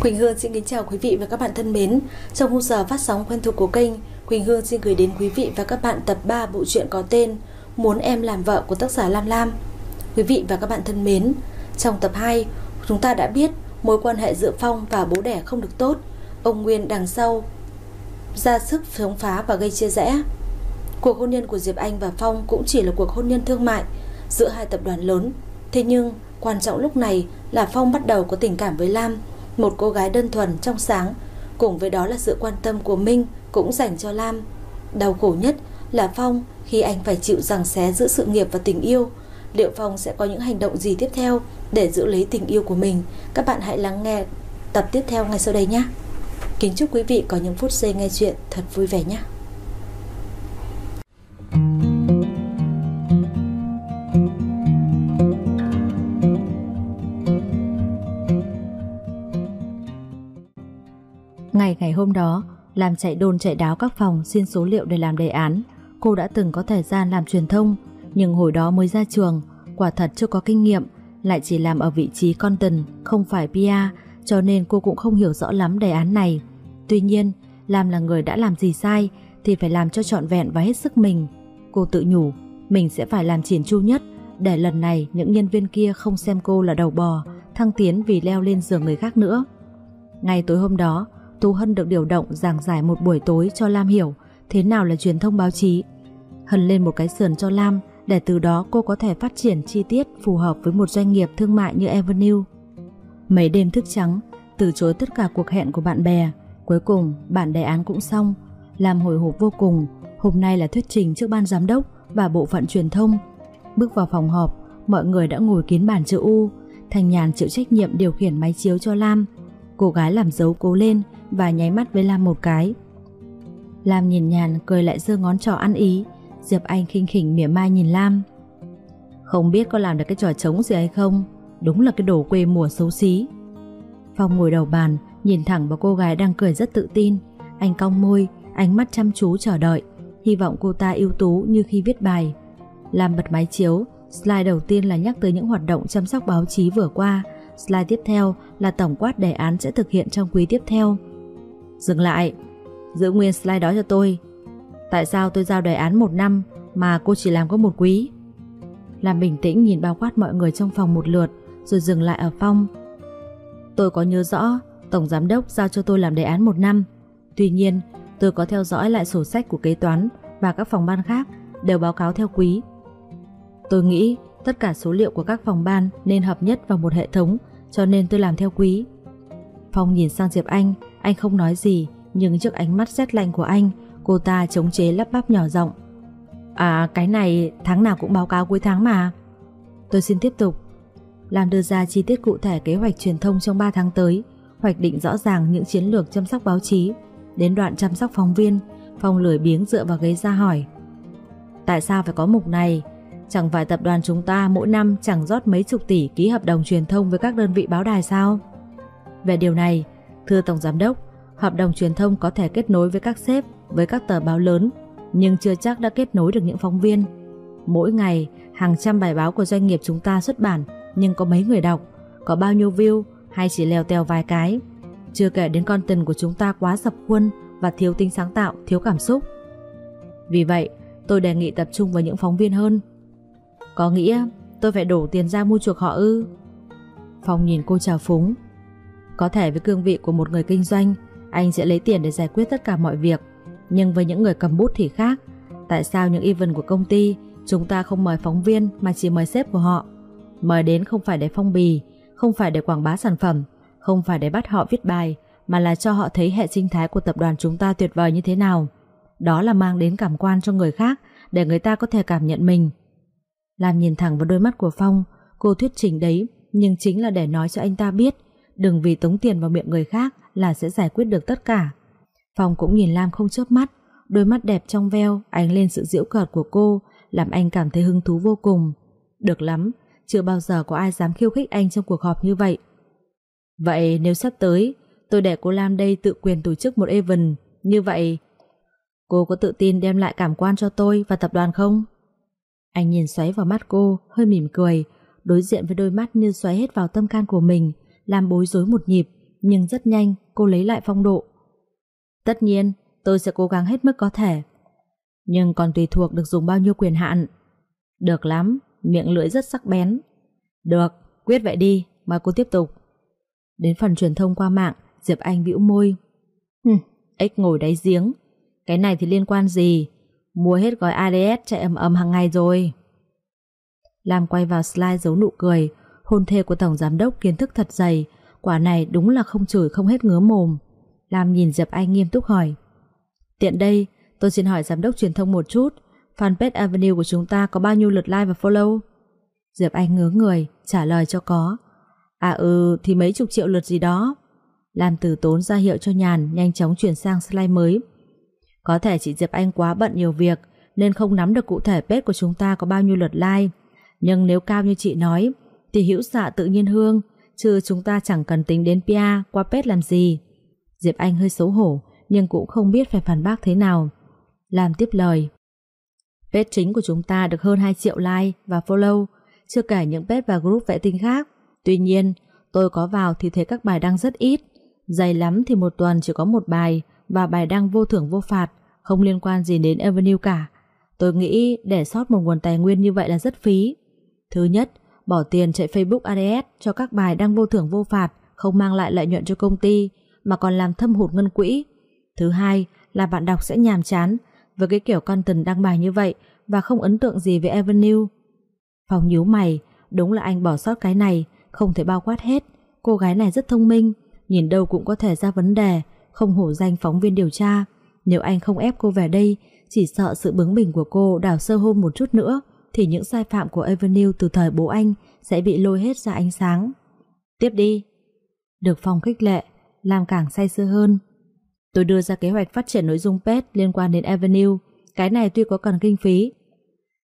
Quỳnh Hương xin kính chào quý vị và các bạn thân mến. Trong khung giờ phát sóng quen thuộc của kênh, Quỳnh Hương xin gửi đến quý vị và các bạn tập 3 bộ truyện có tên Muốn em làm vợ của tác giả Lam Lam. Quý vị và các bạn thân mến, trong tập 2, chúng ta đã biết mối quan hệ giữa Phong và bố đẻ không được tốt. Ông Nguyên đằng sau ra sức chống phá và gây chia rẽ. Cuộc hôn nhân của Diệp Anh và Phong cũng chỉ là cuộc hôn nhân thương mại giữa hai tập đoàn lớn. Thế nhưng, quan trọng lúc này là Phong bắt đầu có tình cảm với Lam một cô gái đơn thuần trong sáng, cùng với đó là sự quan tâm của Minh cũng dành cho Lam. Đau khổ nhất là Phong khi anh phải chịu rằng xé giữa sự nghiệp và tình yêu. Liệu Phong sẽ có những hành động gì tiếp theo để giữ lấy tình yêu của mình? Các bạn hãy lắng nghe tập tiếp theo ngay sau đây nhé. Kính chúc quý vị có những phút giây nghe chuyện thật vui vẻ nhé. Ngày ngày hôm đó, làm chạy đôn chạy đáo các phòng xin số liệu để làm đề án. Cô đã từng có thời gian làm truyền thông, nhưng hồi đó mới ra trường, quả thật chưa có kinh nghiệm, lại chỉ làm ở vị trí content, không phải PR, cho nên cô cũng không hiểu rõ lắm đề án này. Tuy nhiên, làm là người đã làm gì sai thì phải làm cho trọn vẹn và hết sức mình. Cô tự nhủ, mình sẽ phải làm triển chu nhất để lần này những nhân viên kia không xem cô là đầu bò, thăng tiến vì leo lên giường người khác nữa. Ngay tối hôm đó, Tú Hân được điều động giảng giải một buổi tối cho Lam hiểu thế nào là truyền thông báo chí. Hân lên một cái sườn cho Lam để từ đó cô có thể phát triển chi tiết phù hợp với một doanh nghiệp thương mại như Avenue. Mấy đêm thức trắng, từ chối tất cả cuộc hẹn của bạn bè. Cuối cùng, bản đề án cũng xong. Lam hồi hộp vô cùng. Hôm nay là thuyết trình trước ban giám đốc và bộ phận truyền thông. Bước vào phòng họp, mọi người đã ngồi kín bàn chữ U. Thành Nhàn chịu trách nhiệm điều khiển máy chiếu cho Lam. Cô gái làm dấu cố lên và nháy mắt với Lam một cái. Lam nhìn nhàn cười lại giơ ngón trỏ ăn ý, Diệp Anh khinh khỉnh mỉa mai nhìn Lam. Không biết có làm được cái trò trống gì hay không, đúng là cái đồ quê mùa xấu xí. Phong ngồi đầu bàn, nhìn thẳng vào cô gái đang cười rất tự tin, anh cong môi, ánh mắt chăm chú chờ đợi, hy vọng cô ta ưu tú như khi viết bài. Lam bật máy chiếu, slide đầu tiên là nhắc tới những hoạt động chăm sóc báo chí vừa qua, slide tiếp theo là tổng quát đề án sẽ thực hiện trong quý tiếp theo. Dừng lại, giữ nguyên slide đó cho tôi. Tại sao tôi giao đề án một năm mà cô chỉ làm có một quý? Làm bình tĩnh nhìn bao quát mọi người trong phòng một lượt rồi dừng lại ở Phong. Tôi có nhớ rõ Tổng Giám đốc giao cho tôi làm đề án một năm. Tuy nhiên, tôi có theo dõi lại sổ sách của kế toán và các phòng ban khác đều báo cáo theo quý. Tôi nghĩ tất cả số liệu của các phòng ban nên hợp nhất vào một hệ thống cho nên tôi làm theo quý. Phong nhìn sang Diệp Anh anh không nói gì, nhưng trước ánh mắt rét lạnh của anh, cô ta chống chế lắp bắp nhỏ giọng. À, cái này tháng nào cũng báo cáo cuối tháng mà. Tôi xin tiếp tục. Làm đưa ra chi tiết cụ thể kế hoạch truyền thông trong 3 tháng tới, hoạch định rõ ràng những chiến lược chăm sóc báo chí. Đến đoạn chăm sóc phóng viên, Phong lười biếng dựa vào ghế ra hỏi. Tại sao phải có mục này? Chẳng phải tập đoàn chúng ta mỗi năm chẳng rót mấy chục tỷ ký hợp đồng truyền thông với các đơn vị báo đài sao? Về điều này, Thưa Tổng Giám đốc, hợp đồng truyền thông có thể kết nối với các sếp, với các tờ báo lớn, nhưng chưa chắc đã kết nối được những phóng viên. Mỗi ngày, hàng trăm bài báo của doanh nghiệp chúng ta xuất bản, nhưng có mấy người đọc, có bao nhiêu view hay chỉ leo teo vài cái. Chưa kể đến con tình của chúng ta quá sập khuôn và thiếu tính sáng tạo, thiếu cảm xúc. Vì vậy, tôi đề nghị tập trung vào những phóng viên hơn. Có nghĩa tôi phải đổ tiền ra mua chuộc họ ư? Phong nhìn cô chào phúng, có thể với cương vị của một người kinh doanh, anh sẽ lấy tiền để giải quyết tất cả mọi việc. Nhưng với những người cầm bút thì khác. Tại sao những event của công ty chúng ta không mời phóng viên mà chỉ mời sếp của họ? Mời đến không phải để phong bì, không phải để quảng bá sản phẩm, không phải để bắt họ viết bài, mà là cho họ thấy hệ sinh thái của tập đoàn chúng ta tuyệt vời như thế nào. Đó là mang đến cảm quan cho người khác để người ta có thể cảm nhận mình. Làm nhìn thẳng vào đôi mắt của Phong, cô thuyết trình đấy, nhưng chính là để nói cho anh ta biết Đừng vì tống tiền vào miệng người khác là sẽ giải quyết được tất cả. Phong cũng nhìn Lam không chớp mắt, đôi mắt đẹp trong veo ánh lên sự giễu cợt của cô, làm anh cảm thấy hứng thú vô cùng. Được lắm, chưa bao giờ có ai dám khiêu khích anh trong cuộc họp như vậy. Vậy nếu sắp tới, tôi để cô Lam đây tự quyền tổ chức một event, như vậy cô có tự tin đem lại cảm quan cho tôi và tập đoàn không? Anh nhìn xoáy vào mắt cô, hơi mỉm cười, đối diện với đôi mắt như xoáy hết vào tâm can của mình, làm bối rối một nhịp, nhưng rất nhanh cô lấy lại phong độ. Tất nhiên, tôi sẽ cố gắng hết mức có thể. Nhưng còn tùy thuộc được dùng bao nhiêu quyền hạn. Được lắm, miệng lưỡi rất sắc bén. Được, quyết vậy đi, mời cô tiếp tục. Đến phần truyền thông qua mạng, Diệp Anh bĩu môi. Hừm, ếch ngồi đáy giếng. Cái này thì liên quan gì? Mua hết gói ADS chạy ầm ầm hàng ngày rồi. Lam quay vào slide giấu nụ cười. Hôn thê của Tổng Giám đốc kiến thức thật dày. Quả này đúng là không chửi không hết ngứa mồm. Lam nhìn Diệp Anh nghiêm túc hỏi. Tiện đây, tôi xin hỏi Giám đốc truyền thông một chút. Fanpage Avenue của chúng ta có bao nhiêu lượt like và follow? Diệp Anh ngớ người, trả lời cho có. À ừ, thì mấy chục triệu lượt gì đó. Lam từ tốn ra hiệu cho Nhàn nhanh chóng chuyển sang slide mới. Có thể chị Diệp Anh quá bận nhiều việc nên không nắm được cụ thể page của chúng ta có bao nhiêu lượt like. Nhưng nếu cao như chị nói thì hữu xạ tự nhiên hương chứ chúng ta chẳng cần tính đến pia qua pet làm gì. Diệp Anh hơi xấu hổ nhưng cũng không biết phải phản bác thế nào. làm tiếp lời. pet chính của chúng ta được hơn 2 triệu like và follow chưa kể những pet và group vệ tinh khác. Tuy nhiên, tôi có vào thì thấy các bài đăng rất ít. Dày lắm thì một tuần chỉ có một bài và bài đăng vô thưởng vô phạt, không liên quan gì đến Avenue cả. Tôi nghĩ để sót một nguồn tài nguyên như vậy là rất phí. Thứ nhất, bỏ tiền chạy Facebook ADS cho các bài đăng vô thưởng vô phạt không mang lại lợi nhuận cho công ty mà còn làm thâm hụt ngân quỹ. Thứ hai là bạn đọc sẽ nhàm chán với cái kiểu content đăng bài như vậy và không ấn tượng gì với Avenue. Phòng nhíu mày, đúng là anh bỏ sót cái này, không thể bao quát hết. Cô gái này rất thông minh, nhìn đâu cũng có thể ra vấn đề, không hổ danh phóng viên điều tra. Nếu anh không ép cô về đây, chỉ sợ sự bướng bỉnh của cô đào sơ hôm một chút nữa, thì những sai phạm của Avenue từ thời bố anh sẽ bị lôi hết ra ánh sáng. Tiếp đi. Được phòng khích lệ, làm càng say sưa hơn. Tôi đưa ra kế hoạch phát triển nội dung pet liên quan đến Avenue. Cái này tuy có cần kinh phí,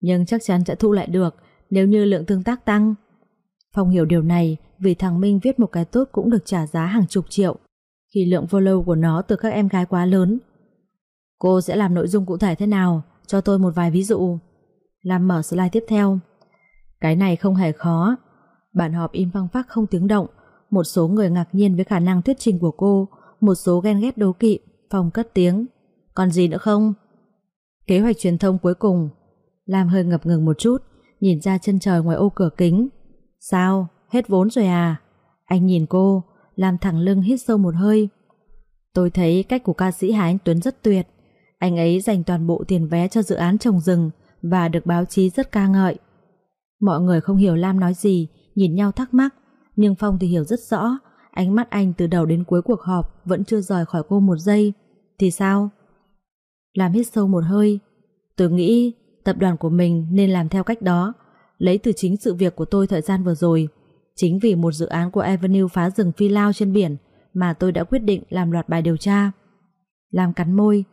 nhưng chắc chắn sẽ thu lại được nếu như lượng tương tác tăng. Phong hiểu điều này vì thằng Minh viết một cái tốt cũng được trả giá hàng chục triệu khi lượng follow của nó từ các em gái quá lớn. Cô sẽ làm nội dung cụ thể thế nào? Cho tôi một vài ví dụ. Làm mở slide tiếp theo. Cái này không hề khó. Bản họp im phăng phắc không tiếng động. Một số người ngạc nhiên với khả năng thuyết trình của cô, một số ghen ghét đố kỵ, phòng cất tiếng. Còn gì nữa không? Kế hoạch truyền thông cuối cùng. Lam hơi ngập ngừng một chút, nhìn ra chân trời ngoài ô cửa kính. Sao? Hết vốn rồi à? Anh nhìn cô, làm thẳng lưng hít sâu một hơi. Tôi thấy cách của ca sĩ Hà Anh Tuấn rất tuyệt. Anh ấy dành toàn bộ tiền vé cho dự án trồng rừng và được báo chí rất ca ngợi. Mọi người không hiểu Lam nói gì, nhìn nhau thắc mắc, nhưng Phong thì hiểu rất rõ, ánh mắt anh từ đầu đến cuối cuộc họp vẫn chưa rời khỏi cô một giây. Thì sao? Lam hít sâu một hơi. Tôi nghĩ tập đoàn của mình nên làm theo cách đó, lấy từ chính sự việc của tôi thời gian vừa rồi. Chính vì một dự án của Avenue phá rừng phi lao trên biển mà tôi đã quyết định làm loạt bài điều tra. Lam cắn môi.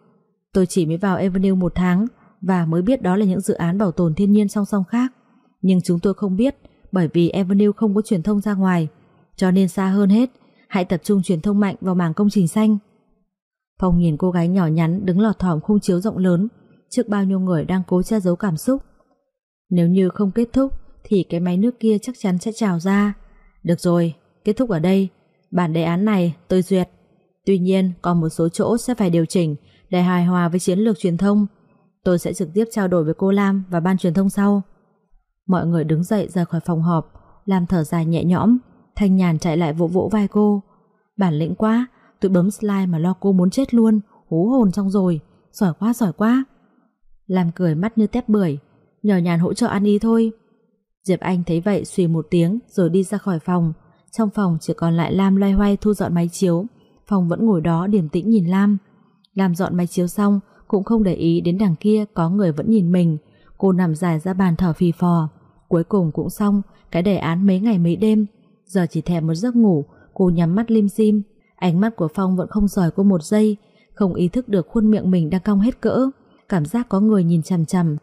Tôi chỉ mới vào Avenue một tháng và mới biết đó là những dự án bảo tồn thiên nhiên song song khác. Nhưng chúng tôi không biết bởi vì Avenue không có truyền thông ra ngoài. Cho nên xa hơn hết, hãy tập trung truyền thông mạnh vào mảng công trình xanh. Phong nhìn cô gái nhỏ nhắn đứng lọt thỏm khung chiếu rộng lớn trước bao nhiêu người đang cố che giấu cảm xúc. Nếu như không kết thúc thì cái máy nước kia chắc chắn sẽ trào ra. Được rồi, kết thúc ở đây. Bản đề án này tôi duyệt. Tuy nhiên còn một số chỗ sẽ phải điều chỉnh để hài hòa với chiến lược truyền thông. Tôi sẽ trực tiếp trao đổi với cô Lam và ban truyền thông sau. Mọi người đứng dậy ra khỏi phòng họp, Lam thở dài nhẹ nhõm, Thanh Nhàn chạy lại vỗ vỗ vai cô. Bản lĩnh quá, tôi bấm slide mà lo cô muốn chết luôn, hú hồn xong rồi, giỏi quá giỏi quá. Lam cười mắt như tép bưởi, nhỏ nhàn hỗ trợ ăn y thôi. Diệp Anh thấy vậy xùy một tiếng rồi đi ra khỏi phòng. Trong phòng chỉ còn lại Lam loay hoay thu dọn máy chiếu. Phòng vẫn ngồi đó điềm tĩnh nhìn Lam. Lam dọn máy chiếu xong cũng không để ý đến đằng kia có người vẫn nhìn mình. Cô nằm dài ra bàn thở phì phò. Cuối cùng cũng xong cái đề án mấy ngày mấy đêm. Giờ chỉ thèm một giấc ngủ, cô nhắm mắt lim dim. Ánh mắt của Phong vẫn không rời cô một giây, không ý thức được khuôn miệng mình đang cong hết cỡ. Cảm giác có người nhìn chằm chằm.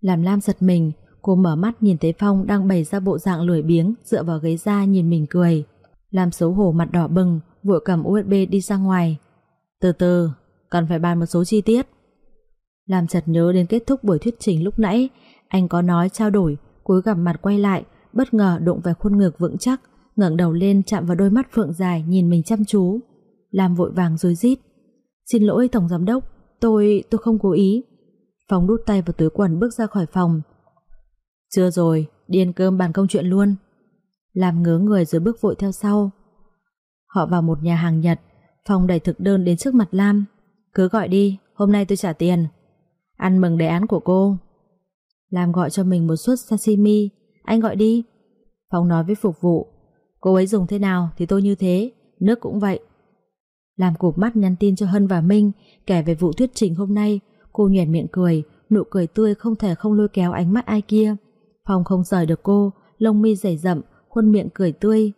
Làm Lam giật mình, Cô mở mắt nhìn thấy Phong đang bày ra bộ dạng lười biếng dựa vào ghế ra nhìn mình cười. Làm xấu hổ mặt đỏ bừng, vội cầm USB đi ra ngoài. Từ từ, cần phải bàn một số chi tiết. Làm chợt nhớ đến kết thúc buổi thuyết trình lúc nãy, anh có nói trao đổi, cuối gặp mặt quay lại, bất ngờ đụng vào khuôn ngực vững chắc, ngẩng đầu lên chạm vào đôi mắt phượng dài nhìn mình chăm chú. Làm vội vàng rồi rít. Xin lỗi Tổng Giám Đốc, tôi, tôi không cố ý. Phong đút tay vào túi quần bước ra khỏi phòng. Chưa rồi, đi ăn cơm bàn công chuyện luôn. Làm ngớ người rồi bước vội theo sau. Họ vào một nhà hàng Nhật, Phong đẩy thực đơn đến trước mặt Lam. Cứ gọi đi, hôm nay tôi trả tiền. Ăn mừng đề án của cô. làm gọi cho mình một suất sashimi, anh gọi đi. Phong nói với phục vụ, cô ấy dùng thế nào thì tôi như thế, nước cũng vậy. Làm cụp mắt nhắn tin cho Hân và Minh kể về vụ thuyết trình hôm nay, cô nhuền miệng cười, nụ cười tươi không thể không lôi kéo ánh mắt ai kia. Phong không rời được cô, lông mi dày rậm, khuôn miệng cười tươi.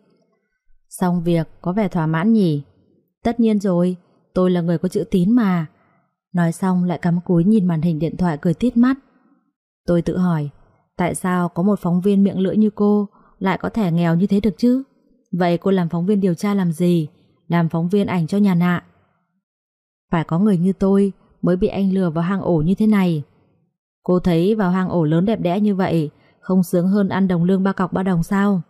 Xong việc, có vẻ thỏa mãn nhỉ? Tất nhiên rồi, tôi là người có chữ tín mà. Nói xong lại cắm cúi nhìn màn hình điện thoại cười tít mắt. Tôi tự hỏi, tại sao có một phóng viên miệng lưỡi như cô lại có thể nghèo như thế được chứ? Vậy cô làm phóng viên điều tra làm gì? Làm phóng viên ảnh cho nhà nạ. Phải có người như tôi mới bị anh lừa vào hang ổ như thế này. Cô thấy vào hang ổ lớn đẹp đẽ như vậy không sướng hơn ăn đồng lương ba cọc ba đồng sao?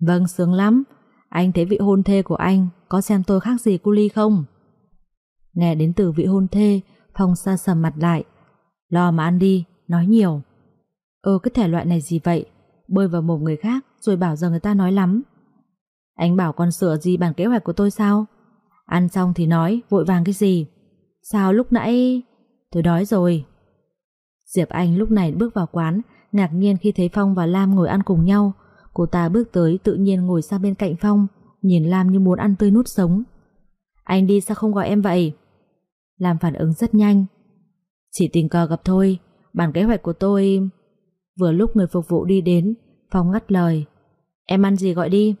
Vâng, sướng lắm. Anh thấy vị hôn thê của anh có xem tôi khác gì cu ly không? Nghe đến từ vị hôn thê, Phong xa sầm mặt lại. Lo mà ăn đi, nói nhiều. Ơ cái thể loại này gì vậy? Bơi vào mồm người khác rồi bảo giờ người ta nói lắm. Anh bảo con sửa gì bản kế hoạch của tôi sao? Ăn xong thì nói, vội vàng cái gì? Sao lúc nãy... Tôi đói rồi. Diệp Anh lúc này bước vào quán, ngạc nhiên khi thấy Phong và Lam ngồi ăn cùng nhau. Cô ta bước tới tự nhiên ngồi sang bên cạnh Phong, nhìn Lam như muốn ăn tươi nút sống. Anh đi sao không gọi em vậy? Làm phản ứng rất nhanh. Chỉ tình cờ gặp thôi, bản kế hoạch của tôi... Vừa lúc người phục vụ đi đến, Phong ngắt lời. Em ăn gì gọi đi?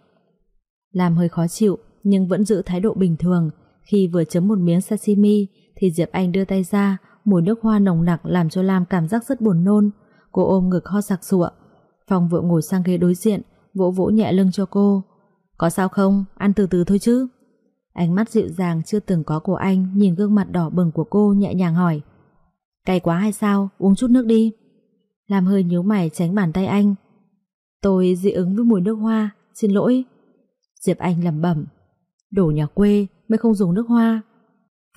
Làm hơi khó chịu, nhưng vẫn giữ thái độ bình thường. Khi vừa chấm một miếng sashimi, thì Diệp Anh đưa tay ra, mùi nước hoa nồng nặc làm cho Lam cảm giác rất buồn nôn. Cô ôm ngực ho sặc sụa. Phong vội ngồi sang ghế đối diện, vỗ vỗ nhẹ lưng cho cô. Có sao không? Ăn từ từ thôi chứ. Ánh mắt dịu dàng chưa từng có của anh nhìn gương mặt đỏ bừng của cô nhẹ nhàng hỏi. Cay quá hay sao? Uống chút nước đi. Làm hơi nhíu mày tránh bàn tay anh. Tôi dị ứng với mùi nước hoa, xin lỗi. Diệp Anh lẩm bẩm. Đổ nhà quê mới không dùng nước hoa.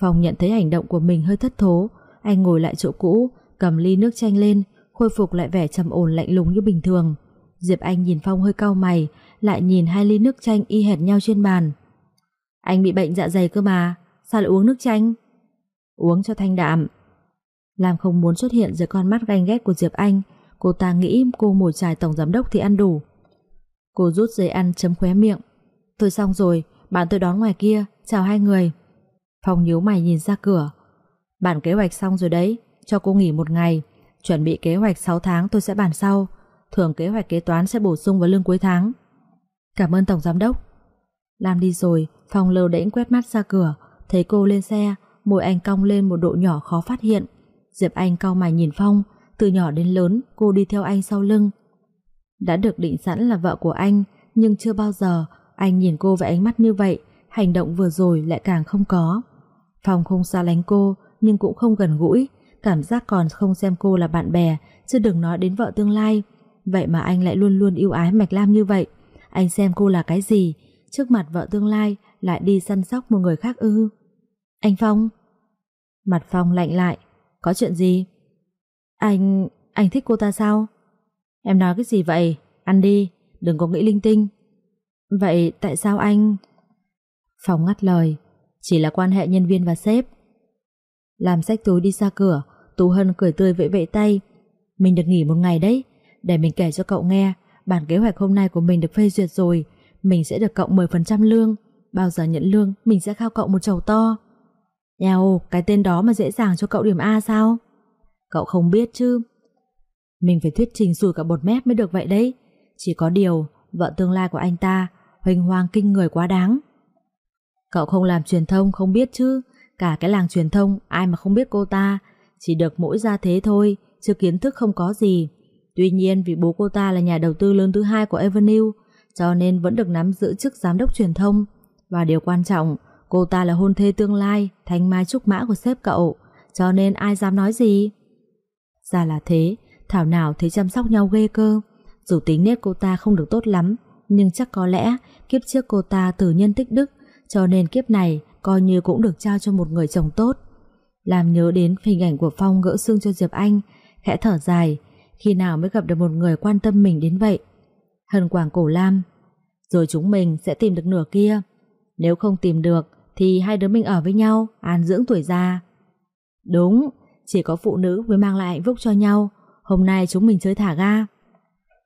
Phong nhận thấy hành động của mình hơi thất thố, anh ngồi lại chỗ cũ, cầm ly nước chanh lên, khôi phục lại vẻ trầm ổn lạnh lùng như bình thường. Diệp Anh nhìn Phong hơi cau mày, lại nhìn hai ly nước chanh y hệt nhau trên bàn. Anh bị bệnh dạ dày cơ mà, sao lại uống nước chanh? Uống cho thanh đạm. làm không muốn xuất hiện dưới con mắt ganh ghét của Diệp Anh, cô ta nghĩ cô mồi trài tổng giám đốc thì ăn đủ. Cô rút giấy ăn chấm khóe miệng. Tôi xong rồi, bạn tôi đón ngoài kia, chào hai người. Phong nhíu mày nhìn ra cửa. Bản kế hoạch xong rồi đấy, cho cô nghỉ một ngày. Chuẩn bị kế hoạch 6 tháng tôi sẽ bàn sau. Thường kế hoạch kế toán sẽ bổ sung vào lương cuối tháng. Cảm ơn Tổng Giám Đốc. Làm đi rồi, Phong lơ đễnh quét mắt ra cửa, thấy cô lên xe, môi anh cong lên một độ nhỏ khó phát hiện. Diệp Anh cau mày nhìn Phong, từ nhỏ đến lớn cô đi theo anh sau lưng. Đã được định sẵn là vợ của anh, nhưng chưa bao giờ anh nhìn cô với ánh mắt như vậy, hành động vừa rồi lại càng không có. Phong không xa lánh cô, nhưng cũng không gần gũi, cảm giác còn không xem cô là bạn bè, chứ đừng nói đến vợ tương lai. Vậy mà anh lại luôn luôn yêu ái Mạch Lam như vậy. Anh xem cô là cái gì, trước mặt vợ tương lai lại đi săn sóc một người khác ư. Anh Phong. Mặt Phong lạnh lại, có chuyện gì? Anh, anh thích cô ta sao? Em nói cái gì vậy? Ăn đi, đừng có nghĩ linh tinh. Vậy tại sao anh... Phong ngắt lời, chỉ là quan hệ nhân viên và sếp. Làm sách túi đi ra cửa, Tú Hân cười tươi vẫy vẫy tay. Mình được nghỉ một ngày đấy, để mình kể cho cậu nghe, bản kế hoạch hôm nay của mình được phê duyệt rồi, mình sẽ được cộng 10% lương. Bao giờ nhận lương, mình sẽ khao cậu một chầu to. Eo, cái tên đó mà dễ dàng cho cậu điểm A sao? Cậu không biết chứ. Mình phải thuyết trình rủi cả bột mép mới được vậy đấy. Chỉ có điều, vợ tương lai của anh ta, huỳnh hoang kinh người quá đáng. Cậu không làm truyền thông không biết chứ. Cả cái làng truyền thông, ai mà không biết cô ta. Chỉ được mỗi gia thế thôi, chứ kiến thức không có gì. Tuy nhiên vì bố cô ta là nhà đầu tư lớn thứ hai của Avenue, cho nên vẫn được nắm giữ chức giám đốc truyền thông. Và điều quan trọng, cô ta là hôn thê tương lai, thanh mai trúc mã của sếp cậu, cho nên ai dám nói gì? Ra là thế, thảo nào thấy chăm sóc nhau ghê cơ. Dù tính nết cô ta không được tốt lắm, Nhưng chắc có lẽ kiếp trước cô ta tử nhân tích đức cho nên kiếp này coi như cũng được trao cho một người chồng tốt. Làm nhớ đến hình ảnh của Phong gỡ xương cho Diệp Anh, khẽ thở dài, khi nào mới gặp được một người quan tâm mình đến vậy. Hân Quảng Cổ Lam, rồi chúng mình sẽ tìm được nửa kia. Nếu không tìm được thì hai đứa mình ở với nhau, an dưỡng tuổi già. Đúng, chỉ có phụ nữ mới mang lại hạnh phúc cho nhau. Hôm nay chúng mình chơi thả ga.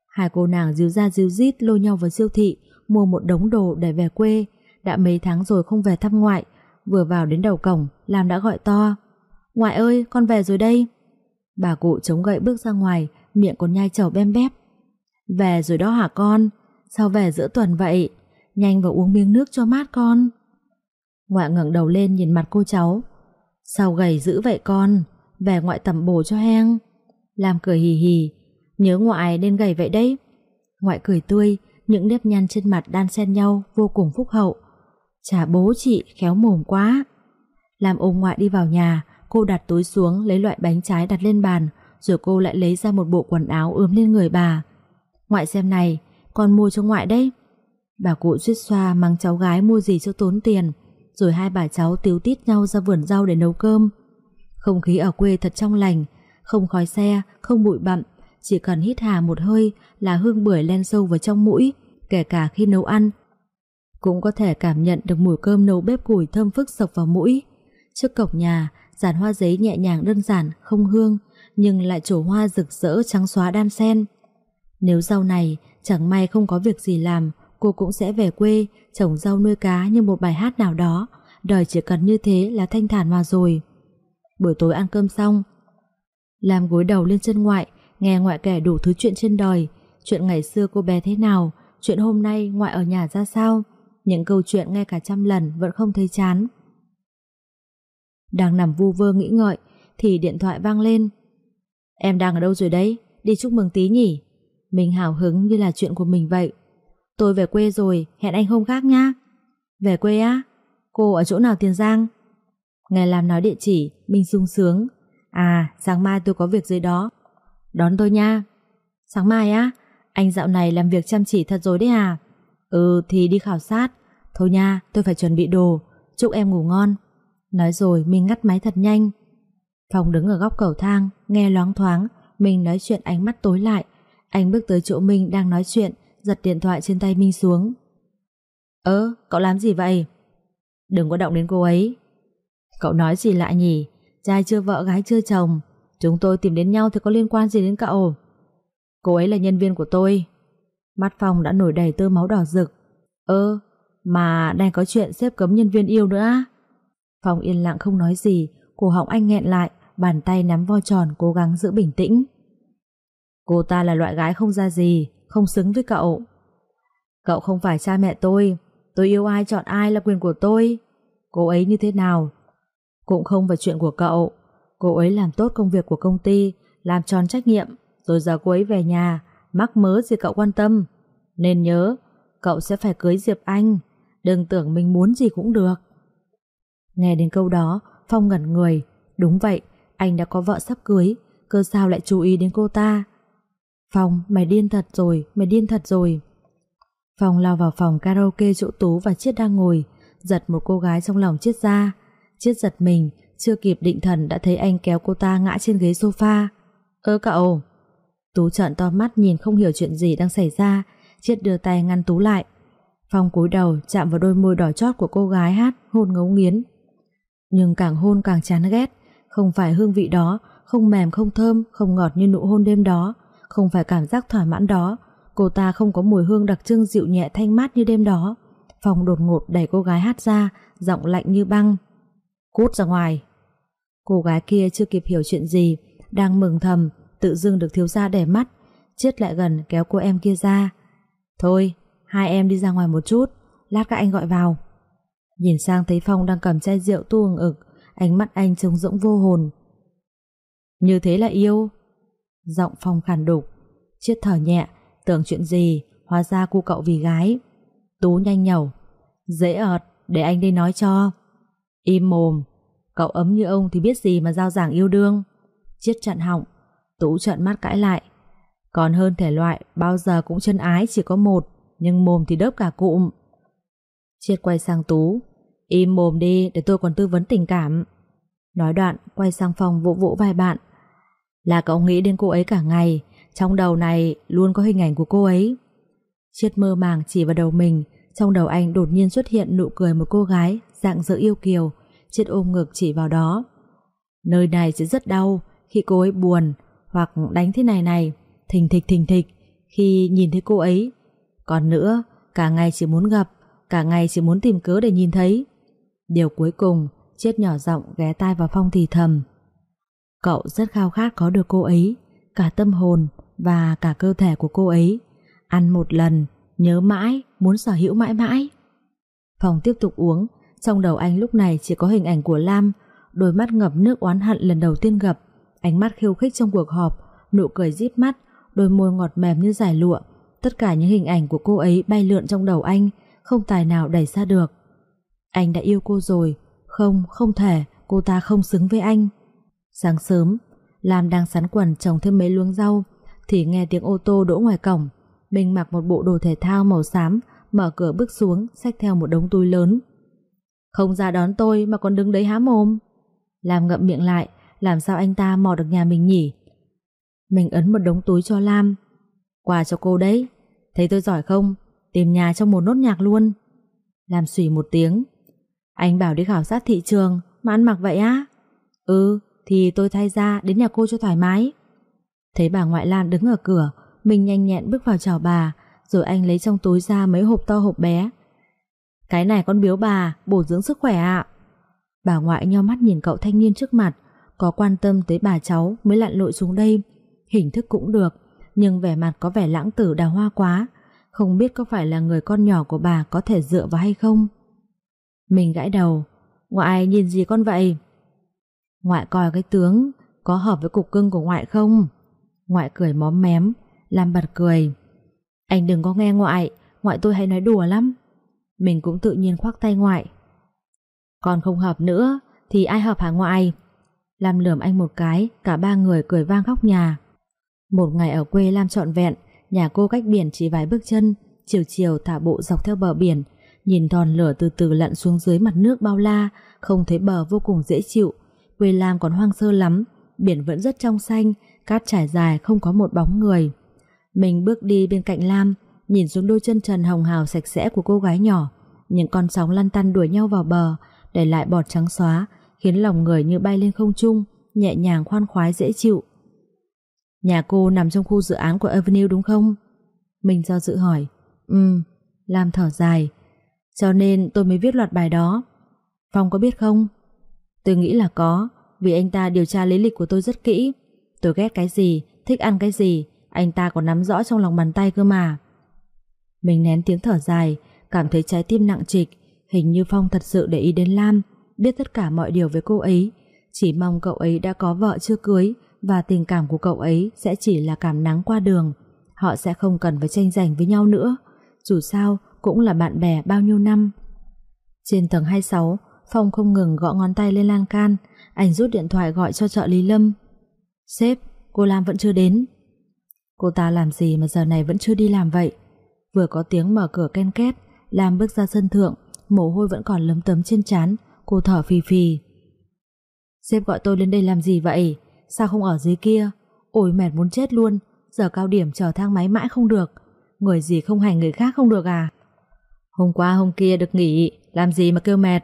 Hai cô nàng díu ra díu dít lôi nhau vào siêu thị, mua một đống đồ để về quê. Đã mấy tháng rồi không về thăm ngoại, vừa vào đến đầu cổng, làm đã gọi to. Ngoại ơi, con về rồi đây. Bà cụ chống gậy bước ra ngoài, miệng còn nhai chầu bem bép. Về rồi đó hả con? Sao về giữa tuần vậy? Nhanh vào uống miếng nước cho mát con. Ngoại ngẩng đầu lên nhìn mặt cô cháu. Sao gầy dữ vậy con? Về ngoại tẩm bổ cho heng. Làm cười hì hì. Nhớ ngoại nên gầy vậy đấy. Ngoại cười tươi, những nếp nhăn trên mặt đan xen nhau vô cùng phúc hậu. Chả bố chị khéo mồm quá. Làm ôm ngoại đi vào nhà, cô đặt túi xuống lấy loại bánh trái đặt lên bàn, rồi cô lại lấy ra một bộ quần áo ướm lên người bà. Ngoại xem này, con mua cho ngoại đấy. Bà cụ suýt xoa mang cháu gái mua gì cho tốn tiền, rồi hai bà cháu tiếu tít nhau ra vườn rau để nấu cơm. Không khí ở quê thật trong lành, không khói xe, không bụi bặm, chỉ cần hít hà một hơi là hương bưởi len sâu vào trong mũi, kể cả khi nấu ăn. Cũng có thể cảm nhận được mùi cơm nấu bếp củi thơm phức sộc vào mũi. Trước cổng nhà, giàn hoa giấy nhẹ nhàng đơn giản, không hương, nhưng lại trổ hoa rực rỡ trắng xóa đan sen. Nếu rau này chẳng may không có việc gì làm, cô cũng sẽ về quê trồng rau nuôi cá như một bài hát nào đó. Đời chỉ cần như thế là thanh thản mà rồi. Buổi tối ăn cơm xong, làm gối đầu lên chân ngoại, nghe ngoại kể đủ thứ chuyện trên đời, chuyện ngày xưa cô bé thế nào, chuyện hôm nay ngoại ở nhà ra sao. Những câu chuyện nghe cả trăm lần vẫn không thấy chán. Đang nằm vu vơ nghĩ ngợi thì điện thoại vang lên. Em đang ở đâu rồi đấy? Đi chúc mừng tí nhỉ? Mình hào hứng như là chuyện của mình vậy. Tôi về quê rồi, hẹn anh hôm khác nhá. Về quê á? Cô ở chỗ nào Tiền Giang? Nghe làm nói địa chỉ, mình sung sướng. À, sáng mai tôi có việc dưới đó. Đón tôi nha. Sáng mai á? Anh dạo này làm việc chăm chỉ thật rồi đấy à? Ừ, thì đi khảo sát. Thôi nha, tôi phải chuẩn bị đồ. Chúc em ngủ ngon. Nói rồi mình ngắt máy thật nhanh. Phòng đứng ở góc cầu thang, nghe loáng thoáng, mình nói chuyện ánh mắt tối lại. Anh bước tới chỗ mình đang nói chuyện, giật điện thoại trên tay Minh xuống. Ơ, cậu làm gì vậy? Đừng có động đến cô ấy. Cậu nói gì lại nhỉ? Trai chưa vợ gái chưa chồng. Chúng tôi tìm đến nhau thì có liên quan gì đến cậu? Cô ấy là nhân viên của tôi. Mắt phòng đã nổi đầy tơ máu đỏ rực. Ơ, mà đang có chuyện xếp cấm nhân viên yêu nữa á? Phong yên lặng không nói gì, cổ họng anh nghẹn lại, bàn tay nắm vo tròn cố gắng giữ bình tĩnh. Cô ta là loại gái không ra gì, không xứng với cậu. Cậu không phải cha mẹ tôi, tôi yêu ai chọn ai là quyền của tôi. Cô ấy như thế nào? Cũng không phải chuyện của cậu. Cô ấy làm tốt công việc của công ty, làm tròn trách nhiệm, rồi giờ cô ấy về nhà, mắc mớ gì cậu quan tâm. Nên nhớ, cậu sẽ phải cưới Diệp Anh, đừng tưởng mình muốn gì cũng được. Nghe đến câu đó, Phong ngẩn người. Đúng vậy, anh đã có vợ sắp cưới, cơ sao lại chú ý đến cô ta? Phong, mày điên thật rồi, mày điên thật rồi. Phong lao vào phòng karaoke chỗ Tú và Chiết đang ngồi, giật một cô gái trong lòng Chiết ra. Chiết giật mình, chưa kịp định thần đã thấy anh kéo cô ta ngã trên ghế sofa. Ơ cậu! Tú trợn to mắt nhìn không hiểu chuyện gì đang xảy ra, Chiết đưa tay ngăn Tú lại. Phong cúi đầu chạm vào đôi môi đỏ chót của cô gái hát, hôn ngấu nghiến. Nhưng càng hôn càng chán ghét, không phải hương vị đó, không mềm không thơm, không ngọt như nụ hôn đêm đó, không phải cảm giác thỏa mãn đó. Cô ta không có mùi hương đặc trưng dịu nhẹ thanh mát như đêm đó. phòng đột ngột đẩy cô gái hát ra, giọng lạnh như băng. Cút ra ngoài. Cô gái kia chưa kịp hiểu chuyện gì, đang mừng thầm, tự dưng được thiếu gia đẻ mắt, chết lại gần kéo cô em kia ra. Thôi, hai em đi ra ngoài một chút, lát các anh gọi vào. Nhìn sang thấy Phong đang cầm chai rượu tu ừng ực, ánh mắt anh trông rỗng vô hồn. Như thế là yêu. Giọng Phong khàn đục, chiết thở nhẹ, tưởng chuyện gì, hóa ra cu cậu vì gái. Tú nhanh nhẩu, dễ ợt, để anh đi nói cho. Im mồm, cậu ấm như ông thì biết gì mà giao giảng yêu đương. Chiết chặn họng, Tú trợn mắt cãi lại. Còn hơn thể loại bao giờ cũng chân ái chỉ có một. nhưng mồm thì đớp cả cụm. chiết quay sang Tú, im mồm đi để tôi còn tư vấn tình cảm. Nói đoạn, quay sang phòng vỗ vỗ vai bạn. Là cậu nghĩ đến cô ấy cả ngày, trong đầu này luôn có hình ảnh của cô ấy. Chiết mơ màng chỉ vào đầu mình, trong đầu anh đột nhiên xuất hiện nụ cười một cô gái dạng dỡ yêu kiều, Chiết ôm ngực chỉ vào đó. Nơi này sẽ rất đau khi cô ấy buồn hoặc đánh thế này này, thình thịch thình thịch khi nhìn thấy cô ấy. Còn nữa, cả ngày chỉ muốn gặp, cả ngày chỉ muốn tìm cớ để nhìn thấy. Điều cuối cùng, Chiết nhỏ giọng ghé tai vào Phong thì thầm. Cậu rất khao khát có được cô ấy, cả tâm hồn và cả cơ thể của cô ấy. Ăn một lần, nhớ mãi, muốn sở hữu mãi mãi. Phong tiếp tục uống, trong đầu anh lúc này chỉ có hình ảnh của Lam, đôi mắt ngập nước oán hận lần đầu tiên gặp, ánh mắt khiêu khích trong cuộc họp, nụ cười díp mắt, đôi môi ngọt mềm như giải lụa. Tất cả những hình ảnh của cô ấy bay lượn trong đầu anh, không tài nào đẩy xa được. Anh đã yêu cô rồi, không, không thể, cô ta không xứng với anh. Sáng sớm, Lam đang sắn quần trồng thêm mấy luống rau, thì nghe tiếng ô tô đỗ ngoài cổng. Mình mặc một bộ đồ thể thao màu xám, mở cửa bước xuống, xách theo một đống túi lớn. Không ra đón tôi mà còn đứng đấy há mồm. Lam ngậm miệng lại, làm sao anh ta mò được nhà mình nhỉ? Mình ấn một đống túi cho Lam. Quà cho cô đấy. Thấy tôi giỏi không? Tìm nhà trong một nốt nhạc luôn. Lam xùy một tiếng. Anh bảo đi khảo sát thị trường mà ăn mặc vậy á? Ừ, thì tôi thay ra đến nhà cô cho thoải mái. Thấy bà ngoại Lan đứng ở cửa, mình nhanh nhẹn bước vào chào bà, rồi anh lấy trong túi ra mấy hộp to hộp bé. Cái này con biếu bà, bổ dưỡng sức khỏe ạ. Bà ngoại nho mắt nhìn cậu thanh niên trước mặt, có quan tâm tới bà cháu mới lặn lội xuống đây. Hình thức cũng được, nhưng vẻ mặt có vẻ lãng tử đào hoa quá, không biết có phải là người con nhỏ của bà có thể dựa vào hay không. Mình gãi đầu, ngoại nhìn gì con vậy? Ngoại coi cái tướng, có hợp với cục cưng của ngoại không? Ngoại cười móm mém, làm bật cười. Anh đừng có nghe ngoại, ngoại tôi hay nói đùa lắm. Mình cũng tự nhiên khoác tay ngoại. Còn không hợp nữa, thì ai hợp hả ngoại? Lam lườm anh một cái, cả ba người cười vang khóc nhà. Một ngày ở quê Lam trọn vẹn, nhà cô cách biển chỉ vài bước chân, chiều chiều thả bộ dọc theo bờ biển, nhìn đòn lửa từ từ lặn xuống dưới mặt nước bao la, không thấy bờ vô cùng dễ chịu. Quê Lam còn hoang sơ lắm, biển vẫn rất trong xanh, cát trải dài không có một bóng người. Mình bước đi bên cạnh Lam, nhìn xuống đôi chân trần hồng hào sạch sẽ của cô gái nhỏ. Những con sóng lăn tăn đuổi nhau vào bờ, để lại bọt trắng xóa, khiến lòng người như bay lên không trung, nhẹ nhàng khoan khoái dễ chịu. Nhà cô nằm trong khu dự án của Avenue đúng không? Mình do dự hỏi. Ừ, Lam thở dài. Cho nên tôi mới viết loạt bài đó. Phong có biết không? Tôi nghĩ là có, vì anh ta điều tra lý lịch của tôi rất kỹ. Tôi ghét cái gì, thích ăn cái gì, anh ta còn nắm rõ trong lòng bàn tay cơ mà. Mình nén tiếng thở dài, cảm thấy trái tim nặng trịch, hình như Phong thật sự để ý đến Lam, biết tất cả mọi điều về cô ấy, chỉ mong cậu ấy đã có vợ chưa cưới và tình cảm của cậu ấy sẽ chỉ là cảm nắng qua đường. Họ sẽ không cần phải tranh giành với nhau nữa, dù sao cũng là bạn bè bao nhiêu năm. Trên tầng 26, Phong không ngừng gõ ngón tay lên lan can, anh rút điện thoại gọi cho trợ lý Lâm. Sếp, cô Lam vẫn chưa đến. Cô ta làm gì mà giờ này vẫn chưa đi làm vậy? Vừa có tiếng mở cửa ken két, Lam bước ra sân thượng, mồ hôi vẫn còn lấm tấm trên trán, cô thở phì phì. Sếp gọi tôi lên đây làm gì vậy? Sao không ở dưới kia? Ôi mệt muốn chết luôn, giờ cao điểm chờ thang máy mãi không được. Người gì không hành người khác không được à? Hôm qua hôm kia được nghỉ, làm gì mà kêu mệt?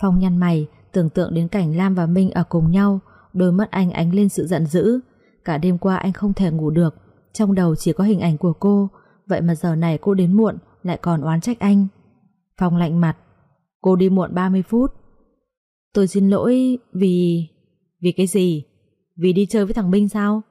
Phong nhăn mày, tưởng tượng đến cảnh Lam và Minh ở cùng nhau, đôi mắt anh ánh lên sự giận dữ. Cả đêm qua anh không thể ngủ được, trong đầu chỉ có hình ảnh của cô, vậy mà giờ này cô đến muộn, lại còn oán trách anh. Phong lạnh mặt, cô đi muộn 30 phút. Tôi xin lỗi vì... Vì cái gì? Vì đi chơi với thằng Minh sao?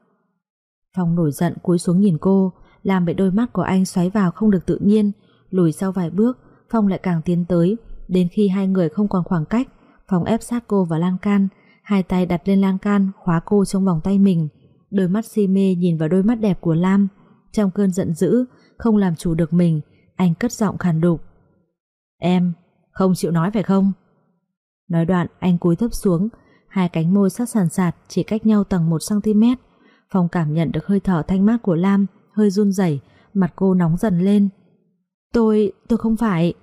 Phong nổi giận cúi xuống nhìn cô, làm bị đôi mắt của anh xoáy vào không được tự nhiên, lùi sau vài bước, Phong lại càng tiến tới, đến khi hai người không còn khoảng cách, phòng ép sát cô vào lan can, hai tay đặt lên lan can, khóa cô trong vòng tay mình, đôi mắt si mê nhìn vào đôi mắt đẹp của Lam, trong cơn giận dữ, không làm chủ được mình, anh cất giọng khàn đục. Em, không chịu nói phải không? Nói đoạn anh cúi thấp xuống, hai cánh môi sát sàn sạt chỉ cách nhau tầng 1cm. Phong cảm nhận được hơi thở thanh mát của Lam, hơi run rẩy, mặt cô nóng dần lên, Tôi, tôi không phải.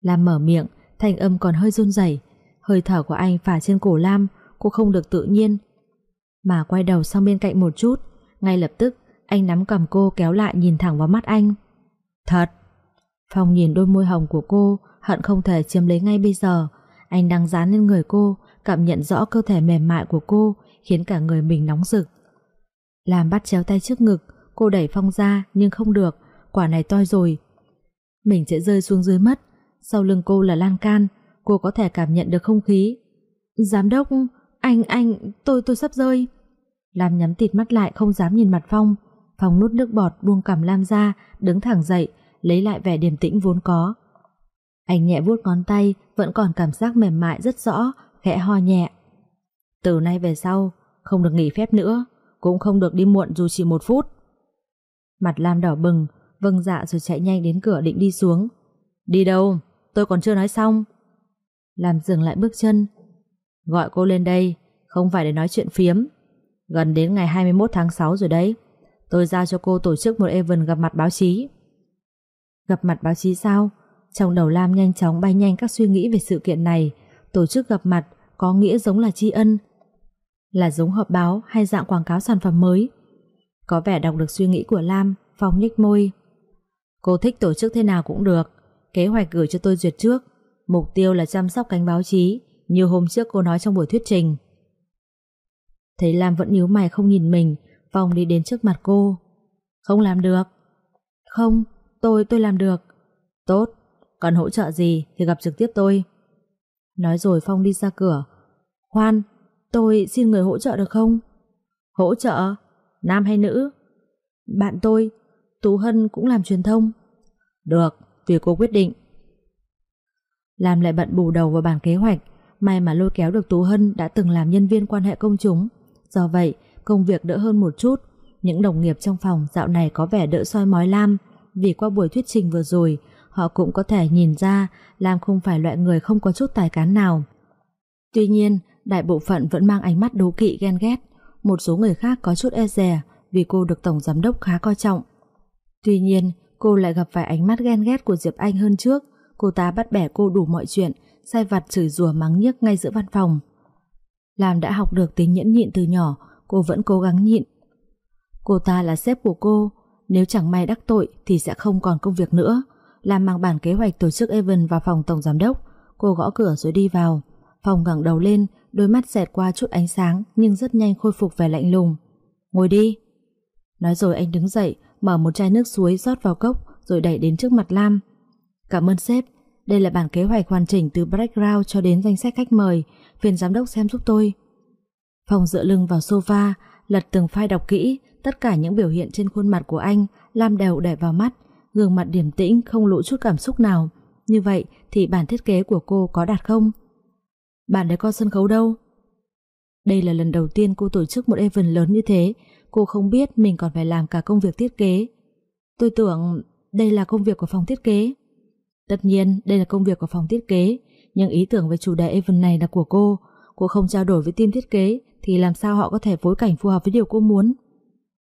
Lam mở miệng, thành âm còn hơi run rẩy, hơi thở của anh phả trên cổ Lam, cô không được tự nhiên. Mà quay đầu sang bên cạnh một chút, ngay lập tức anh nắm cầm cô kéo lại nhìn thẳng vào mắt anh. Thật. Phong nhìn đôi môi hồng của cô, hận không thể chiếm lấy ngay bây giờ. Anh đang dán lên người cô, cảm nhận rõ cơ thể mềm mại của cô, khiến cả người mình nóng rực. Làm bắt chéo tay trước ngực, cô đẩy Phong ra nhưng không được, quả này toi rồi. Mình sẽ rơi xuống dưới mất, sau lưng cô là lan can, cô có thể cảm nhận được không khí. Giám đốc, anh, anh, tôi, tôi sắp rơi. Lam nhắm tịt mắt lại không dám nhìn mặt Phong. Phong nuốt nước bọt buông cằm Lam ra, đứng thẳng dậy, lấy lại vẻ điềm tĩnh vốn có. Anh nhẹ vuốt ngón tay, vẫn còn cảm giác mềm mại rất rõ, khẽ ho nhẹ. Từ nay về sau, không được nghỉ phép nữa, cũng không được đi muộn dù chỉ một phút. Mặt Lam đỏ bừng, vâng dạ rồi chạy nhanh đến cửa định đi xuống. Đi đâu? Tôi còn chưa nói xong. làm dừng lại bước chân. Gọi cô lên đây, không phải để nói chuyện phiếm. Gần đến ngày 21 tháng 6 rồi đấy. Tôi giao cho cô tổ chức một event gặp mặt báo chí. Gặp mặt báo chí sao? Trong đầu Lam nhanh chóng bay nhanh các suy nghĩ về sự kiện này. Tổ chức gặp mặt có nghĩa giống là tri ân. Là giống họp báo hay dạng quảng cáo sản phẩm mới? Có vẻ đọc được suy nghĩ của Lam, Phong nhếch môi. Cô thích tổ chức thế nào cũng được. Kế hoạch gửi cho tôi duyệt trước. Mục tiêu là chăm sóc cánh báo chí, như hôm trước cô nói trong buổi thuyết trình. Thấy Lam vẫn nhíu mày không nhìn mình, Phong đi đến trước mặt cô. Không làm được. Không, tôi, tôi làm được. Tốt, cần hỗ trợ gì thì gặp trực tiếp tôi. Nói rồi Phong đi ra cửa. Khoan, tôi xin người hỗ trợ được không? Hỗ trợ? Nam hay nữ? Bạn tôi, Tú Hân cũng làm truyền thông. Được, tùy cô quyết định. Làm lại bận bù đầu vào bản kế hoạch, may mà lôi kéo được Tú Hân đã từng làm nhân viên quan hệ công chúng. Do vậy, công việc đỡ hơn một chút. Những đồng nghiệp trong phòng dạo này có vẻ đỡ soi mói Lam, vì qua buổi thuyết trình vừa rồi, họ cũng có thể nhìn ra Lam không phải loại người không có chút tài cán nào. Tuy nhiên, đại bộ phận vẫn mang ánh mắt đố kỵ ghen ghét. Một số người khác có chút e dè vì cô được Tổng Giám đốc khá coi trọng. Tuy nhiên, cô lại gặp phải ánh mắt ghen ghét của Diệp Anh hơn trước. Cô ta bắt bẻ cô đủ mọi chuyện, sai vặt chửi rủa mắng nhiếc ngay giữa văn phòng. Lam đã học được tính nhẫn nhịn từ nhỏ, cô vẫn cố gắng nhịn. Cô ta là sếp của cô, nếu chẳng may đắc tội thì sẽ không còn công việc nữa. Lam mang bản kế hoạch tổ chức event vào phòng tổng giám đốc, cô gõ cửa rồi đi vào. Phòng ngẩng đầu lên, đôi mắt xẹt qua chút ánh sáng nhưng rất nhanh khôi phục vẻ lạnh lùng. Ngồi đi. Nói rồi anh đứng dậy, mở một chai nước suối rót vào cốc rồi đẩy đến trước mặt Lam. Cảm ơn sếp, đây là bản kế hoạch hoàn chỉnh từ background cho đến danh sách khách mời, phiền giám đốc xem giúp tôi. Phòng dựa lưng vào sofa, lật từng file đọc kỹ, tất cả những biểu hiện trên khuôn mặt của anh, Lam đều để vào mắt, gương mặt điềm tĩnh không lộ chút cảm xúc nào. Như vậy thì bản thiết kế của cô có đạt không? Bạn đấy có sân khấu đâu? Đây là lần đầu tiên cô tổ chức một event lớn như thế, cô không biết mình còn phải làm cả công việc thiết kế. Tôi tưởng đây là công việc của phòng thiết kế. Tất nhiên đây là công việc của phòng thiết kế, nhưng ý tưởng về chủ đề event này là của cô. Cô không trao đổi với team thiết kế thì làm sao họ có thể phối cảnh phù hợp với điều cô muốn.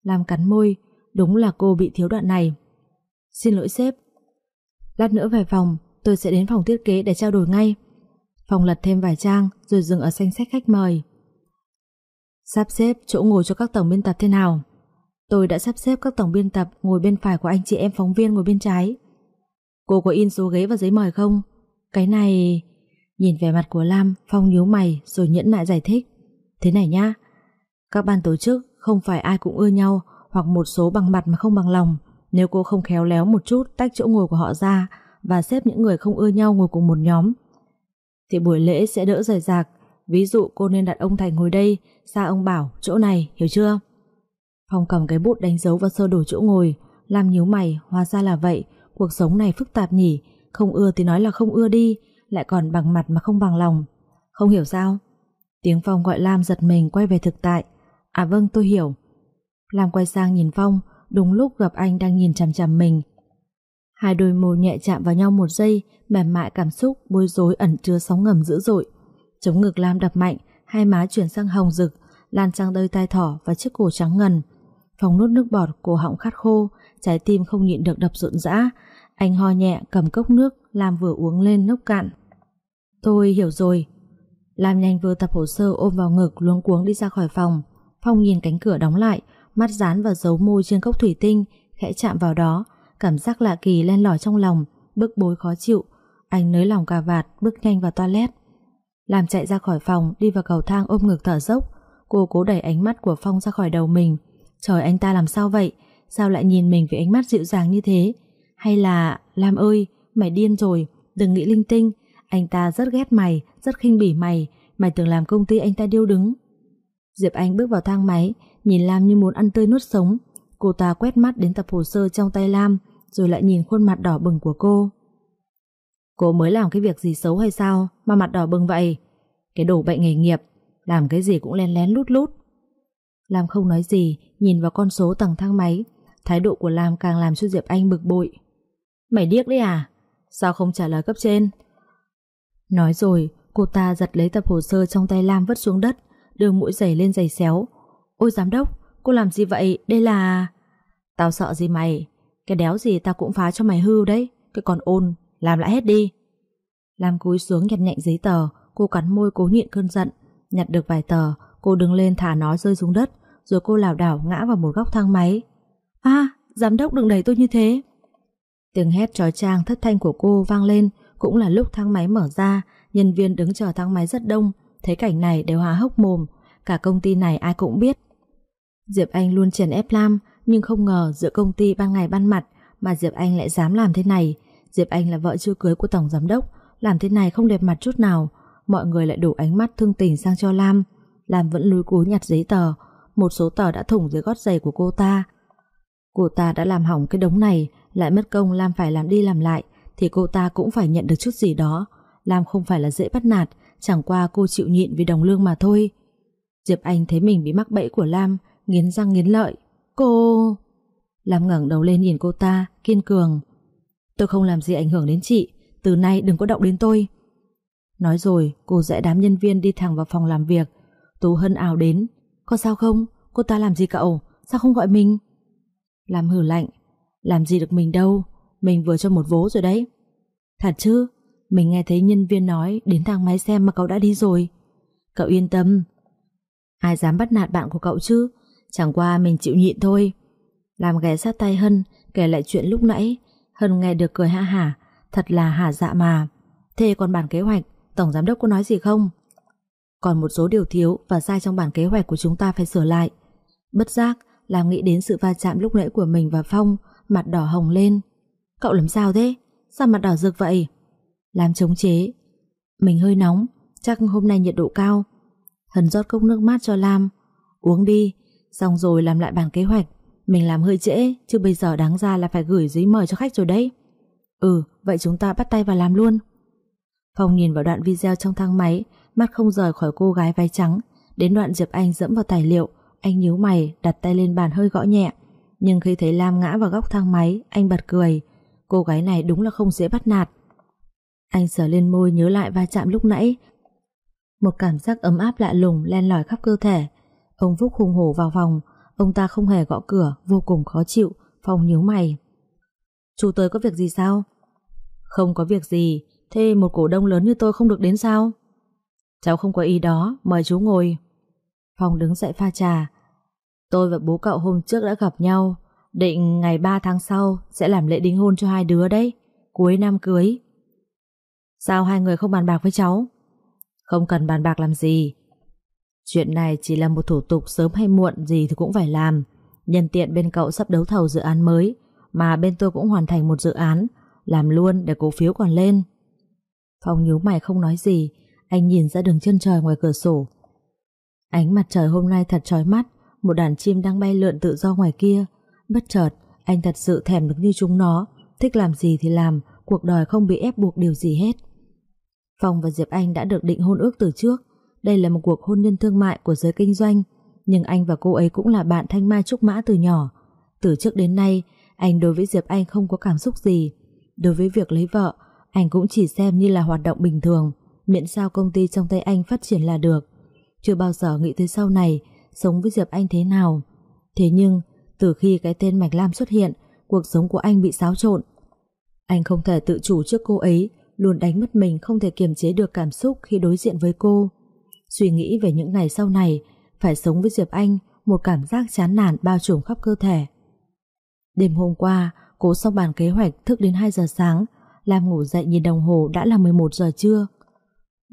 Làm cắn môi, đúng là cô bị thiếu đoạn này. Xin lỗi sếp. Lát nữa về phòng, tôi sẽ đến phòng thiết kế để trao đổi ngay. Phòng lật thêm vài trang rồi dừng ở danh sách khách mời. Sắp xếp chỗ ngồi cho các tổng biên tập thế nào? Tôi đã sắp xếp các tổng biên tập ngồi bên phải của anh chị em phóng viên ngồi bên trái. Cô có in số ghế và giấy mời không? Cái này... Nhìn vẻ mặt của Lam, Phong nhíu mày rồi nhẫn nại giải thích. Thế này nhá, các ban tổ chức không phải ai cũng ưa nhau hoặc một số bằng mặt mà không bằng lòng. Nếu cô không khéo léo một chút tách chỗ ngồi của họ ra và xếp những người không ưa nhau ngồi cùng một nhóm, thì buổi lễ sẽ đỡ rời rạc. Ví dụ cô nên đặt ông Thành ngồi đây, xa ông Bảo, chỗ này, hiểu chưa? Phong cầm cái bút đánh dấu và sơ đồ chỗ ngồi, làm nhíu mày, hóa ra là vậy, cuộc sống này phức tạp nhỉ, không ưa thì nói là không ưa đi, lại còn bằng mặt mà không bằng lòng. Không hiểu sao? Tiếng Phong gọi Lam giật mình quay về thực tại. À vâng tôi hiểu. Lam quay sang nhìn Phong, đúng lúc gặp anh đang nhìn chằm chằm mình. Hai đôi môi nhẹ chạm vào nhau một giây, mềm mại cảm xúc, bối rối ẩn chứa sóng ngầm dữ dội. Chống ngực Lam đập mạnh, hai má chuyển sang hồng rực, lan sang đôi tai thỏ và chiếc cổ trắng ngần. phòng nuốt nước bọt, cổ họng khát khô, trái tim không nhịn được đập rộn rã. Anh ho nhẹ cầm cốc nước Lam vừa uống lên nốc cạn. Tôi hiểu rồi. Lam nhanh vừa tập hồ sơ ôm vào ngực luống cuống đi ra khỏi phòng. Phong nhìn cánh cửa đóng lại Mắt dán vào dấu môi trên cốc thủy tinh Khẽ chạm vào đó. Cảm giác lạ kỳ len lỏi trong lòng Bức bối khó chịu. Anh nới lòng cà vạt bước nhanh vào toilet làm chạy ra khỏi phòng, Đi vào cầu thang ôm ngực thở dốc. Cô cố đẩy ánh mắt của Phong ra khỏi đầu mình. Trời, anh ta làm sao vậy? Sao lại nhìn mình với ánh mắt dịu dàng như thế? Hay là, Lam ơi, Mày điên rồi, Đừng nghĩ linh tinh. Anh ta rất ghét mày, Rất khinh bỉ mày. Mày tưởng làm công ty anh ta điêu đứng. Diệp Anh bước vào thang máy, Nhìn Lam như muốn ăn tươi nuốt sống. Cô ta quét mắt đến tập hồ sơ trong tay Lam, Rồi lại nhìn khuôn mặt đỏ bừng của cô. Cô mới làm cái việc gì xấu hay sao Mà mặt đỏ bừng vậy? Cái đồ bệnh nghề nghiệp, Làm cái gì cũng len lén lút lút. Lam không nói gì, Nhìn vào con số tầng thang máy. Thái độ của Lam càng làm cho Diệp Anh bực bội. Mày điếc đấy à? Sao không trả lời cấp trên? Nói rồi, cô ta giật lấy tập hồ sơ trong tay Lam vứt xuống đất, Đưa mũi giày lên giày xéo. Ôi giám đốc, Cô làm gì vậy? Đây là Tao sợ gì mày? Cái đéo gì tao cũng phá cho mày hư đấy, Cái còn ôn làm lại hết đi. Lam cúi xuống nhặt nhạnh giấy tờ Cô cắn môi cố nhịn cơn giận. Nhặt được vài tờ Cô đứng lên thả nó rơi xuống đất Rồi cô lảo đảo ngã vào một góc thang máy. À giám đốc đừng đẩy tôi như thế. Tiếng hét trói trang thất thanh của cô vang lên Cũng là lúc thang máy mở ra Nhân viên đứng chờ thang máy rất đông. Thấy cảnh này đều há hốc mồm Cả công ty này ai cũng biết. Diệp Anh luôn chèn ép Lam Nhưng không ngờ giữa công ty ban ngày ban mặt Mà Diệp Anh lại dám làm thế này Diệp Anh là vợ chưa cưới của Tổng Giám Đốc. Làm thế này không đẹp mặt chút nào. Mọi người lại đổ ánh mắt thương tình sang cho Lam. Lam vẫn lúi cúi nhặt giấy tờ. Một số tờ đã thủng dưới gót giày của cô ta. Cô ta đã làm hỏng cái đống này, Lại mất công Lam phải làm đi làm lại, Thì cô ta cũng phải nhận được chút gì đó. Lam không phải là dễ bắt nạt, Chẳng qua cô chịu nhịn vì đồng lương mà thôi. Diệp Anh thấy mình bị mắc bẫy của Lam, Nghiến răng nghiến lợi. Cô... Lam ngẩng đầu lên nhìn cô ta, Kiên cường. Tôi không làm gì ảnh hưởng đến chị. Từ nay đừng có động đến tôi. Nói rồi, cô dạy đám nhân viên đi thẳng vào phòng làm việc. Tú Hân ảo đến. Có sao không? Cô ta làm gì cậu? Sao không gọi mình? Làm hử lạnh. Làm gì được mình đâu. Mình vừa cho một vố rồi đấy. Thật chứ? Mình nghe thấy nhân viên nói Đến thang máy xem mà cậu đã đi rồi. Cậu yên tâm. Ai dám bắt nạt bạn của cậu chứ? Chẳng qua mình chịu nhịn thôi. Làm ghé sát tay Hân, Kể lại chuyện lúc nãy. Hân nghe được cười ha hả, Thật là hả dạ mà. Thế còn bản kế hoạch, Tổng giám đốc có nói gì không? Còn một số điều thiếu và sai trong bản kế hoạch của chúng ta phải sửa lại. Bất giác, làm nghĩ đến sự va chạm lúc nãy của mình và Phong, Mặt đỏ hồng lên. Cậu làm sao thế? Sao mặt đỏ rực vậy? Làm chống chế. Mình hơi nóng, Chắc hôm nay nhiệt độ cao. Hân rót cốc nước mát cho Lam. Uống đi, Xong rồi làm lại bản kế hoạch. Mình làm hơi trễ, Chứ bây giờ đáng ra là phải gửi giấy mời cho khách rồi đấy. Ừ vậy chúng ta bắt tay vào làm luôn. Phong nhìn vào đoạn video trong thang máy, Mắt không rời khỏi cô gái váy trắng. Đến đoạn Diệp Anh dẫm vào tài liệu, Anh nhíu mày, đặt tay lên bàn hơi gõ nhẹ. Nhưng khi thấy Lam ngã vào góc thang máy, Anh bật cười. Cô gái này đúng là không dễ bắt nạt. Anh sờ lên môi nhớ lại va chạm lúc nãy. Một cảm giác ấm áp lạ lùng len lỏi khắp cơ thể. Ông Phúc hùng hổ vào vòng. Ông ta không hề gõ cửa, Vô cùng khó chịu, Phong nhíu mày. Chú tới có việc gì sao? Không có việc gì, Thế một cổ đông lớn như tôi không được đến sao? Cháu không có ý đó, Mời chú ngồi. Phong đứng dậy pha trà. Tôi và bố cậu hôm trước đã gặp nhau, Định ngày 3 tháng sau Sẽ làm lễ đính hôn cho hai đứa đấy, Cuối năm cưới. Sao hai người không bàn bạc với cháu? Không cần bàn bạc làm gì Chuyện này chỉ là một thủ tục sớm hay muộn gì thì cũng phải làm. Nhân tiện bên cậu sắp đấu thầu dự án mới, mà bên tôi cũng hoàn thành một dự án, làm luôn để cổ phiếu còn lên. Phong nhíu mày không nói gì, anh nhìn ra đường chân trời ngoài cửa sổ. Ánh mặt trời hôm nay thật trói mắt, một đàn chim đang bay lượn tự do ngoài kia. Bất chợt, anh thật sự thèm được như chúng nó, thích làm gì thì làm, cuộc đời không bị ép buộc điều gì hết. Phong và Diệp Anh đã được định hôn ước từ trước, đây là một cuộc hôn nhân thương mại của giới kinh doanh, nhưng anh và cô ấy cũng là bạn thanh mai trúc mã từ nhỏ. Từ trước đến nay, anh đối với Diệp Anh không có cảm xúc gì. Đối với việc lấy vợ, anh cũng chỉ xem như là hoạt động bình thường, miễn sao công ty trong tay anh phát triển là được. Chưa bao giờ nghĩ tới sau này, sống với Diệp Anh thế nào. Thế nhưng, từ khi cái tên Mạch Lam xuất hiện, cuộc sống của anh bị xáo trộn. Anh không thể tự chủ trước cô ấy, luôn đánh mất mình không thể kiềm chế được cảm xúc khi đối diện với cô. Suy nghĩ về những ngày sau này, phải sống với Diệp Anh, một cảm giác chán nản bao trùm khắp cơ thể. Đêm hôm qua, cố xong bàn kế hoạch thức đến 2 giờ sáng, Lam ngủ dậy nhìn đồng hồ đã là 11 giờ trưa.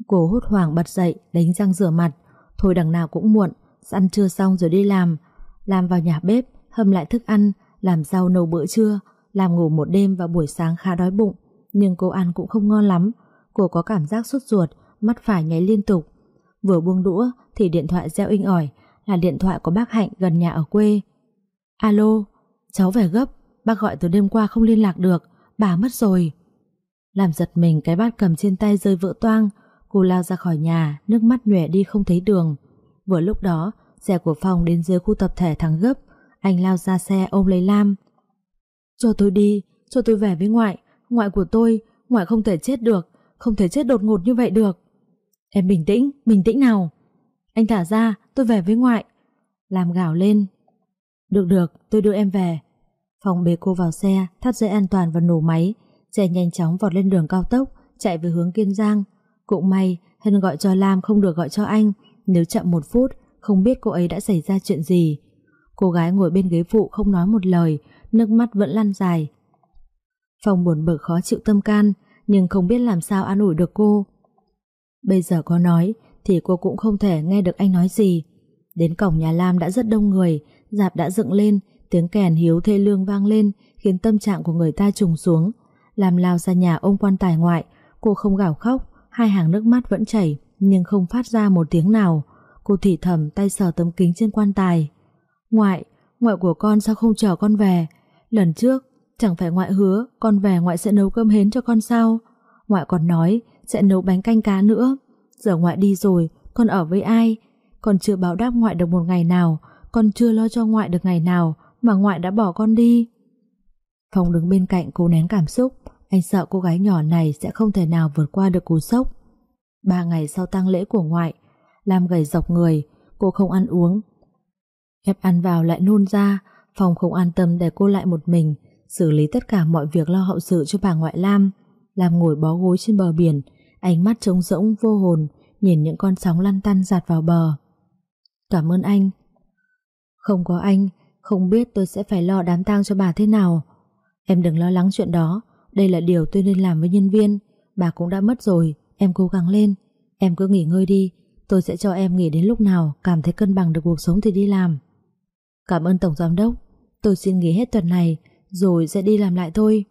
Cô hốt hoảng bật dậy, đánh răng rửa mặt, thôi đằng nào cũng muộn, ăn trưa xong rồi đi làm. Lam vào nhà bếp, hâm lại thức ăn, làm rau nấu bữa trưa, làm ngủ một đêm và buổi sáng khá đói bụng, nhưng cô ăn cũng không ngon lắm. Cô có cảm giác sốt ruột, mắt phải nháy liên tục. Vừa buông đũa thì điện thoại reo inh ỏi, là điện thoại của bác Hạnh gần nhà ở quê. Alo, cháu về gấp, bác gọi từ đêm qua không liên lạc được, bà mất rồi. Làm giật mình cái bát cầm trên tay rơi vỡ toang, cô lao ra khỏi nhà, nước mắt nhòe đi không thấy đường. Vừa lúc đó, xe của Phong đến dưới khu tập thể thắng gấp, anh lao ra xe ôm lấy Lam. Cho tôi đi, cho tôi về với ngoại, ngoại của tôi, ngoại không thể chết được, không thể chết đột ngột như vậy được. Em bình tĩnh, bình tĩnh nào. Anh thả ra, tôi về với ngoại. Làm gào lên. Được được, tôi đưa em về. phòng bế cô vào xe, thắt dây an toàn và nổ máy. Xe nhanh chóng vọt lên đường cao tốc, chạy về hướng Kiên Giang. Cũng may, Hân gọi cho Lam không được gọi cho anh. Nếu chậm một phút, không biết cô ấy đã xảy ra chuyện gì. Cô gái ngồi bên ghế phụ không nói một lời, nước mắt vẫn lăn dài. Phong buồn bực khó chịu tâm can, nhưng không biết làm sao an ủi được cô. Bây giờ có nói, thì cô cũng không thể nghe được anh nói gì. Đến cổng nhà Lam đã rất đông người, dạp đã dựng lên, tiếng kèn hiếu thê lương vang lên, khiến tâm trạng của người ta trùng xuống. Lam lao ra nhà ông quan tài ngoại, cô không gào khóc, hai hàng nước mắt vẫn chảy, nhưng không phát ra một tiếng nào. Cô thì thầm tay sờ tấm kính trên quan tài. Ngoại, ngoại của con sao không chờ con về? Lần trước, chẳng phải ngoại hứa con về ngoại sẽ nấu cơm hến cho con sao? Ngoại còn nói sẽ nấu bánh canh cá nữa. Giờ ngoại đi rồi, con ở với ai? Con chưa báo đáp ngoại được một ngày nào, con chưa lo cho ngoại được ngày nào mà ngoại đã bỏ con đi. Phong đứng bên cạnh cố nén cảm xúc, anh sợ cô gái nhỏ này sẽ không thể nào vượt qua được cú sốc. Ba ngày sau tang lễ của ngoại, Lam gầy dọc người, cô không ăn uống. Ép ăn vào lại nôn ra, Phong không an tâm để cô lại một mình, xử lý tất cả mọi việc lo hậu sự cho bà ngoại Lam. Lam ngồi bó gối trên bờ biển, ánh mắt trống rỗng vô hồn, nhìn những con sóng lăn tăn giạt vào bờ. Cảm ơn anh. Không có anh, không biết tôi sẽ phải lo đám tang cho bà thế nào. Em đừng lo lắng chuyện đó, đây là điều tôi nên làm với nhân viên. Bà cũng đã mất rồi, em cố gắng lên. Em cứ nghỉ ngơi đi, tôi sẽ cho em nghỉ đến lúc nào cảm thấy cân bằng được cuộc sống thì đi làm. Cảm ơn Tổng Giám Đốc, tôi xin nghỉ hết tuần này, rồi sẽ đi làm lại thôi.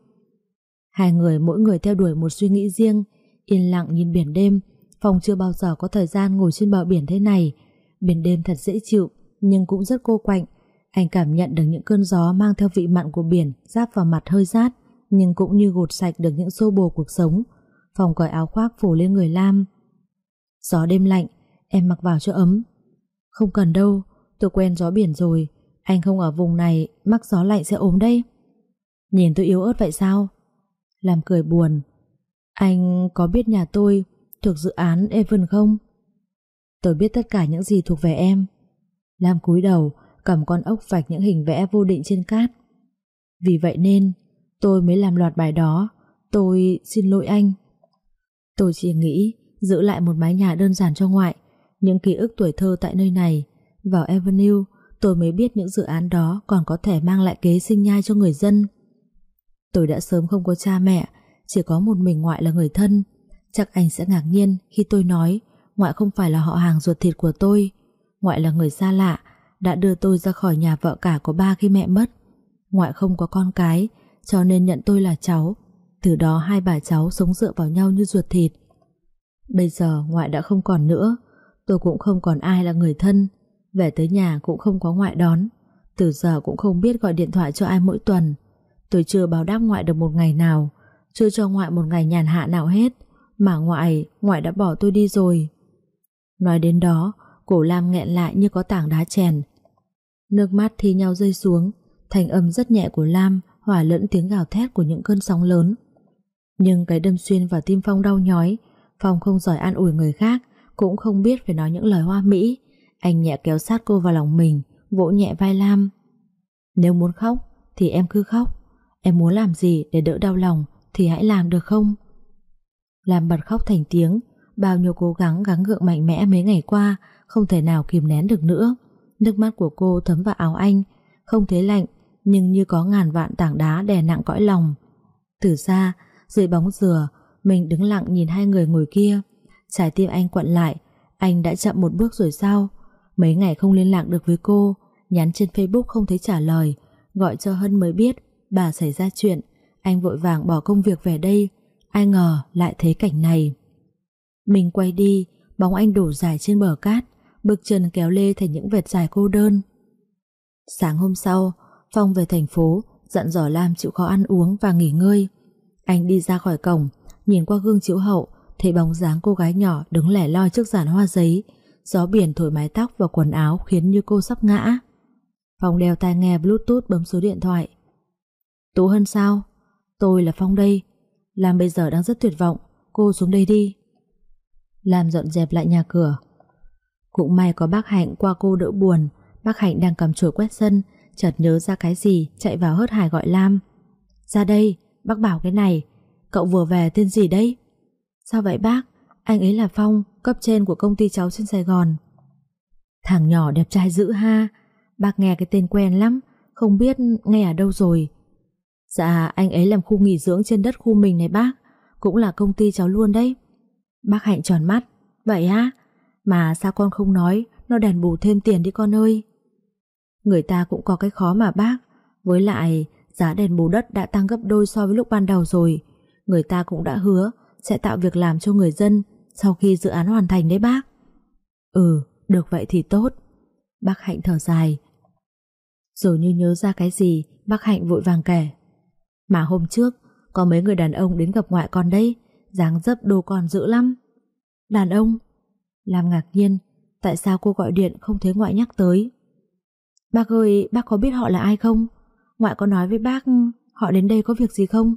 Hai người mỗi người theo đuổi một suy nghĩ riêng, yên lặng nhìn biển đêm, Phong chưa bao giờ có thời gian ngồi trên bờ biển thế này. Biển đêm thật dễ chịu, nhưng cũng rất cô quạnh. Anh cảm nhận được những cơn gió mang theo vị mặn của biển giáp vào mặt hơi rát, nhưng cũng như gột sạch được những xô bồ cuộc sống. Phong cởi áo khoác phủ lên người Lam. Gió đêm lạnh, em mặc vào cho ấm. Không cần đâu, tôi quen gió biển rồi. Anh không ở vùng này, mắc gió lạnh sẽ ốm đây. Nhìn tôi yếu ớt vậy sao? Làm cười buồn. Anh có biết nhà tôi thuộc dự án Evan không? Tôi biết tất cả những gì thuộc về em. Lam cúi đầu, cầm con ốc vạch những hình vẽ vô định trên cát. Vì vậy nên, tôi mới làm loạt bài đó. Tôi xin lỗi anh. Tôi chỉ nghĩ giữ lại một mái nhà đơn giản cho ngoại, những ký ức tuổi thơ tại nơi này. Vào Avenue, tôi mới biết những dự án đó còn có thể mang lại kế sinh nhai cho người dân. Tôi đã sớm không có cha mẹ, chỉ có một mình ngoại là người thân. Chắc anh sẽ ngạc nhiên khi tôi nói ngoại không phải là họ hàng ruột thịt của tôi. Ngoại là người xa lạ, đã đưa tôi ra khỏi nhà vợ cả của ba khi mẹ mất. Ngoại không có con cái, cho nên nhận tôi là cháu. Từ đó hai bà cháu sống dựa vào nhau như ruột thịt. Bây giờ ngoại đã không còn nữa, tôi cũng không còn ai là người thân. Về tới nhà cũng không có ngoại đón. Từ giờ cũng không biết gọi điện thoại cho ai mỗi tuần. Tôi chưa báo đáp ngoại được một ngày nào, chưa cho ngoại một ngày nhàn hạ nào hết. Mà ngoại, ngoại đã bỏ tôi đi rồi. Nói đến đó, cổ Lam nghẹn lại như có tảng đá chèn. Nước mắt thi nhau rơi xuống, thành âm rất nhẹ của Lam hòa lẫn tiếng gào thét của những cơn sóng lớn. Nhưng cái đâm xuyên vào tim Phong đau nhói, Phong không giỏi an ủi người khác, cũng không biết phải nói những lời hoa mỹ. Anh nhẹ kéo sát cô vào lòng mình, vỗ nhẹ vai Lam. Nếu muốn khóc, thì em cứ khóc. Em muốn làm gì để đỡ đau lòng, thì hãy làm được không? Làm bật khóc thành tiếng, bao nhiêu cố gắng gắng gượng mạnh mẽ mấy ngày qua không thể nào kìm nén được nữa. Nước mắt của cô thấm vào áo anh, không thấy lạnh nhưng như có ngàn vạn tảng đá đè nặng cõi lòng. Từ xa, dưới bóng dừa, mình đứng lặng nhìn hai người ngồi kia. Trái tim anh quặn lại, anh đã chậm một bước rồi sao? Mấy ngày không liên lạc được với cô, nhắn trên Facebook không thấy trả lời, gọi cho Hân mới biết bà xảy ra chuyện. Anh vội vàng bỏ công việc về đây, ai ngờ lại thấy cảnh này. Mình quay đi, bóng anh đổ dài trên bờ cát, bước chân kéo lê thành những vệt dài cô đơn. Sáng hôm sau, Phong về thành phố, dặn dò Lam chịu khó ăn uống và nghỉ ngơi. Anh đi ra khỏi cổng, nhìn qua gương chiếu hậu, thấy bóng dáng cô gái nhỏ đứng lẻ loi trước giàn hoa giấy, gió biển thổi mái tóc và quần áo khiến như cô sắp ngã. Phong đeo tai nghe bluetooth bấm số điện thoại. Tú Hân sao? Tôi là Phong đây. Lam bây giờ đang rất tuyệt vọng, cô xuống đây đi. Lam dọn dẹp lại nhà cửa. Cũng may có bác Hạnh qua cô đỡ buồn, bác Hạnh đang cầm chổi quét sân, chợt nhớ ra cái gì, chạy vào hớt hải gọi Lam. Ra đây, bác bảo cái này, cậu vừa về tên gì đấy? Sao vậy bác? Anh ấy là Phong, cấp trên của công ty cháu trên Sài Gòn. Thằng nhỏ đẹp trai dữ ha, bác nghe cái tên quen lắm, không biết nghe ở đâu rồi. Dạ, anh ấy làm khu nghỉ dưỡng trên đất khu mình này bác, cũng là công ty cháu luôn đấy. Bác Hạnh tròn mắt, vậy á? Mà sao con không nói, nó đền bù thêm tiền đi con ơi. Người ta cũng có cái khó mà bác, với lại giá đèn bù đất đã tăng gấp đôi so với lúc ban đầu rồi. Người ta cũng đã hứa sẽ tạo việc làm cho người dân sau khi dự án hoàn thành đấy bác. Ừ, được vậy thì tốt. Bác Hạnh thở dài. Rồi như nhớ ra cái gì, bác Hạnh vội vàng kể. Mà hôm trước, có mấy người đàn ông đến gặp ngoại con đây dáng dấp đồ con dữ lắm. Đàn ông? Làm ngạc nhiên, tại sao cô gọi điện không thấy ngoại nhắc tới? Bác ơi, bác có biết họ là ai không? Ngoại có nói với bác họ đến đây có việc gì không?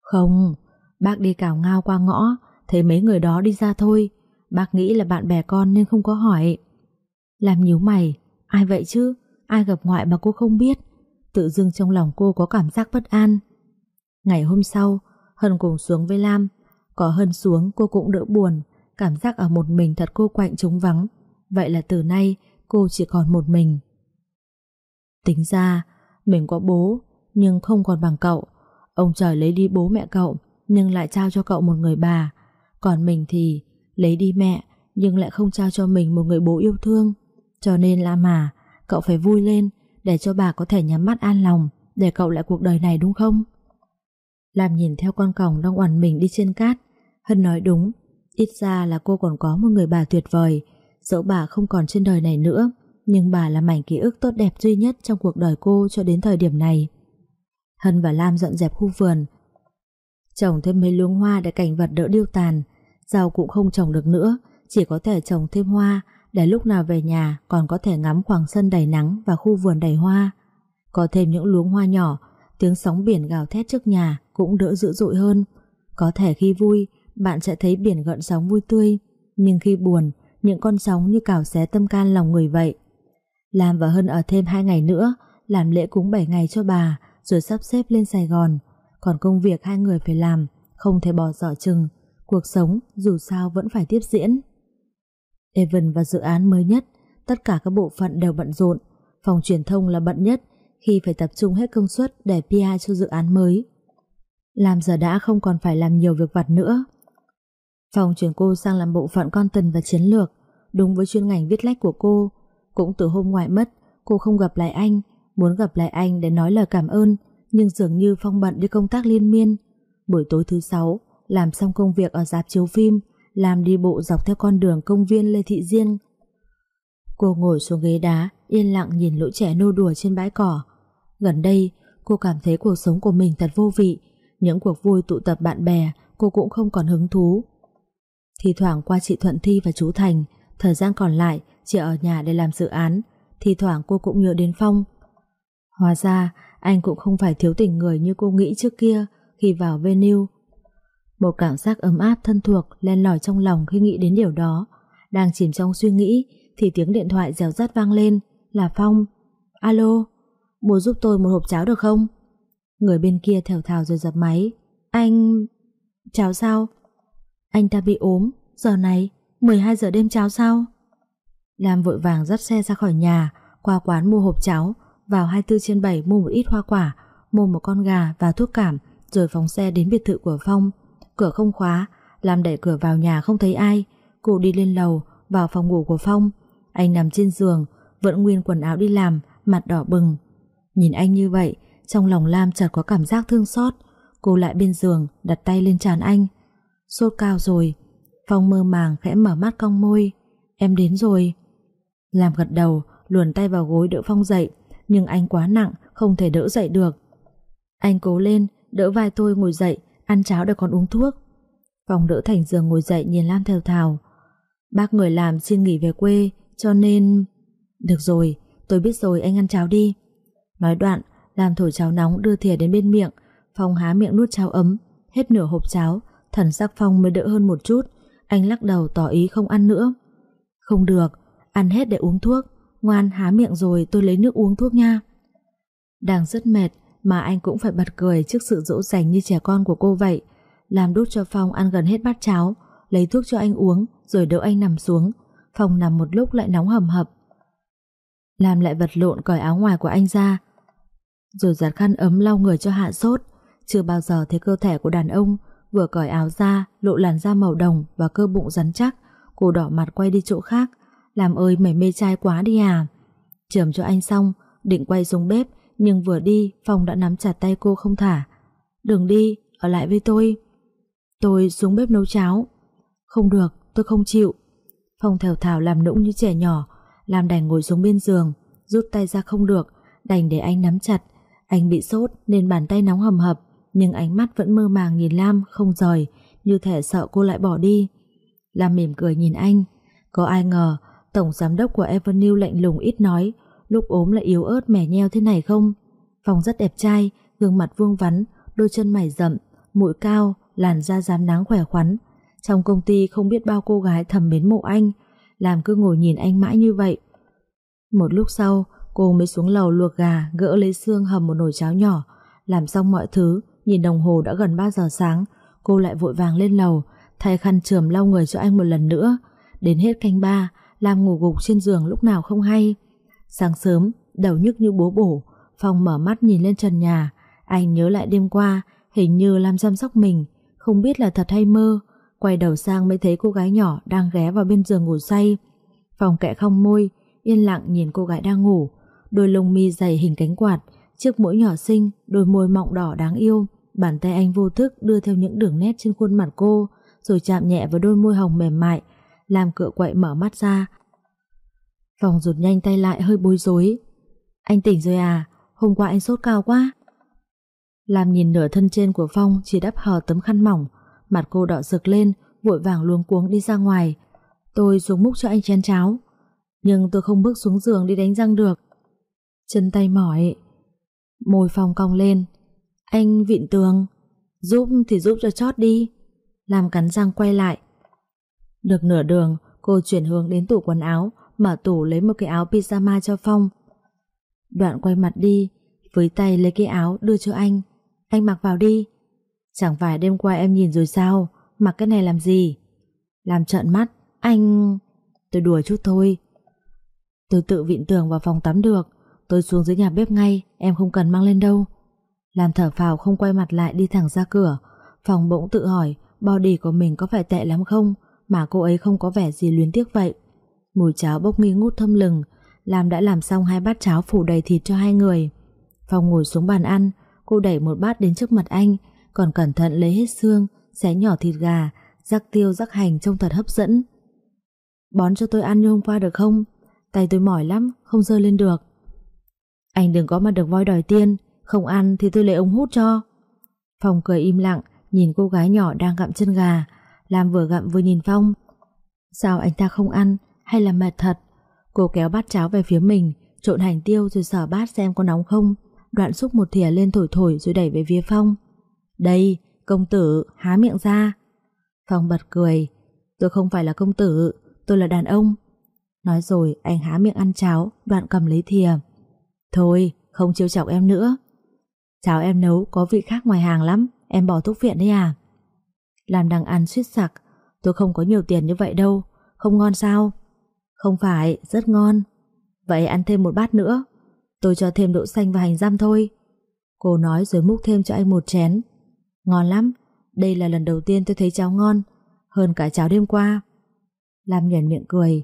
Không, bác đi cào ngao qua ngõ, thấy mấy người đó đi ra thôi. Bác nghĩ là bạn bè con nên không có hỏi. Làm nhíu mày, ai vậy chứ? Ai gặp ngoại mà cô không biết? Tự dưng trong lòng cô có cảm giác bất an. Ngày hôm sau, Hân cùng xuống với Lam. Có Hân xuống cô cũng đỡ buồn, cảm giác ở một mình thật cô quạnh trống vắng. Vậy là từ nay cô chỉ còn một mình. Tính ra, mình có bố, nhưng không còn bằng cậu. Ông trời lấy đi bố mẹ cậu, nhưng lại trao cho cậu một người bà. Còn mình thì lấy đi mẹ, nhưng lại không trao cho mình một người bố yêu thương. Cho nên là mà, cậu phải vui lên, để cho bà có thể nhắm mắt an lòng, để cậu lại cuộc đời này đúng không? Làm nhìn theo con còng đang oằn mình đi trên cát, Hân nói đúng, ít ra là cô còn có một người bà tuyệt vời, dẫu bà không còn trên đời này nữa, nhưng bà là mảnh ký ức tốt đẹp duy nhất trong cuộc đời cô cho đến thời điểm này. Hân và Lam dọn dẹp khu vườn, trồng thêm mấy luống hoa để cảnh vật đỡ điêu tàn, rau cũng không trồng được nữa, chỉ có thể trồng thêm hoa để lúc nào về nhà còn có thể ngắm khoảng sân đầy nắng và khu vườn đầy hoa. Có thêm những luống hoa nhỏ, tiếng sóng biển gào thét trước nhà cũng đỡ dữ dội hơn. Có thể khi vui, bạn sẽ thấy biển gợn sóng vui tươi, nhưng khi buồn, những con sóng như cào xé tâm can lòng người vậy. Lam và Hân ở thêm hai ngày nữa, làm lễ cúng 7 ngày cho bà, rồi sắp xếp lên Sài Gòn. Còn công việc hai người phải làm, không thể bỏ dở chừng. Cuộc sống dù sao vẫn phải tiếp diễn. Evan và dự án mới nhất, tất cả các bộ phận đều bận rộn. Phòng truyền thông là bận nhất khi phải tập trung hết công suất để PR cho dự án mới. Làm giờ đã không còn phải làm nhiều việc vặt nữa. Phòng chuyển cô sang làm bộ phận content và chiến lược, đúng với chuyên ngành viết lách của cô. Cũng từ hôm ngoại mất, cô không gặp lại anh, muốn gặp lại anh để nói lời cảm ơn, nhưng dường như Phong bận đi công tác liên miên. Buổi tối thứ sáu, làm xong công việc ở dạp chiếu phim, làm đi bộ dọc theo con đường công viên Lê Thị Diên. Cô ngồi xuống ghế đá, yên lặng nhìn lũ trẻ nô đùa trên bãi cỏ. Gần đây, cô cảm thấy cuộc sống của mình thật vô vị, những cuộc vui tụ tập bạn bè cô cũng không còn hứng thú. Thì thoảng qua chị Thuận Thi và chú Thành, thời gian còn lại chị ở nhà để làm dự án, thì thoảng cô cũng nhớ đến Phong. Hóa ra, anh cũng không phải thiếu tình người như cô nghĩ trước kia khi vào venue. Một cảm giác ấm áp thân thuộc len lỏi trong lòng khi nghĩ đến điều đó. Đang chìm trong suy nghĩ thì tiếng điện thoại dèo rát vang lên là Phong. Alo, bố giúp tôi một hộp cháo được không? Người bên kia thều thào rồi dập máy. Anh... Cháo sao? Anh ta bị ốm, giờ này, 12 giờ đêm cháo sao? Lam vội vàng dắt xe ra khỏi nhà, qua quán mua hộp cháo, vào 24 trên 7 mua một ít hoa quả, mua một con gà và thuốc cảm, rồi phóng xe đến biệt thự của Phong. Cửa không khóa, Lam đẩy cửa vào nhà không thấy ai, cô đi lên lầu, vào phòng ngủ của Phong. Anh nằm trên giường, vẫn nguyên quần áo đi làm, mặt đỏ bừng. Nhìn anh như vậy, trong lòng Lam chợt có cảm giác thương xót. Cô lại bên giường, đặt tay lên trán anh. Sốt cao rồi. Phong mơ màng khẽ mở mắt cong môi. Em đến rồi. Lam gật đầu, luồn tay vào gối đỡ Phong dậy, nhưng anh quá nặng, không thể đỡ dậy được. Anh cố lên, đỡ vai tôi ngồi dậy, ăn cháo để còn uống thuốc. Phong đỡ thành giường ngồi dậy nhìn Lam theo thào. Bác người làm xin nghỉ về quê, cho nên... Được rồi, tôi biết rồi anh ăn cháo đi. Nói đoạn, làm thổi cháo nóng đưa thìa đến bên miệng, Phong há miệng nuốt cháo ấm, hết nửa hộp cháo, thần sắc Phong mới đỡ hơn một chút, anh lắc đầu tỏ ý không ăn nữa. Không được, ăn hết để uống thuốc, ngoan há miệng rồi tôi lấy nước uống thuốc nha. Đang rất mệt mà anh cũng phải bật cười trước sự dỗ dành như trẻ con của cô vậy. Làm đút cho Phong ăn gần hết bát cháo, lấy thuốc cho anh uống rồi đỡ anh nằm xuống. Phong nằm một lúc lại nóng hầm hập. Làm lại vật lộn cởi áo ngoài của anh ra, rồi giặt khăn ấm lau người cho hạ sốt. Chưa bao giờ thấy cơ thể của đàn ông vừa cởi áo ra, lộ làn da màu đồng và cơ bụng rắn chắc, cô đỏ mặt quay đi chỗ khác. Làm ơi mày mê trai quá đi à. Chườm cho anh xong, định quay xuống bếp, nhưng vừa đi, Phong đã nắm chặt tay cô không thả. Đừng đi, ở lại với tôi. Tôi xuống bếp nấu cháo. Không được, tôi không chịu. Phong thèo thảo làm nũng như trẻ nhỏ, làm đành ngồi xuống bên giường, rút tay ra không được, đành để anh nắm chặt. Anh bị sốt nên bàn tay nóng hầm hập, nhưng ánh mắt vẫn mơ màng nhìn Lam không rời, như thể sợ cô lại bỏ đi. Lam mỉm cười nhìn anh. Có ai ngờ, tổng giám đốc của Avenue lạnh lùng ít nói, lúc ốm lại yếu ớt mẻ nheo thế này không? Phong rất đẹp trai, gương mặt vuông vắn, đôi chân mày rậm, mũi cao, làn da rám nắng khỏe khoắn. Trong công ty không biết bao cô gái thầm mến mộ anh, làm cứ ngồi nhìn anh mãi như vậy. Một lúc sau, cô mới xuống lầu luộc gà, gỡ lấy xương hầm một nồi cháo nhỏ, làm xong mọi thứ, nhìn đồng hồ đã gần 3 giờ sáng, cô lại vội vàng lên lầu, thay khăn chườm lau người cho anh một lần nữa. Đến hết canh ba, Lam ngủ gục trên giường lúc nào không hay. Sáng sớm, đầu nhức như bố bổ, Phong mở mắt nhìn lên trần nhà, anh nhớ lại đêm qua, hình như Lam chăm sóc mình, không biết là thật hay mơ. Quay đầu sang mới thấy cô gái nhỏ đang ghé vào bên giường ngủ say. Phong kẹ không môi, yên lặng nhìn cô gái đang ngủ, đôi lông mi dày hình cánh quạt, chiếc mũi nhỏ xinh, đôi môi mọng đỏ đáng yêu. Bàn tay anh vô thức đưa theo những đường nét trên khuôn mặt cô, rồi chạm nhẹ vào đôi môi hồng mềm mại, làm cựa quậy mở mắt ra. Phòng rụt nhanh tay lại hơi bối rối. Anh tỉnh rồi à? Hôm qua anh sốt cao quá. Làm nhìn nửa thân trên của Phong chỉ đắp hờ tấm khăn mỏng, mặt cô đỏ rực lên, vội vàng luống cuống đi ra ngoài. Tôi xuống múc cho anh chén cháo, nhưng tôi không bước xuống giường đi đánh răng được. Chân tay mỏi, môi Phong cong lên. Anh vịn tường, giúp thì giúp cho chót đi. Làm cắn răng quay lại. Được nửa đường, cô chuyển hướng đến tủ quần áo, mở tủ lấy một cái áo pyjama cho Phong. Đoạn quay mặt đi, với tay lấy cái áo đưa cho anh. Anh mặc vào đi. Chẳng phải đêm qua em nhìn rồi sao, mặc cái này làm gì? Làm trợn mắt, anh... Tôi đùa chút thôi. Tôi tự vịn tường vào phòng tắm được, tôi xuống dưới nhà bếp ngay, em không cần mang lên đâu. Làm thở phào không quay mặt lại đi thẳng ra cửa, phòng bỗng tự hỏi body của mình có phải tệ lắm không mà cô ấy không có vẻ gì luyến tiếc vậy. Mùi cháo bốc nghi ngút thơm lừng, Lam đã làm xong hai bát cháo phủ đầy thịt cho hai người. Phong ngồi xuống bàn ăn, cô đẩy một bát đến trước mặt anh, còn cẩn thận lấy hết xương, xé nhỏ thịt gà, rắc tiêu rắc hành trông thật hấp dẫn. Bón cho tôi ăn như hôm qua được không? Tay tôi mỏi lắm, không rơi lên được. Anh đừng có mà được voi đòi tiên, không ăn thì tôi lấy ống hút cho. Phong cười im lặng, nhìn cô gái nhỏ đang gặm chân gà, Lam vừa gặm vừa nhìn Phong. Sao anh ta không ăn, hay là mệt thật? Cô kéo bát cháo về phía mình, trộn hành tiêu rồi sở bát xem có nóng không. Đoạn xúc một thìa lên thổi thổi rồi đẩy về phía Phong. Đây, công tử, há miệng ra. Phong bật cười. Tôi không phải là công tử, tôi là đàn ông. Nói rồi anh há miệng ăn cháo, đoạn cầm lấy thìa. Thôi, không chiêu chọc em nữa. Cháo em nấu có vị khác ngoài hàng lắm, em bỏ thuốc viện đấy à? Làm đang ăn suýt sặc, tôi không có nhiều tiền như vậy đâu, không ngon sao? Không phải, rất ngon. Vậy ăn thêm một bát nữa. Tôi cho thêm đậu xanh và hành răm thôi. Cô nói rồi múc thêm cho anh một chén. Ngon lắm, đây là lần đầu tiên tôi thấy cháo ngon, hơn cả cháo đêm qua. Lam nhuẩn miệng cười.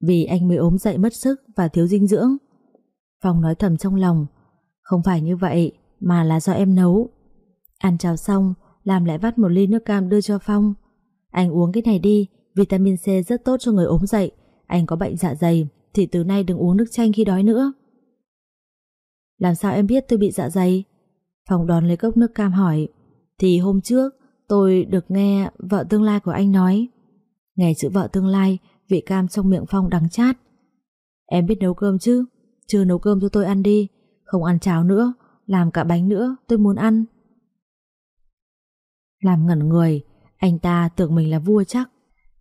Vì anh mới ốm dậy mất sức và thiếu dinh dưỡng. Phong nói thầm trong lòng. Không phải như vậy, mà là do em nấu. Ăn cháo xong, Lam lại vắt một ly nước cam đưa cho Phong. Anh uống cái này đi, vitamin C rất tốt cho người ốm dậy. Anh có bệnh dạ dày, thì từ nay đừng uống nước chanh khi đói nữa. Làm sao em biết tôi bị dạ dày? phòng đón lấy cốc nước cam hỏi. Thì hôm trước, tôi được nghe vợ tương lai của anh nói. Nghe chữ vợ tương lai, vị cam trong miệng Phong đắng chát. Em biết nấu cơm chứ? Chưa nấu cơm cho tôi ăn đi. Không ăn cháo nữa, làm cả bánh nữa, tôi muốn ăn. Làm ngẩn người, anh ta tưởng mình là vua chắc.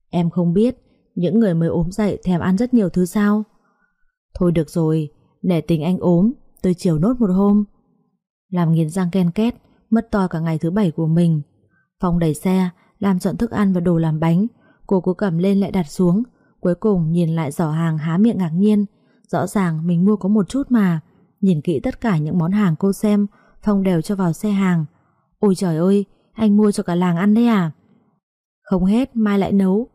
Em không biết, những người mới ốm dậy thèm ăn rất nhiều thứ sao. Thôi được rồi, để tình anh ốm, tôi chiều nốt một hôm. Làm nghiến răng ken két, mất to cả ngày thứ bảy của mình. Phong đẩy xe, làm chọn thức ăn và đồ làm bánh. Cô cố cầm lên lại đặt xuống. Cuối cùng nhìn lại giỏ hàng há miệng ngạc nhiên. Rõ ràng mình mua có một chút mà. Nhìn kỹ tất cả những món hàng cô xem, Phong đều cho vào xe hàng. Ôi trời ơi, anh mua cho cả làng ăn đấy à? Không hết, mai lại nấu.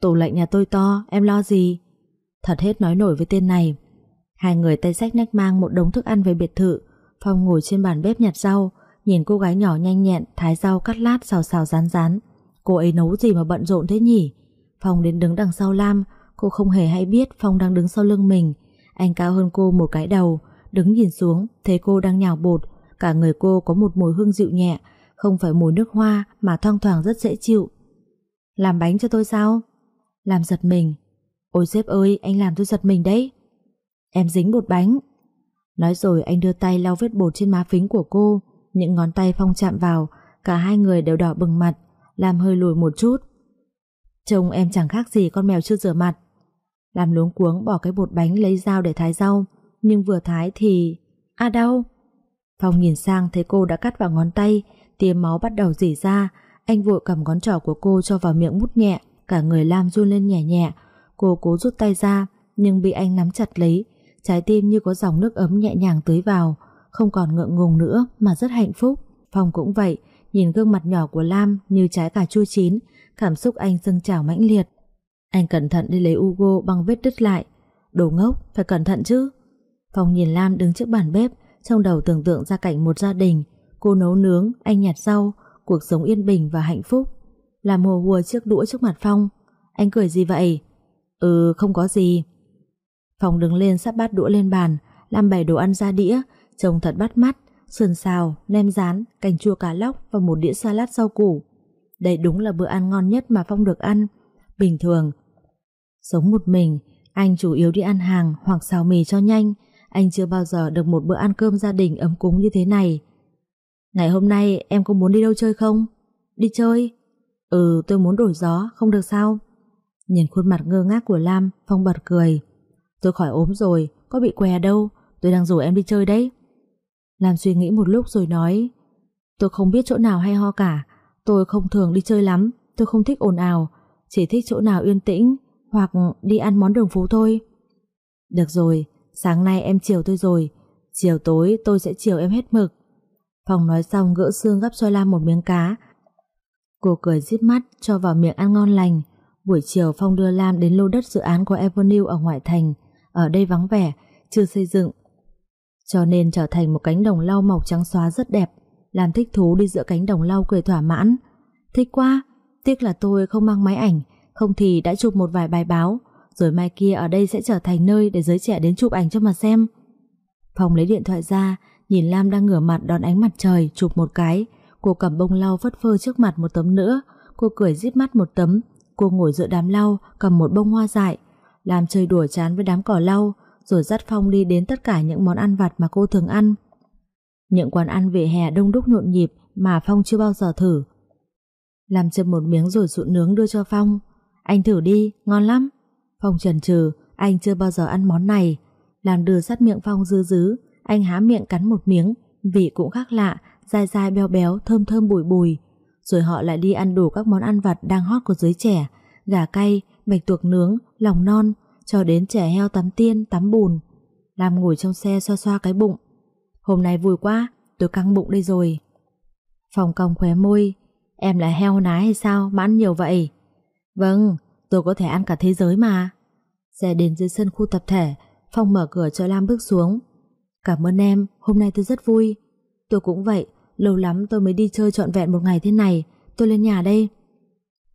Tủ lạnh nhà tôi to, em lo gì? Thật hết nói nổi với tên này. Hai người tay sách nách mang một đống thức ăn về biệt thự. Phong ngồi trên bàn bếp nhặt rau, nhìn cô gái nhỏ nhanh nhẹn thái rau cắt lát xào xào rán rán. Cô ấy nấu gì mà bận rộn thế nhỉ? Phong đến đứng đằng sau Lam, cô không hề hay biết Phong đang đứng sau lưng mình. Anh cao hơn cô một cái đầu, đứng nhìn xuống, thấy cô đang nhào bột. Cả người cô có một mùi hương dịu nhẹ, không phải mùi nước hoa mà thoang thoảng rất dễ chịu. Làm bánh cho tôi sao? Làm giật mình. Ôi sếp ơi, anh làm tôi giật mình đấy. Em dính bột bánh. Nói rồi anh đưa tay lau vết bột trên má phính của cô. Những ngón tay Phong chạm vào, cả hai người đều đỏ bừng mặt, làm hơi lùi một chút. Trông em chẳng khác gì con mèo chưa rửa mặt. Làm luống cuống bỏ cái bột bánh lấy dao để thái rau, nhưng vừa thái thì... À đau! Phong nhìn sang thấy cô đã cắt vào ngón tay, tiêm máu bắt đầu rỉ ra, anh vội cầm ngón trỏ của cô cho vào miệng mút nhẹ, cả người Lam run lên nhẹ nhẹ. Cô cố rút tay ra, nhưng bị anh nắm chặt lấy, trái tim như có dòng nước ấm nhẹ nhàng tưới vào, không còn ngượng ngùng nữa mà rất hạnh phúc. Phong cũng vậy, nhìn gương mặt nhỏ của Lam như trái cà chua chín, cảm xúc anh dâng trào mãnh liệt. Anh cẩn thận đi lấy Ugo băng vết đứt lại. Đồ ngốc, phải cẩn thận chứ. Phong nhìn Lam đứng trước bàn bếp, trong đầu tưởng tượng ra cảnh một gia đình, cô nấu nướng, anh nhặt rau, cuộc sống yên bình và hạnh phúc. Làm hồ hùa chiếc đũa trước mặt Phong. Anh cười gì vậy? Ừ, không có gì. Phong đứng lên sắp bát đũa lên bàn, làm bày đồ ăn ra đĩa, trông thật bắt mắt, sườn xào, nem rán, canh chua cá lóc và một đĩa salad rau củ. Đây đúng là bữa ăn ngon nhất mà Phong được ăn. Bình thường, sống một mình, anh chủ yếu đi ăn hàng hoặc xào mì cho nhanh. Anh chưa bao giờ được một bữa ăn cơm gia đình ấm cúng như thế này. Ngày hôm nay em có muốn đi đâu chơi không? Đi chơi? Ừ, tôi muốn đổi gió, không được sao? Nhìn khuôn mặt ngơ ngác của Lam, Phong bật cười. Tôi khỏi ốm rồi, có bị què đâu, tôi đang rủ em đi chơi đấy. Lam suy nghĩ một lúc rồi nói, tôi không biết chỗ nào hay ho cả, tôi không thường đi chơi lắm, tôi không thích ồn ào, chỉ thích chỗ nào yên tĩnh, hoặc đi ăn món đường phố thôi. Được rồi, sáng nay em chiều tôi rồi, chiều tối tôi sẽ chiều em hết mực. Phòng nói xong gỡ xương gắp cho Lam một miếng cá. Cô cười giết mắt cho vào miệng ăn ngon lành. Buổi chiều Phong đưa Lam đến lô đất dự án của Avenue ở ngoại thành. Ở đây vắng vẻ, chưa xây dựng. Cho nên trở thành một cánh đồng lau màu trắng xóa rất đẹp. Lam thích thú đi giữa cánh đồng lau cười thỏa mãn. Thích quá, tiếc là tôi không mang máy ảnh, không thì đã chụp một vài bài báo. Rồi mai kia ở đây sẽ trở thành nơi để giới trẻ đến chụp ảnh cho mà xem. Phong lấy điện thoại ra, Nhìn Lam đang ngửa mặt đón ánh mặt trời chụp một cái Cô cầm bông lau phất phơ trước mặt một tấm nữa. Cô cười díp mắt một tấm. Cô ngồi giữa đám lau cầm một bông hoa dại. Làm chơi đùa chán với đám cỏ lau Rồi dắt Phong đi đến tất cả những món ăn vặt mà cô thường ăn. Những quán ăn về hè đông đúc nhộn nhịp Mà Phong chưa bao giờ thử. Làm châm một miếng rồi sụn nướng đưa cho Phong. Anh thử đi, ngon lắm. Phong chần chừ Anh chưa bao giờ ăn món này. Làm đưa sát miệng Phong dư dứ. Anh há miệng cắn một miếng, vị cũng khác lạ, dai dai béo béo, thơm thơm bùi bùi. Rồi họ lại đi ăn đủ các món ăn vặt đang hot của giới trẻ, gà cay, bạch tuộc nướng, lòng non, cho đến trẻ heo tắm tiên, tắm bùn. Lam ngồi trong xe xoa xoa cái bụng. Hôm nay vui quá, tôi căng bụng đây rồi. Phòng còng khóe môi, em là heo nái hay sao mà ăn nhiều vậy? Vâng, tôi có thể ăn cả thế giới mà. Xe đến dưới sân khu tập thể, Phong mở cửa cho Lam bước xuống. Cảm ơn em, hôm nay tôi rất vui. Tôi cũng vậy, lâu lắm tôi mới đi chơi trọn vẹn một ngày thế này, tôi lên nhà đây.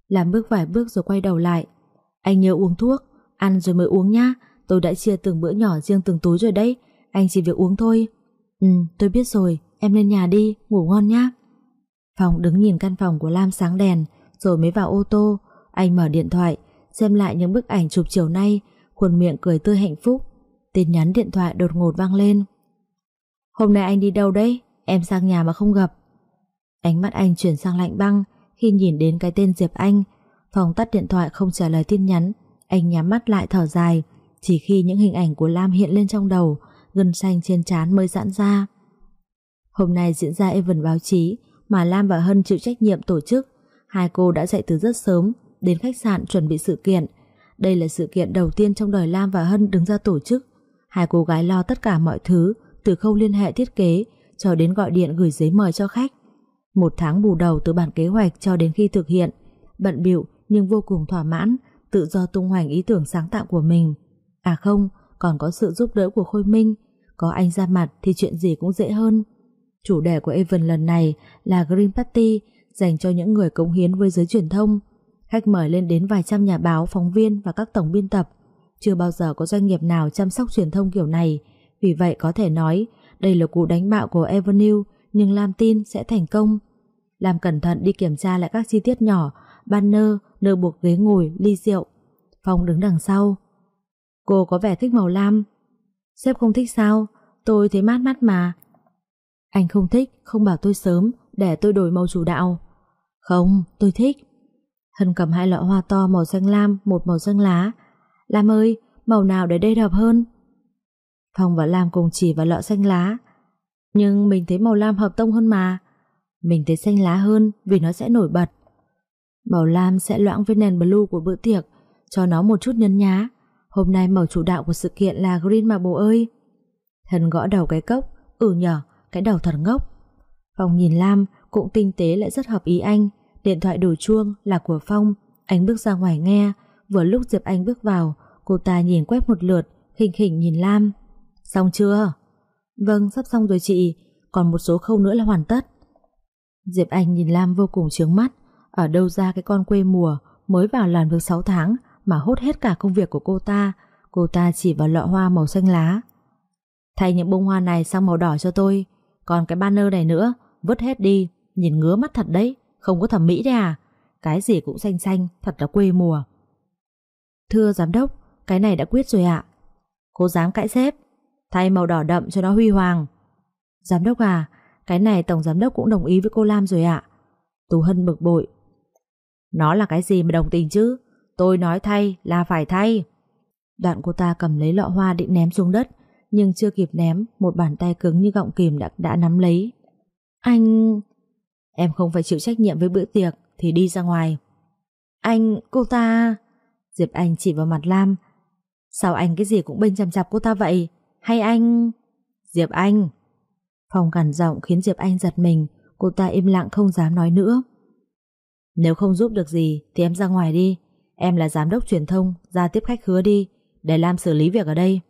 làm bước vài bước rồi quay đầu lại. Anh nhớ uống thuốc, ăn rồi mới uống nhá, tôi đã chia từng bữa nhỏ riêng từng túi rồi đấy, anh chỉ việc uống thôi. Ừ, tôi biết rồi, em lên nhà đi, ngủ ngon nhá. phòng đứng nhìn căn phòng của Lam sáng đèn, rồi mới vào ô tô. Anh mở điện thoại, xem lại những bức ảnh chụp chiều nay, khuôn miệng cười tươi hạnh phúc. Tin nhắn điện thoại đột ngột vang lên. Hôm nay anh đi đâu đấy? Em sang nhà mà không gặp. Ánh mắt anh chuyển sang lạnh băng khi nhìn đến cái tên Diệp Anh. Phòng tắt điện thoại không trả lời tin nhắn. Anh nhắm mắt lại thở dài. Chỉ khi những hình ảnh của Lam hiện lên trong đầu, gân xanh trên trán mới giãn ra. Hôm nay diễn ra event báo chí mà Lam và Hân chịu trách nhiệm tổ chức. Hai cô đã dậy từ rất sớm đến khách sạn chuẩn bị sự kiện. Đây là sự kiện đầu tiên trong đời Lam và Hân đứng ra tổ chức. Hai cô gái lo tất cả mọi thứ, từ khâu liên hệ thiết kế cho đến gọi điện gửi giấy mời cho khách. Một tháng bù đầu từ bản kế hoạch cho đến khi thực hiện, bận bịu nhưng vô cùng thỏa mãn, tự do tung hoành ý tưởng sáng tạo của mình. À không, còn có sự giúp đỡ của Khôi Minh, có anh ra mặt thì chuyện gì cũng dễ hơn. Chủ đề của event lần này là Green Party dành cho những người cống hiến với giới truyền thông. Khách mời lên đến vài trăm nhà báo, phóng viên và các tổng biên tập. Chưa bao giờ có doanh nghiệp nào chăm sóc truyền thông kiểu này, vì vậy có thể nói đây là cú đánh bạo của Avenue nhưng Lam tin sẽ thành công. Lam cẩn thận đi kiểm tra lại các chi tiết nhỏ, banner, nơi buộc ghế ngồi, ly rượu. Phong đứng đằng sau. Cô có vẻ thích màu lam. Sếp không thích sao? Tôi thấy mát mắt mà. Anh không thích, không bảo tôi sớm, để tôi đổi màu chủ đạo. Không, tôi thích. Hân cầm hai lọ hoa to màu xanh lam, một màu xanh lá. Lam ơi, màu nào để đây hợp hơn? Phong và Lam cùng chỉ vào lọ xanh lá. Nhưng mình thấy màu lam hợp tông hơn mà. Mình thấy xanh lá hơn vì nó sẽ nổi bật. Màu lam sẽ loãng với nền blue của bữa tiệc, cho nó một chút nhấn nhá. Hôm nay màu chủ đạo của sự kiện là green mà bố ơi. Thần gõ đầu cái cốc, ừ nhở, cái đầu thật ngốc. Phong nhìn Lam cũng tinh tế lại rất hợp ý anh. Điện thoại đổ chuông là của Phong. Anh bước ra ngoài nghe. Vừa lúc Diệp Anh bước vào, cô ta nhìn quét một lượt, khinh khỉnh nhìn Lam. Xong chưa? Vâng, sắp xong rồi chị. Còn một số khâu nữa là hoàn tất. Diệp Anh nhìn Lam vô cùng trướng mắt. Ở đâu ra cái con quê mùa mới vào làm được 6 tháng mà hốt hết cả công việc của cô ta. Cô ta chỉ vào lọ hoa màu xanh lá. Thay những bông hoa này sang màu đỏ cho tôi. Còn cái banner này nữa, vứt hết đi. Nhìn ngứa mắt thật đấy, không có thẩm mỹ đấy à. Cái gì cũng xanh xanh, thật là quê mùa. Thưa giám đốc, cái này đã quyết rồi ạ. Cô dám cãi xếp Thay màu đỏ đậm cho nó huy hoàng. Giám đốc à Cái này tổng giám đốc cũng đồng ý với cô Lam rồi ạ. Tú Hân bực bội. Nó là cái gì mà đồng tình chứ? Tôi nói thay là phải thay. Đoạn cô ta cầm lấy lọ hoa định ném xuống đất Nhưng chưa kịp ném Một bàn tay cứng như gọng kìm đã, đã nắm lấy. Anh Em không phải chịu trách nhiệm với bữa tiệc Thì đi ra ngoài. Anh, cô ta. Diệp Anh chỉ vào mặt Lam. Sao anh cái gì cũng bên chằm chạp cô ta vậy? Hay anh... Diệp Anh... phòng gằn giọng khiến Diệp Anh giật mình, cô ta im lặng không dám nói nữa. Nếu không giúp được gì thì em ra ngoài đi. Em là giám đốc truyền thông, ra tiếp khách hứa đi, để làm xử lý việc ở đây.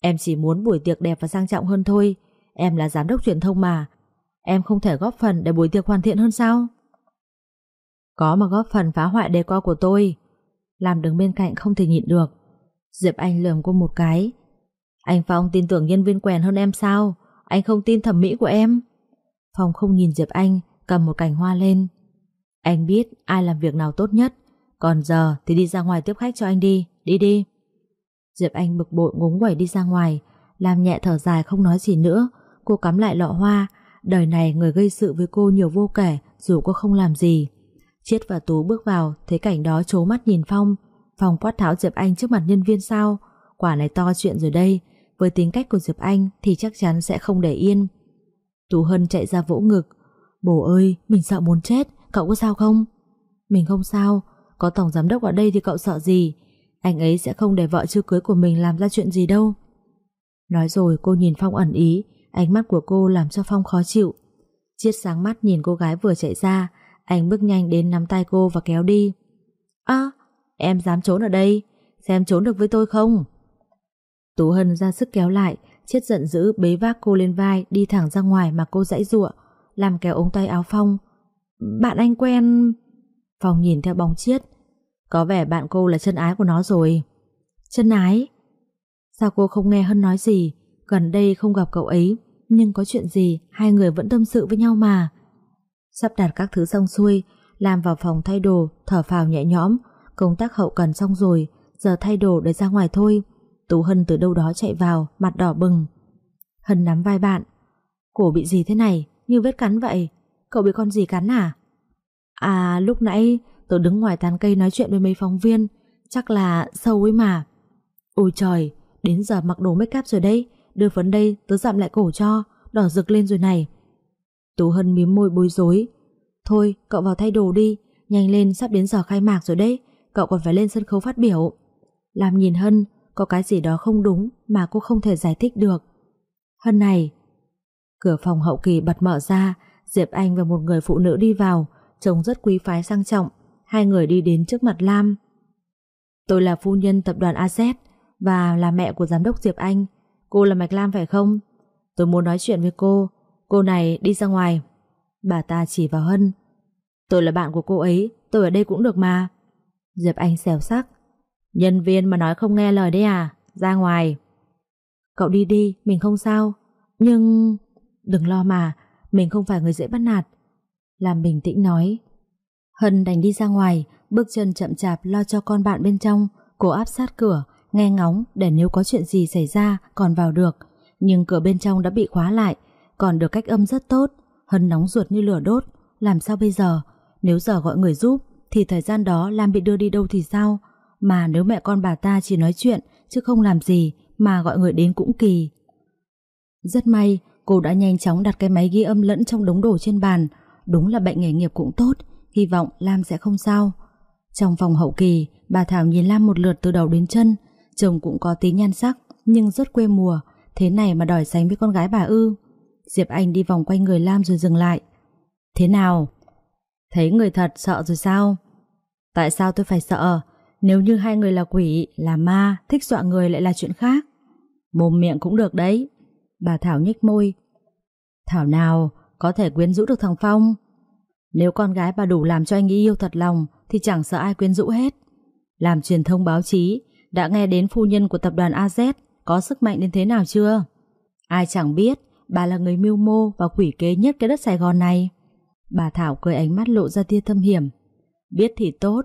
Em chỉ muốn buổi tiệc đẹp và sang trọng hơn thôi. Em là giám đốc truyền thông mà. Em không thể góp phần để buổi tiệc hoàn thiện hơn sao? Có mà góp phần phá hoại đề co của tôi. Làm đứng bên cạnh không thể nhịn được. Diệp Anh lườm cô một cái, anh Phong tin tưởng nhân viên quèn hơn em sao? Anh không tin thẩm mỹ của em? Phong không nhìn Diệp Anh, cầm một cành hoa lên. Anh biết ai làm việc nào tốt nhất, còn giờ thì đi ra ngoài tiếp khách cho anh đi, đi đi. Diệp Anh bực bội ngúng quẩy đi ra ngoài, làm nhẹ thở dài không nói gì nữa. Cô cắm lại lọ hoa, đời này người gây sự với cô nhiều vô kể dù cô không làm gì. Chiết và Tú bước vào, thấy cảnh đó chố mắt nhìn Phong. Phong quát tháo Diệp Anh trước mặt nhân viên sao? Quả này to chuyện rồi đây, với tính cách của Diệp Anh thì chắc chắn sẽ không để yên. Tú Hân chạy ra vỗ ngực. Bố ơi, mình sợ muốn chết, cậu có sao không? Mình không sao, có tổng giám đốc ở đây thì cậu sợ gì? Anh ấy sẽ không để vợ chưa cưới của mình làm ra chuyện gì đâu. Nói rồi cô nhìn Phong ẩn ý, ánh mắt của cô làm cho Phong khó chịu. Chiết sáng mắt nhìn cô gái vừa chạy ra, anh bước nhanh đến nắm tay cô và kéo đi. À, em dám trốn ở đây, xem trốn được với tôi không? Tú Hân ra sức kéo lại, Chiết giận dữ bế vác cô lên vai đi thẳng ra ngoài mà cô dãy giụa, làm kéo ống tay áo Phong. Bạn anh quen... Phong nhìn theo bóng Chiết. Có vẻ bạn cô là chân ái của nó rồi. Chân ái? Sao cô không nghe Hân nói gì? Gần đây không gặp cậu ấy, nhưng có chuyện gì hai người vẫn tâm sự với nhau mà. Sắp đặt các thứ xong xuôi, làm vào phòng thay đồ, thở phào nhẹ nhõm, công tác hậu cần xong rồi, giờ thay đồ để ra ngoài thôi. Tú Hân từ đâu đó chạy vào, mặt đỏ bừng. Hân nắm vai bạn. Cổ bị gì thế này, như vết cắn vậy? Cậu bị con gì cắn à? À, lúc nãy tôi đứng ngoài tán cây nói chuyện với mấy phóng viên, chắc là sâu ấy mà. Ôi trời, đến giờ mặc đồ make up rồi đấy, đưa phấn đây tớ dặm lại cổ cho, đỏ rực lên rồi này. Tú Hân mím môi bối rối. Thôi, cậu vào thay đồ đi, nhanh lên sắp đến giờ khai mạc rồi đấy, cậu còn phải lên sân khấu phát biểu. Làm nhìn Hân, có cái gì đó không đúng mà cô không thể giải thích được. Hân này, cửa phòng hậu kỳ bật mở ra, Diệp Anh và một người phụ nữ đi vào, trông rất quý phái sang trọng. Hai người đi đến trước mặt Lam. Tôi là phu nhân tập đoàn AZ và là mẹ của giám đốc Diệp Anh. Cô là Mạch Lam phải không? Tôi muốn nói chuyện với cô. Cô này đi ra ngoài. Bà ta chỉ vào Hân. Tôi là bạn của cô ấy, tôi ở đây cũng được mà. Diệp Anh xèo sắc. Nhân viên mà nói không nghe lời đấy à? Ra ngoài. Cậu đi đi, mình không sao. Nhưng... Đừng lo mà, mình không phải người dễ bắt nạt. Làm bình tĩnh nói. Hân đành đi ra ngoài, bước chân chậm chạp lo cho con bạn bên trong. Cô áp sát cửa, nghe ngóng để nếu có chuyện gì xảy ra còn vào được. Nhưng cửa bên trong đã bị khóa lại, còn được cách âm rất tốt. Hân nóng ruột như lửa đốt. Làm sao bây giờ? Nếu giờ gọi người giúp, thì thời gian đó Lam bị đưa đi đâu thì sao? Mà nếu mẹ con bà ta chỉ nói chuyện chứ không làm gì mà gọi người đến cũng kỳ. Rất may, cô đã nhanh chóng đặt cái máy ghi âm lẫn trong đống đồ trên bàn. Đúng là bệnh nghề nghiệp cũng tốt, hy vọng Lam sẽ không sao. Trong phòng hậu kỳ, bà Thảo nhìn Lam một lượt từ đầu đến chân. Chồng cũng có tí nhan sắc, nhưng rất quê mùa. Thế này mà đòi sánh với con gái bà ư. Diệp Anh đi vòng quanh người Lam rồi dừng lại. Thế nào? Thấy người thật sợ rồi sao? Tại sao tôi phải sợ? Nếu như hai người là quỷ, là ma, thích dọa người lại là chuyện khác. Mồm miệng cũng được đấy. Bà Thảo nhếch môi. Thảo nào, có thể quyến rũ được thằng Phong. Nếu con gái bà đủ làm cho anh yêu thật lòng thì chẳng sợ ai quyến rũ hết. Làm truyền thông báo chí, đã nghe đến phu nhân của tập đoàn AZ có sức mạnh đến thế nào chưa? Ai chẳng biết, bà là người mưu mô và quỷ kế nhất cái đất Sài Gòn này. Bà Thảo cười ánh mắt lộ ra tia thâm hiểm. Biết thì tốt,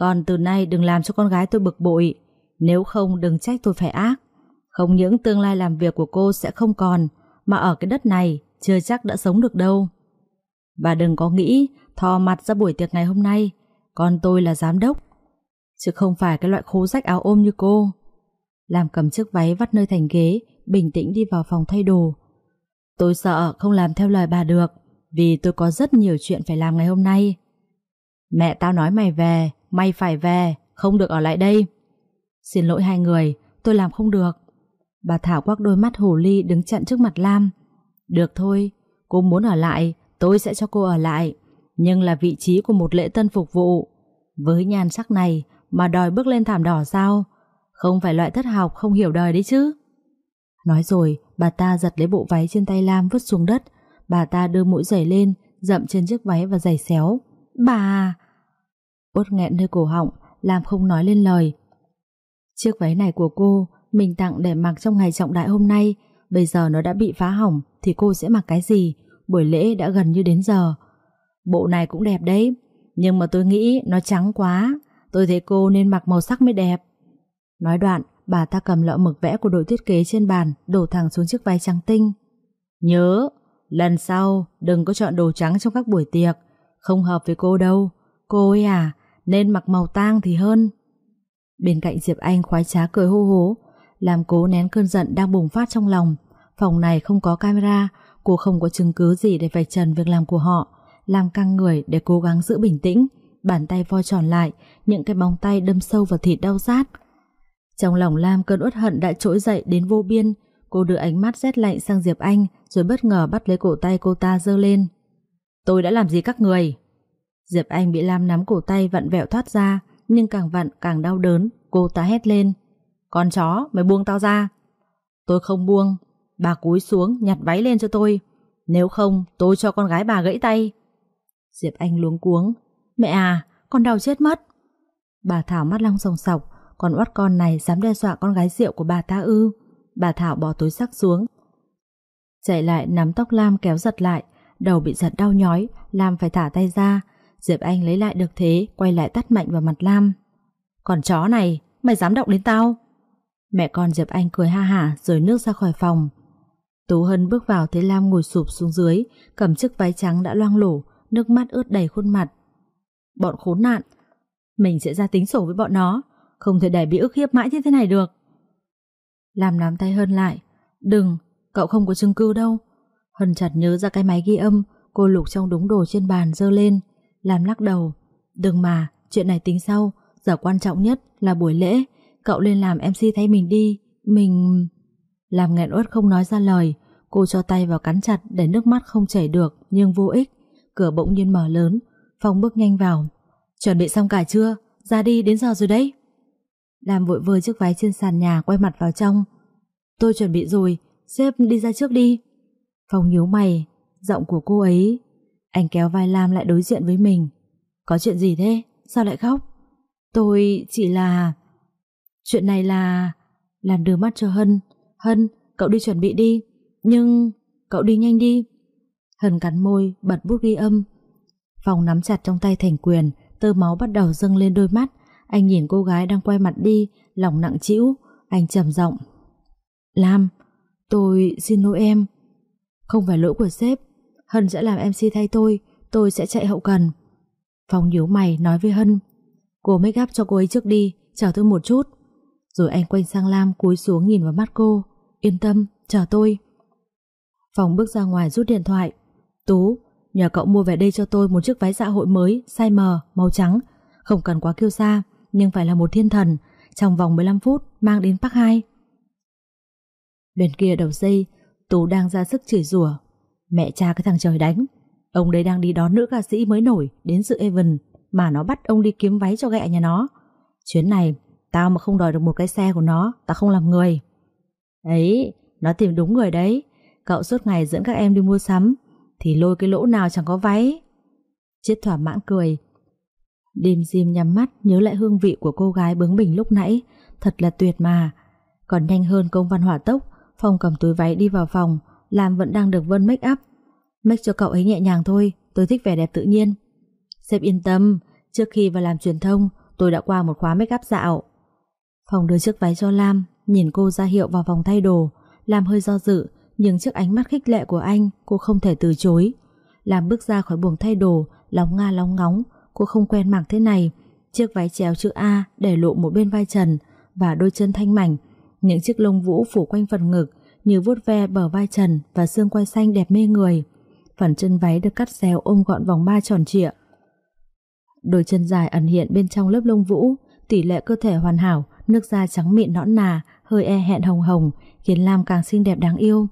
còn từ nay đừng làm cho con gái tôi bực bội. Nếu không, đừng trách tôi phải ác. Không những tương lai làm việc của cô sẽ không còn, Mà ở cái đất này Chưa chắc đã sống được đâu. Và đừng có nghĩ, Thò mặt ra buổi tiệc ngày hôm nay. Con tôi là giám đốc, Chứ không phải cái loại khố rách áo ôm như cô. Làm cầm chiếc váy vắt nơi thành ghế, Bình tĩnh đi vào phòng thay đồ. Tôi sợ không làm theo lời bà được, Vì tôi có rất nhiều chuyện phải làm ngày hôm nay. Mẹ tao nói mày về may phải về, không được ở lại đây. Xin lỗi hai người, tôi làm không được. Bà Thảo quắc đôi mắt hồ ly đứng chặn trước mặt Lam. Được thôi, cô muốn ở lại, tôi sẽ cho cô ở lại. Nhưng là vị trí của một lễ tân phục vụ. Với nhan sắc này mà đòi bước lên thảm đỏ sao? Không phải loại thất học không hiểu đời đấy chứ. Nói rồi, bà ta giật lấy bộ váy trên tay Lam vứt xuống đất. Bà ta đưa mũi giày lên, dậm trên chiếc váy và giày xéo. Bà... Uất nghẹn nơi cổ họng, làm không nói lên lời. Chiếc váy này của cô, mình tặng để mặc trong ngày trọng đại hôm nay, bây giờ nó đã bị phá hỏng, thì cô sẽ mặc cái gì? Buổi lễ đã gần như đến giờ. Bộ này cũng đẹp đấy, nhưng mà tôi nghĩ nó trắng quá, tôi thấy cô nên mặc màu sắc mới đẹp. Nói đoạn, bà ta cầm lọ mực vẽ của đội thiết kế trên bàn, đổ thẳng xuống chiếc váy trắng tinh. Nhớ, lần sau đừng có chọn đồ trắng trong các buổi tiệc, không hợp với cô đâu. Cô ấy à, nên mặc màu tang thì hơn. Bên cạnh Diệp Anh khoái trá cười hô hố, làm cố nén cơn giận đang bùng phát trong lòng. Phòng này không có camera, Cô không có chứng cứ gì để vạch trần việc làm của họ Lam căng người để cố gắng giữ bình tĩnh Bàn tay vo tròn lại Những cái bóng tay đâm sâu vào thịt đau rát Trong lòng Lam cơn uất hận đã trỗi dậy đến vô biên Cô đưa ánh mắt rét lạnh sang Diệp Anh Rồi bất ngờ bắt lấy cổ tay cô ta dơ lên Tôi đã làm gì các người Diệp Anh bị Lam nắm cổ tay vặn vẹo thoát ra, Nhưng càng vặn càng đau đớn, Cô ta hét lên. Con chó, mày buông tao ra. Tôi không buông, Bà cúi xuống nhặt váy lên cho tôi. Nếu không, tôi cho con gái bà gãy tay. Diệp Anh luống cuống. Mẹ à con đau chết mất. Bà Thảo mắt long sòng sọc, Còn oát con này dám đe dọa con gái rượu của bà ta ư? Bà Thảo bỏ túi sắc xuống. Chạy lại nắm tóc Lam kéo giật lại, Đầu bị giật đau nhói, Lam phải thả tay ra Diệp Anh lấy lại được thế Quay lại tắt mạnh vào mặt Lam. Còn chó này mày dám động đến tao? Mẹ con Diệp Anh cười ha hả Rồi nước ra khỏi phòng. Tú Hân bước vào thấy Lam ngồi sụp xuống dưới Cầm chiếc váy trắng đã loang lổ Nước mắt ướt đầy khuôn mặt. Bọn khốn nạn Mình sẽ ra tính sổ với bọn nó Không thể để bị ức hiếp mãi như thế này được. Lam nắm tay Hân lại. Đừng, cậu không có chứng cứ đâu. Hân chặt nhớ ra cái máy ghi âm Cô lục trong đống đồ trên bàn dơ lên. Lam lắc đầu. Đừng mà, chuyện này tính sau. Giờ quan trọng nhất là buổi lễ. Cậu lên làm MC thay mình đi. Mình... Làm nghẹn uất không nói ra lời. Cô cho tay vào cắn chặt để nước mắt không chảy được Nhưng vô ích. Cửa bỗng nhiên mở lớn. Phong bước nhanh vào. Chuẩn bị xong cả chưa? Ra đi đến giờ rồi đấy. Lam vội vơi chiếc váy trên sàn nhà Quay mặt vào trong. Tôi chuẩn bị rồi. Sếp đi ra trước đi. Phong nhíu mày. Giọng của cô ấy anh kéo vai Lam lại đối diện với mình. Có chuyện gì thế? Sao lại khóc? Tôi chỉ là... Chuyện này là... Làm đưa mắt cho Hân. Hân, cậu đi chuẩn bị đi. Nhưng... Cậu đi nhanh đi. Hân cắn môi, bật bút ghi âm. Phòng nắm chặt trong tay thành quyền Tơ máu bắt đầu dâng lên đôi mắt. Anh nhìn cô gái đang quay mặt đi Lòng nặng trĩu. Anh trầm giọng. Lam, tôi xin lỗi em. Không phải lỗi của sếp. Hân sẽ làm MC thay tôi Tôi sẽ chạy hậu cần Phong nhíu mày nói với Hân Cô make up cho cô ấy trước đi Chờ tôi một chút Rồi anh quay sang Lam cúi xuống nhìn vào mắt cô Yên tâm, chờ tôi Phong bước ra ngoài rút điện thoại Tú, nhờ cậu mua về đây cho tôi một chiếc váy dạ hội mới, size M, màu trắng. Không cần quá kiêu xa, nhưng phải là một thiên thần. Trong vòng 15 phút, mang đến Park 2. Bên kia đầu dây, Tú đang ra sức chửi rủa. Mẹ cha cái thằng trời đánh. Ông đấy đang đi đón nữ ca sĩ mới nổi đến dự Evan mà nó bắt ông đi kiếm váy cho gẹ nhà nó. Chuyến này, tao mà không đòi được một cái xe của nó, tao không làm người. Ấy, nó tìm đúng người đấy. Cậu suốt ngày dẫn các em đi mua sắm, thì lôi cái lỗ nào chẳng có váy. Chết thỏa mãn cười. Đêm Diêm nhắm mắt nhớ lại hương vị của cô gái bướng bỉnh lúc nãy, thật là tuyệt mà. Còn nhanh hơn công văn hỏa tốc, Phong cầm túi váy đi vào phòng, Lam vẫn đang được Vân make up. Make cho cậu ấy nhẹ nhàng thôi, tôi thích vẻ đẹp tự nhiên. Sếp yên tâm, trước khi vào làm truyền thông, tôi đã qua một khóa make up dạo. Phòng đưa chiếc váy cho Lam, nhìn cô ra hiệu vào phòng thay đồ, Lam hơi do dự, nhưng trước ánh mắt khích lệ của anh cô không thể từ chối. Lam bước ra khỏi buồng thay đồ, lóng nga lóng ngóng, cô không quen mặc thế này. Chiếc váy chéo chữ A để lộ một bên vai trần và đôi chân thanh mảnh. Những chiếc lông vũ phủ quanh phần ngực như vuốt ve bờ vai trần và xương quai xanh đẹp mê người. Phần chân váy được cắt xéo ôm gọn vòng ba tròn trịa. Đôi chân dài ẩn hiện bên trong lớp lông vũ, tỷ lệ cơ thể hoàn hảo, nước da trắng mịn nõn nà, hơi e hẹn hồng hồng, khiến Lam càng xinh đẹp đáng yêu.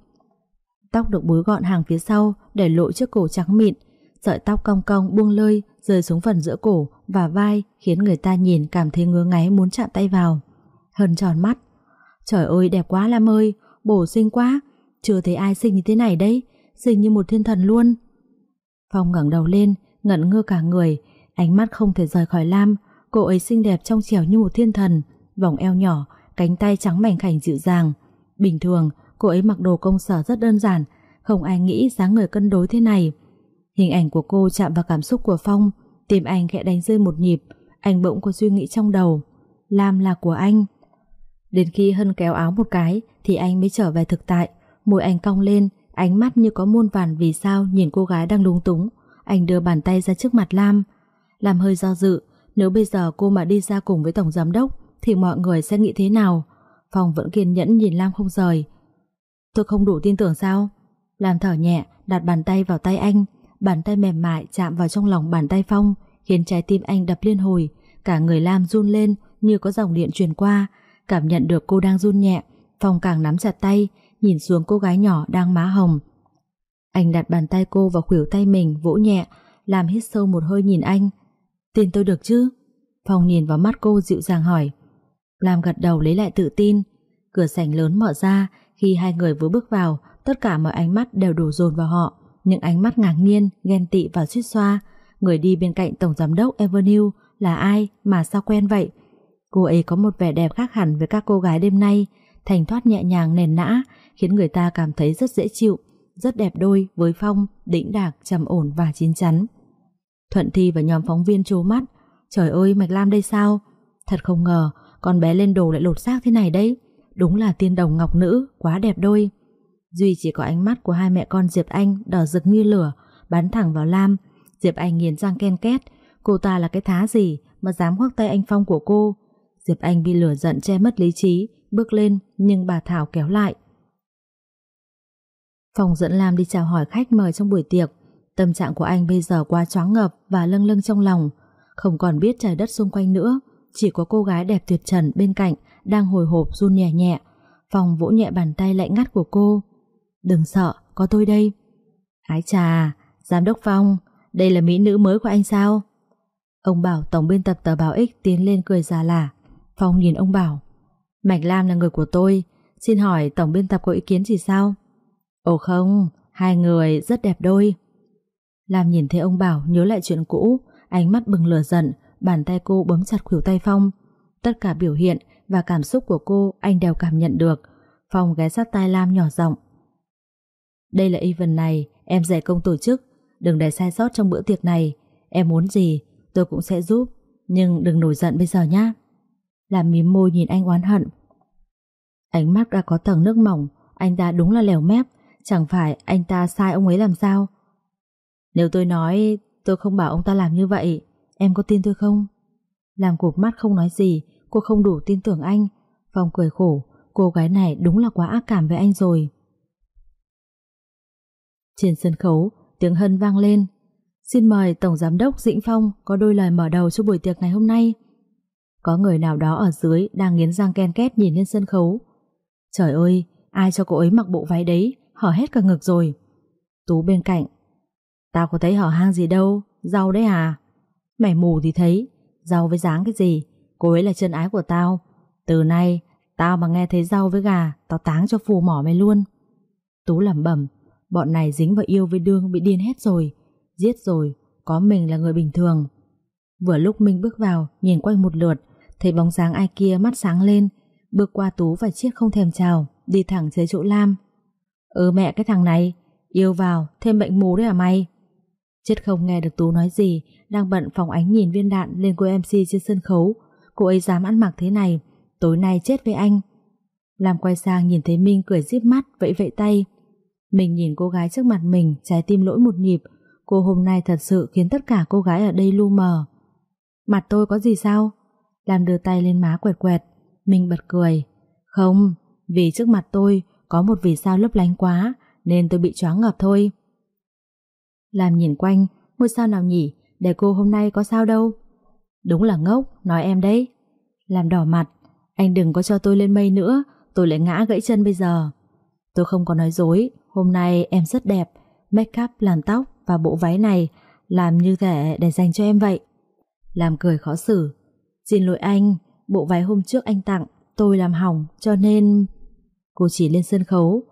Tóc được búi gọn hàng phía sau để lộ chiếc cổ trắng mịn, sợi tóc cong cong buông lơi rơi xuống phần giữa cổ và vai khiến người ta nhìn cảm thấy ngứa ngáy muốn chạm tay vào. Hân tròn mắt. Trời ơi đẹp quá Lam ơi, bổ sinh quá, chưa thấy ai xinh như thế này đấy, xinh như một thiên thần luôn. Phong ngẩng đầu lên, ngẩn ngơ cả người, ánh mắt không thể rời khỏi Lam, cô ấy xinh đẹp trong trẻo như một thiên thần, vòng eo nhỏ, cánh tay trắng mảnh khảnh dịu dàng. Bình thường, Cô ấy mặc đồ công sở rất đơn giản Không ai nghĩ dáng người cân đối thế này. Hình ảnh của cô chạm vào cảm xúc của Phong Tim anh khẽ đánh rơi một nhịp Anh bỗng có suy nghĩ trong đầu. Lam là của anh. Đến khi Hân kéo áo một cái thì anh mới trở về thực tại. Môi anh cong lên Ánh mắt như có muôn vàn vì sao Nhìn cô gái đang lung túng. Anh đưa bàn tay ra trước mặt Lam. Lam hơi do dự Nếu bây giờ cô mà đi ra cùng với Tổng Giám Đốc Thì mọi người sẽ nghĩ thế nào? Phong vẫn kiên nhẫn nhìn Lam không rời. Tôi không đủ tin tưởng sao? Làm thở nhẹ, đặt bàn tay vào tay anh, bàn tay mềm mại chạm vào trong lòng bàn tay Phong, khiến trái tim anh đập liên hồi, cả người Lam run lên như có dòng điện truyền qua, cảm nhận được cô đang run nhẹ, Phong càng nắm chặt tay, nhìn xuống cô gái nhỏ đang má hồng. Anh đặt bàn tay cô vào khuỷu tay mình, vỗ nhẹ, làm hít sâu một hơi nhìn anh. Tin tôi được chứ? Phong nhìn vào mắt cô dịu dàng hỏi. Lam gật đầu lấy lại tự tin. Cửa sảnh lớn mở ra, khi hai người vừa bước vào, tất cả mọi ánh mắt đều đổ dồn vào họ. Những ánh mắt ngạc nhiên, ghen tị và suýt xoa. Người đi bên cạnh Tổng Giám đốc Avenue là ai mà sao quen vậy? Cô ấy có một vẻ đẹp khác hẳn với các cô gái đêm nay, thành thoát nhẹ nhàng nền nã, khiến người ta cảm thấy rất dễ chịu, rất đẹp đôi với Phong, đĩnh đạc, trầm ổn và chín chắn. Thuận Thi và nhóm phóng viên trố mắt, trời ơi Mạch Lam đây sao? Thật không ngờ, con bé lên đồ lại lột xác thế này đấy, đúng là tiên đồng ngọc nữ, quá đẹp đôi. Duy chỉ có ánh mắt của hai mẹ con Diệp Anh đỏ rực như lửa, bắn thẳng vào Lam. Diệp Anh nghiến răng ken két, cô ta là cái thá gì mà dám khoác tay anh Phong của cô. Diệp Anh bị lửa giận che mất lý trí, bước lên nhưng bà Thảo kéo lại. Phong dẫn Lam đi chào hỏi khách mời trong buổi tiệc. Tâm trạng của anh bây giờ quá choáng ngập và lâng lâng trong lòng, không còn biết trời đất xung quanh nữa, chỉ có cô gái đẹp tuyệt trần bên cạnh đang hồi hộp run nhẹ nhẹ. Phong vỗ nhẹ bàn tay lạnh ngắt của cô. Đừng sợ, có tôi đây. Ái trà, giám đốc Phong, đây là mỹ nữ mới của anh sao? Ông Bảo tổng biên tập tờ báo X tiến lên cười già lả. Phong nhìn ông Bảo. Mạch Lam là người của tôi, xin hỏi tổng biên tập có ý kiến gì sao? Ồ không, hai người rất đẹp đôi. Lam nhìn thấy ông Bảo nhớ lại chuyện cũ, ánh mắt bừng lửa giận, bàn tay cô bấm chặt khuỷu tay Phong. Tất cả biểu hiện và cảm xúc của cô anh đều cảm nhận được. Phong ghé sát tai Lam nhỏ giọng. Đây là event này, em dạy công tổ chức, đừng để sai sót trong bữa tiệc này. Em muốn gì, tôi cũng sẽ giúp, nhưng đừng nổi giận bây giờ nhá. Làm mím môi nhìn anh oán hận. Ánh mắt đã có tầng nước mỏng, anh ta đúng là lèo mép, chẳng phải anh ta sai ông ấy làm sao? Nếu tôi nói tôi không bảo ông ta làm như vậy, em có tin tôi không? Làm cục mắt không nói gì, cô không đủ tin tưởng anh. Phong cười khổ, cô gái này đúng là quá ác cảm với anh rồi. Trên sân khấu, tiếng hân vang lên. Xin mời Tổng Giám đốc Dĩnh Phong có đôi lời mở đầu cho buổi tiệc ngày hôm nay. Có người nào đó ở dưới đang nghiến răng ken két nhìn lên sân khấu. Trời ơi, ai cho cô ấy mặc bộ váy đấy, hở hết cả ngực rồi. Tú bên cạnh. Tao có thấy hở hang gì đâu, rau đấy à? Mày mù thì thấy, rau với dáng cái gì, cô ấy là chân ái của tao. Từ nay, tao mà nghe thấy rau với gà, tao táng cho phù mỏ mày luôn. Tú lẩm bẩm, bọn này dính vào yêu với đương bị điên hết rồi. Giết rồi, có mình là người bình thường. Vừa lúc Minh bước vào, nhìn quanh một lượt, thấy bóng dáng ai kia mắt sáng lên, bước qua Tú và Chiết không thèm chào, đi thẳng tới chỗ Lam. Ừ mẹ cái thằng này, yêu vào, thêm bệnh mù đấy à mày? Chiết không nghe được Tú nói gì, đang bận phòng ánh nhìn viên đạn lên cô MC trên sân khấu. Cô ấy dám ăn mặc thế này, tối nay chết với anh. Lam quay sang nhìn thấy Minh cười díp mắt, vẫy vẫy tay. Mình nhìn cô gái trước mặt mình, trái tim lỗi một nhịp. Cô hôm nay thật sự khiến tất cả cô gái ở đây lu mờ. Mặt tôi có gì sao? Lam đưa tay lên má quẹt quẹt. Mình bật cười. Không, vì trước mặt tôi có một vì sao lấp lánh quá nên tôi bị choáng ngợp thôi. Lam nhìn quanh, ngôi sao nào nhỉ, để cô hôm nay có sao đâu. Đúng là ngốc, nói em đấy. Làm đỏ mặt, anh đừng có cho tôi lên mây nữa, tôi lại ngã gãy chân bây giờ. Tôi không có nói dối, hôm nay em rất đẹp, make up, làm tóc và bộ váy này làm như thể để dành cho em vậy. Làm cười khó xử. Xin lỗi anh, bộ váy hôm trước anh tặng, tôi làm hỏng cho nên... Cô chỉ lên sân khấu,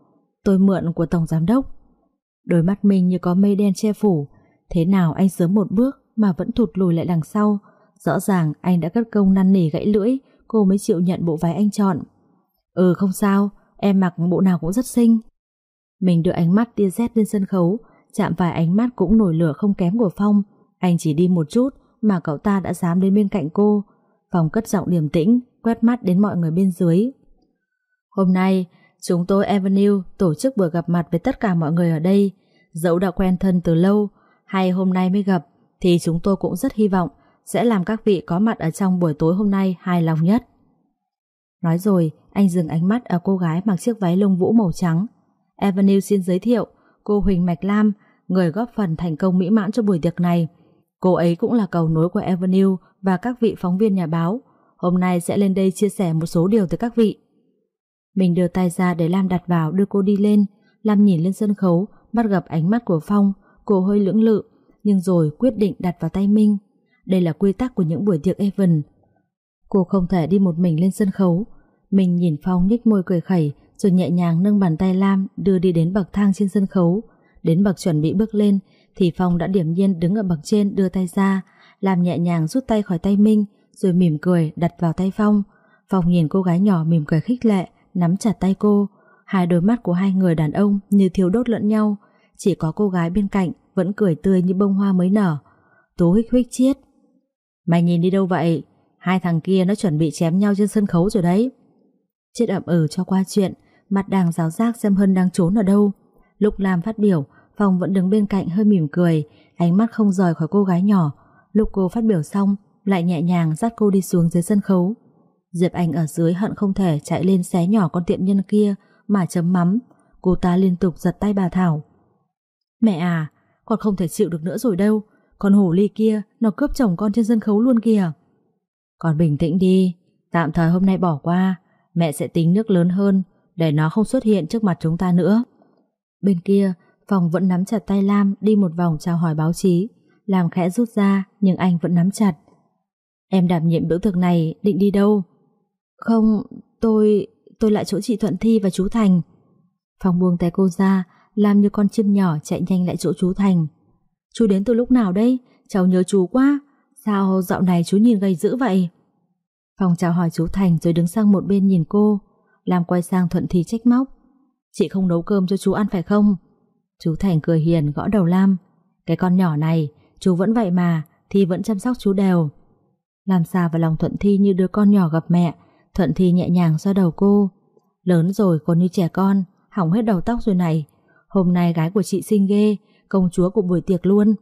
tôi mượn của Tổng Giám Đốc. Đôi mắt mình như có mây đen che phủ, thế nào anh sớm một bước mà vẫn thụt lùi lại đằng sau. Rõ ràng anh đã cất công năn nỉ gãy lưỡi, cô mới chịu nhận bộ váy anh chọn. Ừ không sao, em mặc bộ nào cũng rất xinh. Mình đưa ánh mắt tia rét lên sân khấu, chạm vài ánh mắt cũng nổi lửa không kém của Phong. Anh chỉ đi một chút mà cậu ta đã dám đến bên cạnh cô. Phong cất giọng điềm tĩnh, quét mắt đến mọi người bên dưới. Hôm nay, chúng tôi Avenue tổ chức buổi gặp mặt với tất cả mọi người ở đây. Dẫu đã quen thân từ lâu, hay hôm nay mới gặp, thì chúng tôi cũng rất hy vọng sẽ làm các vị có mặt ở trong buổi tối hôm nay hài lòng nhất. Nói rồi, anh dừng ánh mắt ở cô gái mặc chiếc váy lông vũ màu trắng. Avenue xin giới thiệu, cô Huỳnh Mạch Lam, người góp phần thành công mỹ mãn cho buổi tiệc này. Cô ấy cũng là cầu nối của Avenue và các vị phóng viên nhà báo. Hôm nay sẽ lên đây chia sẻ một số điều tới các vị. Mình đưa tay ra để Lam đặt vào đưa cô đi lên. Lam nhìn lên sân khấu, bắt gặp ánh mắt của Phong, cô hơi lưỡng lự, nhưng rồi quyết định đặt vào tay Minh. Đây là quy tắc của những buổi tiệc Evan. Cô không thể đi một mình lên sân khấu. Mình nhìn Phong nhếch môi cười khẩy, rồi nhẹ nhàng nâng bàn tay Lam đưa đi đến bậc thang trên sân khấu. Đến bậc chuẩn bị bước lên, thì Phong đã điểm nhiên đứng ở bậc trên đưa tay ra, làm nhẹ nhàng rút tay khỏi tay Minh, rồi mỉm cười đặt vào tay Phong. Phong nhìn cô gái nhỏ mỉm cười khích lệ, nắm chặt tay cô. Hai đôi mắt của hai người đàn ông như thiếu đốt lẫn nhau, chỉ có cô gái bên cạnh vẫn cười tươi như bông hoa mới nở. Tú hích hích chiết. Mày nhìn đi đâu vậy? Hai thằng kia nó chuẩn bị chém nhau trên sân khấu rồi đấy. Chiết ậm ừ cho qua chuyện, mặt đàng giáo giác xem Hân đang trốn ở đâu. Lúc làm phát biểu, Phong vẫn đứng bên cạnh hơi mỉm cười, ánh mắt không rời khỏi cô gái nhỏ. Lúc cô phát biểu xong, lại nhẹ nhàng dắt cô đi xuống dưới sân khấu. Diệp Anh ở dưới hận không thể chạy lên xé nhỏ con tiện nhân kia mà chấm mắm. Cô ta liên tục giật tay bà Thảo. Mẹ à, con không thể chịu được nữa rồi đâu. Con hổ ly kia, nó cướp chồng con trên sân khấu luôn kìa. Con bình tĩnh đi, tạm thời hôm nay bỏ qua. Mẹ sẽ tính nước lớn hơn để nó không xuất hiện trước mặt chúng ta nữa. Bên kia, Phòng vẫn nắm chặt tay Lam đi một vòng chào hỏi báo chí. Làm khẽ rút ra, nhưng anh vẫn nắm chặt. Em đảm nhiệm bữa tiệc này định đi đâu? Không, tôi... tôi lại chỗ chị Thuận Thi và chú Thành. Phòng buông tay cô ra, làm như con chim nhỏ chạy nhanh lại chỗ chú Thành. Chú đến từ lúc nào đây? Cháu nhớ chú quá. Sao dạo này chú nhìn gầy dữ vậy? Phòng chào hỏi chú Thành rồi đứng sang một bên nhìn cô. Làm quay sang Thuận Thi trách móc. Chị không nấu cơm cho chú ăn phải không? Chú Thành cười hiền gõ đầu Lam. Cái con nhỏ này, chú vẫn vậy mà, Thi vẫn chăm sóc chú đều. Làm sao vào lòng Thuận Thi như đứa con nhỏ gặp mẹ, Thuận Thi nhẹ nhàng xoa đầu cô. Lớn rồi còn như trẻ con, hỏng hết đầu tóc rồi này. Hôm nay gái của chị xinh ghê, công chúa của buổi tiệc luôn.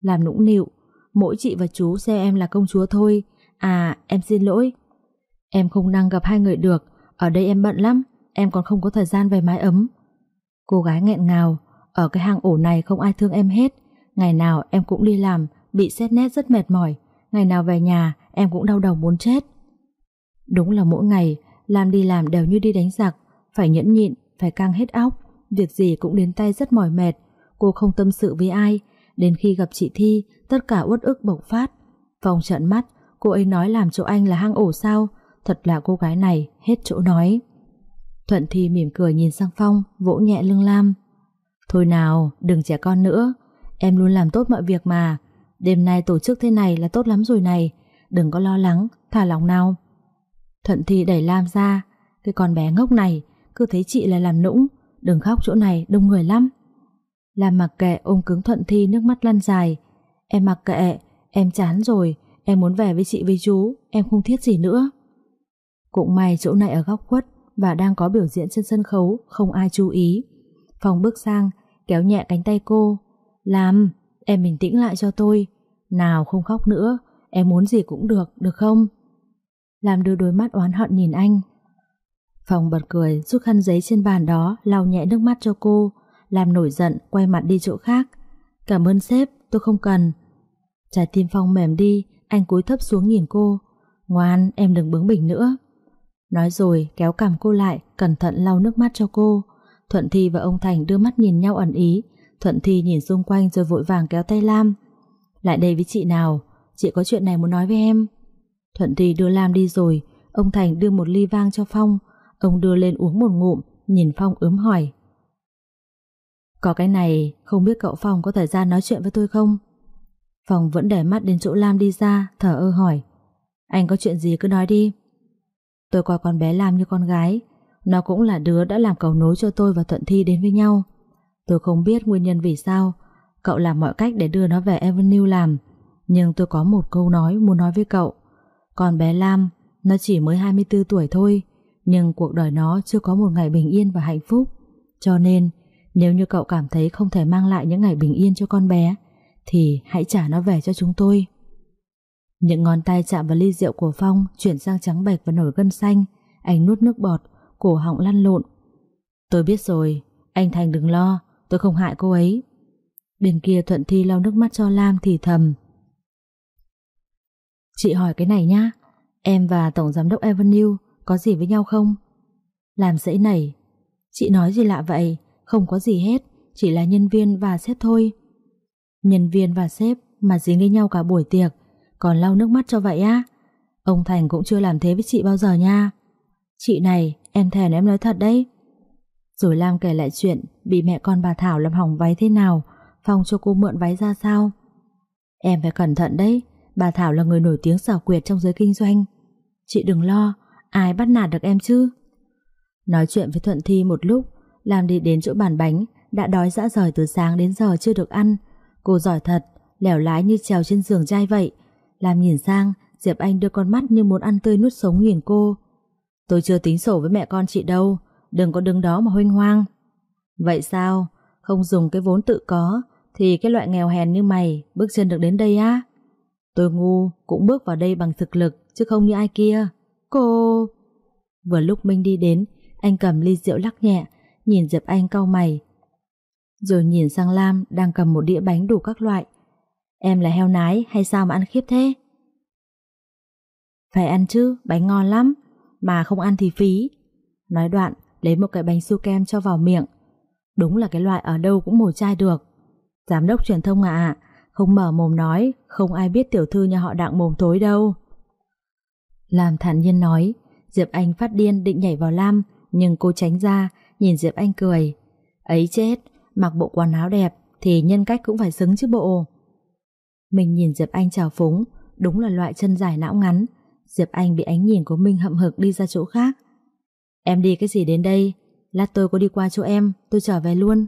Làm nũng nịu, mỗi chị và chú xem em là công chúa thôi. À, em xin lỗi. Em không năng gặp hai người được, ở đây em bận lắm, em còn không có thời gian về mái ấm. Cô gái nghẹn ngào, ở cái hang ổ này không ai thương em hết. Ngày nào em cũng đi làm, bị xét nét rất mệt mỏi. Ngày nào về nhà, em cũng đau đầu muốn chết. Đúng là mỗi ngày, Lam đi làm đều như đi đánh giặc, phải nhẫn nhịn, phải căng hết óc. Việc gì cũng đến tay rất mỏi mệt. Cô không tâm sự với ai. Đến khi gặp chị Thi, tất cả uất ức bộc phát. Phòng trận mắt, cô ấy nói làm chỗ anh là hang ổ sao? Thật là cô gái này, hết chỗ nói. Thuận Thi mỉm cười nhìn sang Phong, vỗ nhẹ lưng Lam. Thôi nào, đừng trẻ con nữa. Em luôn làm tốt mọi việc mà. Đêm nay tổ chức thế này là tốt lắm rồi này. Đừng có lo lắng, thả lòng nào. Thuận Thi đẩy Lam ra. Cái con bé ngốc này, cứ thấy chị là làm nũng. Đừng khóc chỗ này, đông người lắm. Lam mặc kệ ôm cứng Thuận Thi nước mắt lăn dài. Em mặc kệ, em chán rồi. Em muốn về với chị với chú, em không thiết gì nữa. Cũng may chỗ này ở góc khuất và đang có biểu diễn trên sân khấu, không ai chú ý. Phong bước sang, kéo nhẹ cánh tay cô. Làm, em bình tĩnh lại cho tôi. Nào không khóc nữa, em muốn gì cũng được, được không? Làm đưa đôi mắt oán hận nhìn anh. Phong bật cười, rút khăn giấy trên bàn đó, lau nhẹ nước mắt cho cô. Làm nổi giận, quay mặt đi chỗ khác. Cảm ơn sếp, tôi không cần. Trái tim Phong mềm đi, anh cúi thấp xuống nhìn cô. Ngoan, em đừng bướng bỉnh nữa. Nói rồi, kéo cằm cô lại, Cẩn thận lau nước mắt cho cô. Thuận Thi và ông Thành đưa mắt nhìn nhau ẩn ý. Thuận Thi nhìn xung quanh rồi vội vàng kéo tay Lam. Lại đây với chị nào? Chị có chuyện này muốn nói với em. Thuận Thi đưa Lam đi rồi, Ông Thành đưa một ly vang cho Phong. Ông đưa lên uống một ngụm, Nhìn Phong ướm hỏi. Có cái này, Không biết cậu Phong có thời gian nói chuyện với tôi không? Phong vẫn để mắt đến chỗ Lam đi ra, Thở ơ hỏi. Anh có chuyện gì cứ nói đi. Tôi coi con bé Lam như con gái. Nó cũng là đứa đã làm cầu nối cho tôi và Thuận Thi đến với nhau. Tôi không biết nguyên nhân vì sao. Cậu làm mọi cách để đưa nó về Avenue làm. Nhưng tôi có một câu nói muốn nói với cậu. Con bé Lam, Nó chỉ mới 24 tuổi thôi, Nhưng cuộc đời nó chưa có một ngày bình yên và hạnh phúc. Cho nên, Nếu như cậu cảm thấy không thể mang lại những ngày bình yên cho con bé, Thì hãy trả nó về cho chúng tôi những ngón tay chạm vào ly rượu của Phong chuyển sang trắng bệch và nổi gân xanh. Anh nuốt nước bọt, cổ họng lăn lộn. Tôi biết rồi, anh Thành đừng lo, tôi không hại cô ấy. Bên kia Thuận Thi lau nước mắt cho Lam thì thầm. Chị hỏi cái này nhá, em và Tổng Giám đốc Avenue có gì với nhau không? Làm dãy nảy. Chị nói gì lạ vậy? Không có gì hết, chỉ là nhân viên và sếp thôi. Nhân viên và sếp mà dính lên nhau cả buổi tiệc, còn lau nước mắt cho vậy á? Ông Thành cũng chưa làm thế với chị bao giờ nha. Chị này, em thèm em nói thật đấy. Rồi Lam kể lại chuyện bị mẹ con bà Thảo làm hỏng váy thế nào, Phong cho cô mượn váy ra sao. Em phải cẩn thận đấy, bà Thảo là người nổi tiếng xảo quyệt trong giới kinh doanh. Chị đừng lo, ai bắt nạt được em chứ? Nói chuyện với Thuận Thi một lúc, Lam đi đến chỗ bàn bánh, đã đói dã rời từ sáng đến giờ chưa được ăn. Cô giỏi thật, lẻo lái như trèo trên giường trai vậy làm nhìn sang, Diệp Anh đưa con mắt như muốn ăn tươi nuốt sống nhìn cô. Tôi chưa tính sổ với mẹ con chị đâu, đừng có đứng đó mà huynh hoang. Vậy sao? Không dùng cái vốn tự có, thì cái loại nghèo hèn như mày bước chân được đến đây á? Tôi ngu, cũng bước vào đây bằng thực lực, chứ không như ai kia. Cô... Vừa lúc Minh đi đến, anh cầm ly rượu lắc nhẹ, nhìn Diệp Anh cau mày. Rồi nhìn sang Lam đang cầm một đĩa bánh đủ các loại. Em là heo nái hay sao mà ăn khiếp thế? Phải ăn chứ, bánh ngon lắm, mà không ăn thì phí. Nói đoạn, lấy một cái bánh su kem cho vào miệng. Đúng là cái loại ở đâu cũng mồi chai được. Giám đốc truyền thông ạ, không mở mồm nói, không ai biết tiểu thư nhà họ đặng mồm thối đâu. làm thản nhiên nói, Diệp Anh phát điên định nhảy vào Lam, nhưng cô tránh ra, nhìn Diệp Anh cười. Ấy chết, mặc bộ quần áo đẹp thì nhân cách cũng phải xứng chứ bộ. Mình nhìn Diệp Anh chào phúng, đúng là loại chân dài não ngắn. Diệp Anh bị ánh nhìn của Minh hậm hực đi ra chỗ khác. Em đi cái gì đến đây? Lát tôi có đi qua chỗ em, tôi trở về luôn.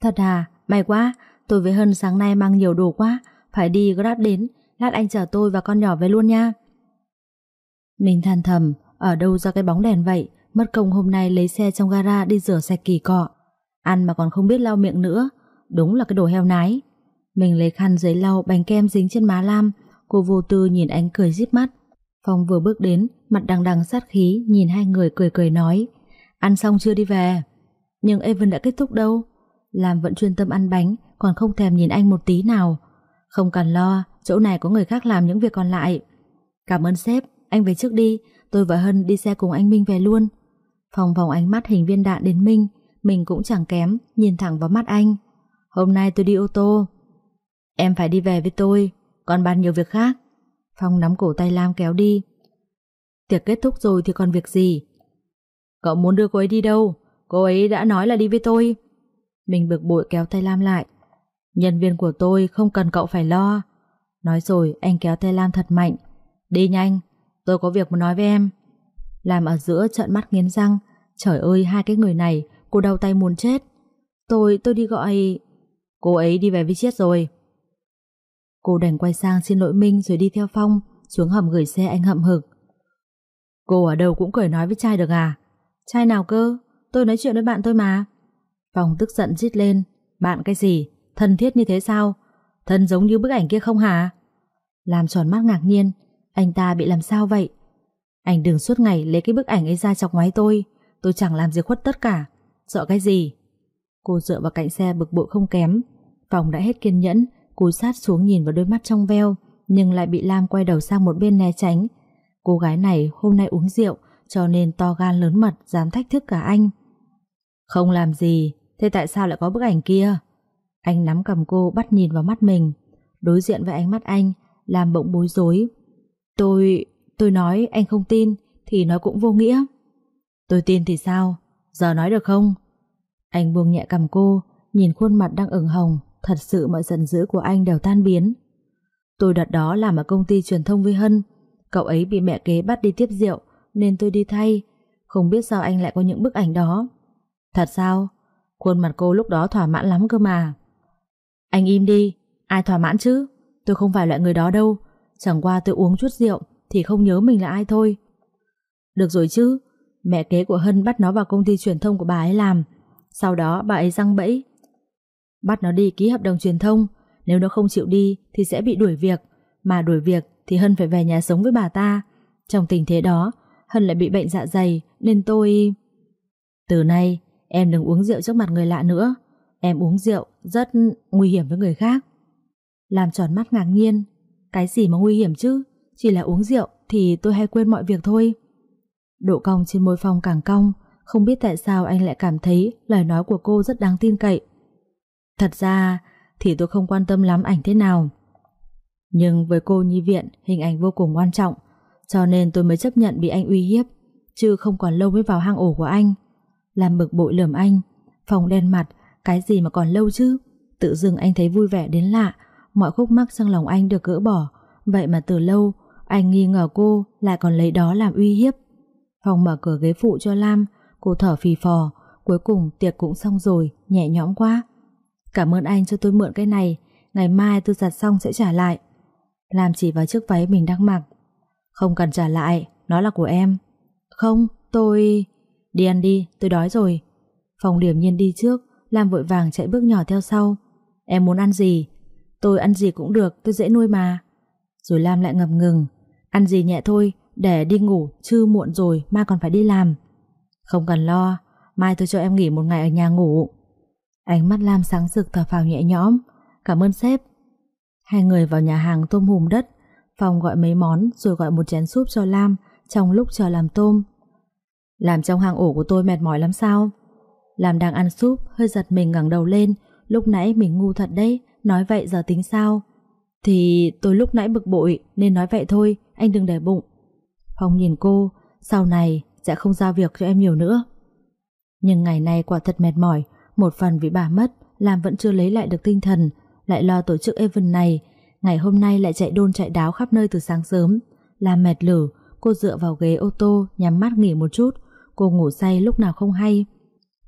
Thật à, may quá, tôi với Hân sáng nay mang nhiều đồ quá, phải đi Grab đến, lát anh chở tôi và con nhỏ về luôn nha. Mình than thầm, ở đâu ra cái bóng đèn vậy, mất công hôm nay lấy xe trong gara đi rửa sạch kỳ cọ. Ăn mà còn không biết lau miệng nữa, đúng là cái đồ heo nái. Mình lấy khăn giấy lau bánh kem dính trên má Lam, cô vô tư nhìn anh cười díp mắt. Phong vừa bước đến, mặt đằng đằng sát khí, nhìn hai người cười cười nói, ăn xong chưa đi về. Nhưng Evan đã kết thúc đâu. Lam vẫn chuyên tâm ăn bánh, còn không thèm nhìn anh một tí nào. Không cần lo, chỗ này có người khác làm những việc còn lại. Cảm ơn sếp, anh về trước đi, tôi và Hân đi xe cùng anh Minh về luôn. Phòng vòng ánh mắt hình viên đạn đến Minh, mình cũng chẳng kém, nhìn thẳng vào mắt anh. Hôm nay tôi đi ô tô. Em phải đi về với tôi, còn bàn nhiều việc khác. Phong nắm cổ tay Lam kéo đi. Tiệc kết thúc rồi thì còn việc gì? Cậu muốn đưa cô ấy đi đâu? Cô ấy đã nói là đi với tôi. Mình bực bội kéo tay Lam lại. Nhân viên của tôi không cần cậu phải lo. Nói rồi anh kéo tay Lam thật mạnh. Đi nhanh, tôi có việc muốn nói với em. Làm ở giữa trận mắt nghiến răng. Trời ơi hai cái người này, cô đau tay muốn chết. Tôi, tôi đi gọi... Cô ấy đi về với chết rồi. Cô đành quay sang xin lỗi Minh rồi đi theo Phong, xuống hầm gửi xe anh hậm hực. Cô ở đâu cũng cười nói với trai được à? Trai nào cơ? Tôi nói chuyện với bạn tôi mà. Phong tức giận rít lên. Bạn cái gì? Thân thiết như thế sao? Thân giống như bức ảnh kia không hả? Làm tròn mắt ngạc nhiên. Anh ta bị làm sao vậy? Anh đừng suốt ngày lấy cái bức ảnh ấy ra chọc ngoái tôi. Tôi chẳng làm gì khuất tất cả. Sợ cái gì? Cô dựa vào cạnh xe bực bội không kém. phong đã hết kiên nhẫn, cúi sát xuống nhìn vào đôi mắt trong veo, nhưng lại bị Lam quay đầu sang một bên né tránh. Cô gái này hôm nay uống rượu, cho nên to gan lớn mật dám thách thức cả anh. Không làm gì, thế tại sao lại có bức ảnh kia? Anh nắm cầm cô bắt nhìn vào mắt mình. Đối diện với ánh mắt anh, làm bỗng bối rối. Tôi... tôi nói anh không tin, thì nói cũng vô nghĩa. Tôi tin thì sao? Giờ nói được không? Anh buông nhẹ cầm cô, nhìn khuôn mặt đang ửng hồng, thật sự mọi giận dữ của anh đều tan biến. Tôi đợt đó làm ở công ty truyền thông với Hân, cậu ấy bị mẹ kế bắt đi tiếp rượu, nên tôi đi thay. Không biết sao anh lại có những bức ảnh đó. Thật sao? Khuôn mặt cô lúc đó thỏa mãn lắm cơ mà. Anh im đi, ai thỏa mãn chứ? Tôi không phải loại người đó đâu. Chẳng qua tôi uống chút rượu thì không nhớ mình là ai thôi. Được rồi chứ, mẹ kế của Hân bắt nó vào công ty truyền thông của bà ấy làm. Sau đó bà ấy răng bẫy. Bắt nó đi ký hợp đồng truyền thông, nếu nó không chịu đi thì sẽ bị đuổi việc. Mà đuổi việc thì Hân phải về nhà sống với bà ta. Trong tình thế đó, Hân lại bị bệnh dạ dày nên tôi... Từ nay, em đừng uống rượu trước mặt người lạ nữa. em uống rượu rất nguy hiểm với người khác. Làm tròn mắt ngạc nhiên, cái gì mà nguy hiểm chứ, chỉ là uống rượu thì tôi hay quên mọi việc thôi. Độ cong trên môi Phong càng cong, không biết tại sao anh lại cảm thấy lời nói của cô rất đáng tin cậy. Thật ra thì tôi không quan tâm lắm ảnh thế nào. Nhưng với cô nhi viện, hình ảnh vô cùng quan trọng, cho nên tôi mới chấp nhận bị anh uy hiếp, chứ không còn lâu mới vào hang ổ của anh. Làm bực bội lườm anh, Phòng đen mặt, Cái gì mà còn lâu chứ Tự dưng anh thấy vui vẻ đến lạ, Mọi khúc mắc trong lòng anh được gỡ bỏ Vậy mà từ lâu, Anh nghi ngờ cô lại còn lấy đó làm uy hiếp Phòng mở cửa ghế phụ cho Lam, Cô thở phì phò, Cuối cùng tiệc cũng xong rồi, Nhẹ nhõm quá Cảm ơn anh cho tôi mượn cái này Ngày mai tôi giặt xong sẽ trả lại Lam chỉ vào chiếc váy mình đang mặc Không cần trả lại Nó là của em Không tôi... Đi ăn đi, tôi đói rồi. phòng điểm nhiên đi trước, Lam vội vàng chạy bước nhỏ theo sau. Em muốn ăn gì? Tôi ăn gì cũng được, tôi dễ nuôi mà. Rồi Lam lại ngập ngừng. Ăn gì nhẹ thôi, để đi ngủ, chứ muộn rồi, mai còn phải đi làm. Không cần lo, mai tôi cho em nghỉ một ngày ở nhà ngủ. Ánh mắt Lam sáng rực thở phào nhẹ nhõm. Cảm ơn sếp. Hai người vào nhà hàng tôm hùm đất. Phong gọi mấy món rồi gọi một chén súp cho Lam trong lúc chờ làm tôm. Làm trong hàng ổ của tôi mệt mỏi lắm sao? Làm đang ăn súp, hơi giật mình ngẩng đầu lên, lúc nãy mình ngu thật đấy, nói vậy giờ tính sao? Thì tôi lúc nãy bực bội nên nói vậy thôi, anh đừng để bụng. Phong nhìn cô, sau này sẽ không giao việc cho em nhiều nữa. Nhưng ngày nay quả thật mệt mỏi, một phần vì bà mất, làm vẫn chưa lấy lại được tinh thần, lại lo tổ chức event này, ngày hôm nay lại chạy đôn chạy đáo khắp nơi từ sáng sớm, làm mệt lử, cô dựa vào ghế ô tô nhắm mắt nghỉ một chút, Cô ngủ say lúc nào không hay.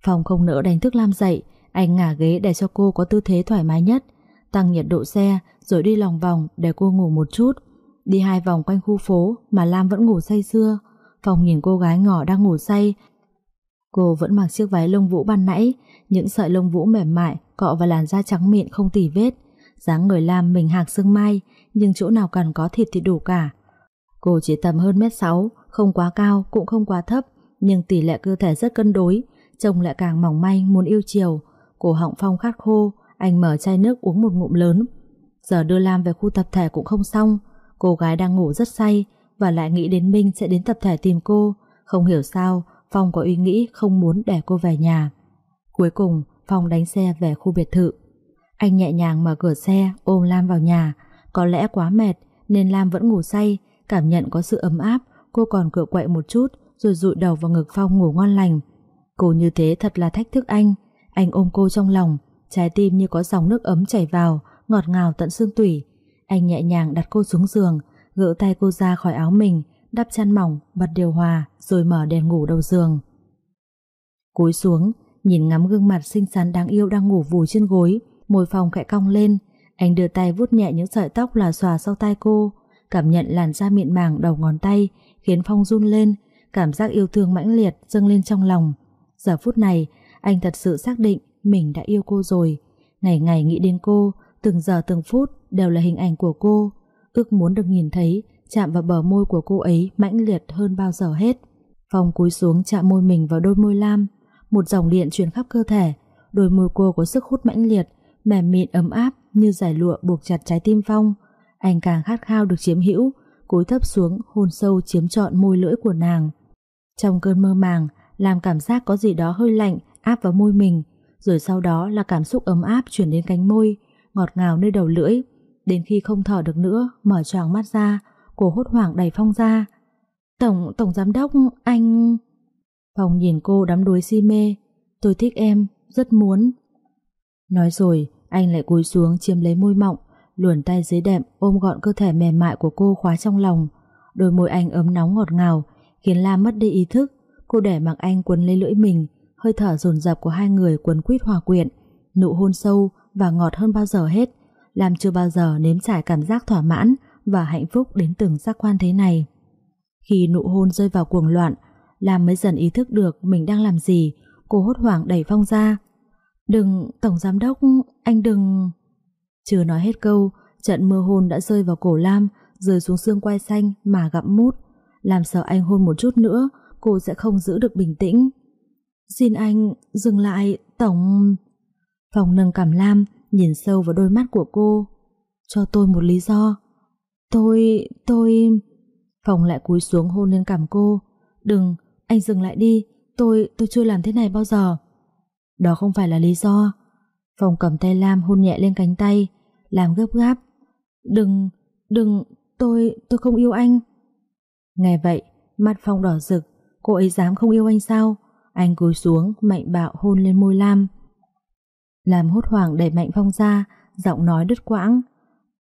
Phòng không nỡ đánh thức Lam dậy Anh ngả ghế để cho cô có tư thế thoải mái nhất. Tăng nhiệt độ xe Rồi đi lòng vòng để cô ngủ một chút. Đi hai vòng quanh khu phố Mà Lam vẫn ngủ say sưa. Phòng nhìn cô gái nhỏ đang ngủ say. Cô vẫn mặc chiếc váy lông vũ ban nãy những sợi lông vũ mềm mại Cọ vào làn da trắng mịn không tỉ vết dáng người Lam mình hạc xương mai Nhưng chỗ nào cần có thịt thì đủ cả Cô chỉ tầm hơn mét sáu Không quá cao cũng không quá thấp nhưng tỷ lệ cơ thể rất cân đối, trông lại càng mỏng manh muốn yêu chiều. Cổ họng Phong khát khô, anh mở chai nước uống một ngụm lớn. Giờ đưa Lam về khu tập thể cũng không xong, cô gái đang ngủ rất say và lại nghĩ đến Minh sẽ đến tập thể tìm cô. Không hiểu sao, Phong có ý nghĩ không muốn để cô về nhà. Cuối cùng, Phong đánh xe về khu biệt thự. Anh nhẹ nhàng mở cửa xe, ôm Lam vào nhà. Có lẽ quá mệt nên Lam vẫn ngủ say, cảm nhận có sự ấm áp, cô còn cựa quậy một chút rồi dụi đầu vào ngực Phong ngủ ngon lành. Cô như thế thật là thách thức anh. Anh ôm cô trong lòng, trái tim như có dòng nước ấm chảy vào, ngọt ngào tận xương tủy. Anh nhẹ nhàng đặt cô xuống giường, gỡ tay cô ra khỏi áo mình, đắp chăn mỏng, bật điều hòa, rồi mở đèn ngủ đầu giường. Cúi xuống, nhìn ngắm gương mặt xinh xắn đáng yêu đang ngủ vùi trên gối, môi phòng khẽ cong lên. Anh đưa tay vuốt nhẹ những sợi tóc là xòa sau tai cô, cảm nhận làn da mịn màng đầu ngón tay, khiến Phong run lên, cảm giác yêu thương mãnh liệt dâng lên trong lòng. Giờ phút này, anh thật sự xác định mình đã yêu cô rồi. Ngày ngày nghĩ đến cô, từng giờ từng phút đều là hình ảnh của cô. Ước muốn được nhìn thấy, chạm vào bờ môi của cô ấy mãnh liệt hơn bao giờ hết. Phong cúi xuống chạm môi mình vào đôi môi lam. Một dòng điện truyền khắp cơ thể. Đôi môi cô có sức hút mãnh liệt, mềm mịn ấm áp như giải lụa buộc chặt trái tim Phong. Anh càng khát khao được chiếm hữu, cúi thấp xuống hôn sâu chiếm trọn môi lưỡi của nàng. Trong cơn mơ màng, làm cảm giác có gì đó hơi lạnh áp vào môi mình, rồi sau đó là cảm xúc ấm áp chuyển đến cánh môi, ngọt ngào nơi đầu lưỡi. Đến khi không thở được nữa, mở choàng mắt ra, cô hốt hoảng đẩy Phong ra. Tổng, Tổng Giám Đốc, anh... Phong nhìn cô đắm đuối si mê. Tôi thích em, rất muốn. Nói rồi, anh lại cúi xuống chiếm lấy môi mọng, luồn tay dưới đệm ôm gọn cơ thể mềm mại của cô khóa trong lòng. Đôi môi anh ấm nóng ngọt ngào, khiến Lam mất đi ý thức. Cô để mặc anh quấn lấy lưỡi mình, hơi thở dồn dập của hai người quấn quýt hòa quyện, nụ hôn sâu và ngọt hơn bao giờ hết. Lam chưa bao giờ nếm trải cảm giác thỏa mãn và hạnh phúc đến từng giác quan thế này. Khi nụ hôn rơi vào cuồng loạn, Lam mới dần ý thức được mình đang làm gì, cô hốt hoảng đẩy Phong ra. Đừng, Tổng Giám Đốc, anh đừng... Chưa nói hết câu, trận mưa hôn đã rơi vào cổ Lam, rơi xuống xương quai xanh mà gặm mút làm sợ anh hôn một chút nữa, cô sẽ không giữ được bình tĩnh. Xin anh, dừng lại, Tổng... Phong nâng cảm Lam, nhìn sâu vào đôi mắt của cô. Cho tôi một lý do. Tôi... tôi... Phong lại cúi xuống hôn lên cằm cô. Đừng, anh dừng lại đi, tôi... tôi chưa làm thế này bao giờ. Đó không phải là lý do. Phong cầm tay Lam hôn nhẹ lên cánh tay, làm gấp gáp. Đừng, đừng, tôi, tôi không yêu anh. Nghe vậy, mắt Phong đỏ rực, cô ấy dám không yêu anh sao? Anh cúi xuống, mạnh bạo hôn lên môi Lam. Làm hốt hoảng đẩy mạnh Phong ra, giọng nói đứt quãng.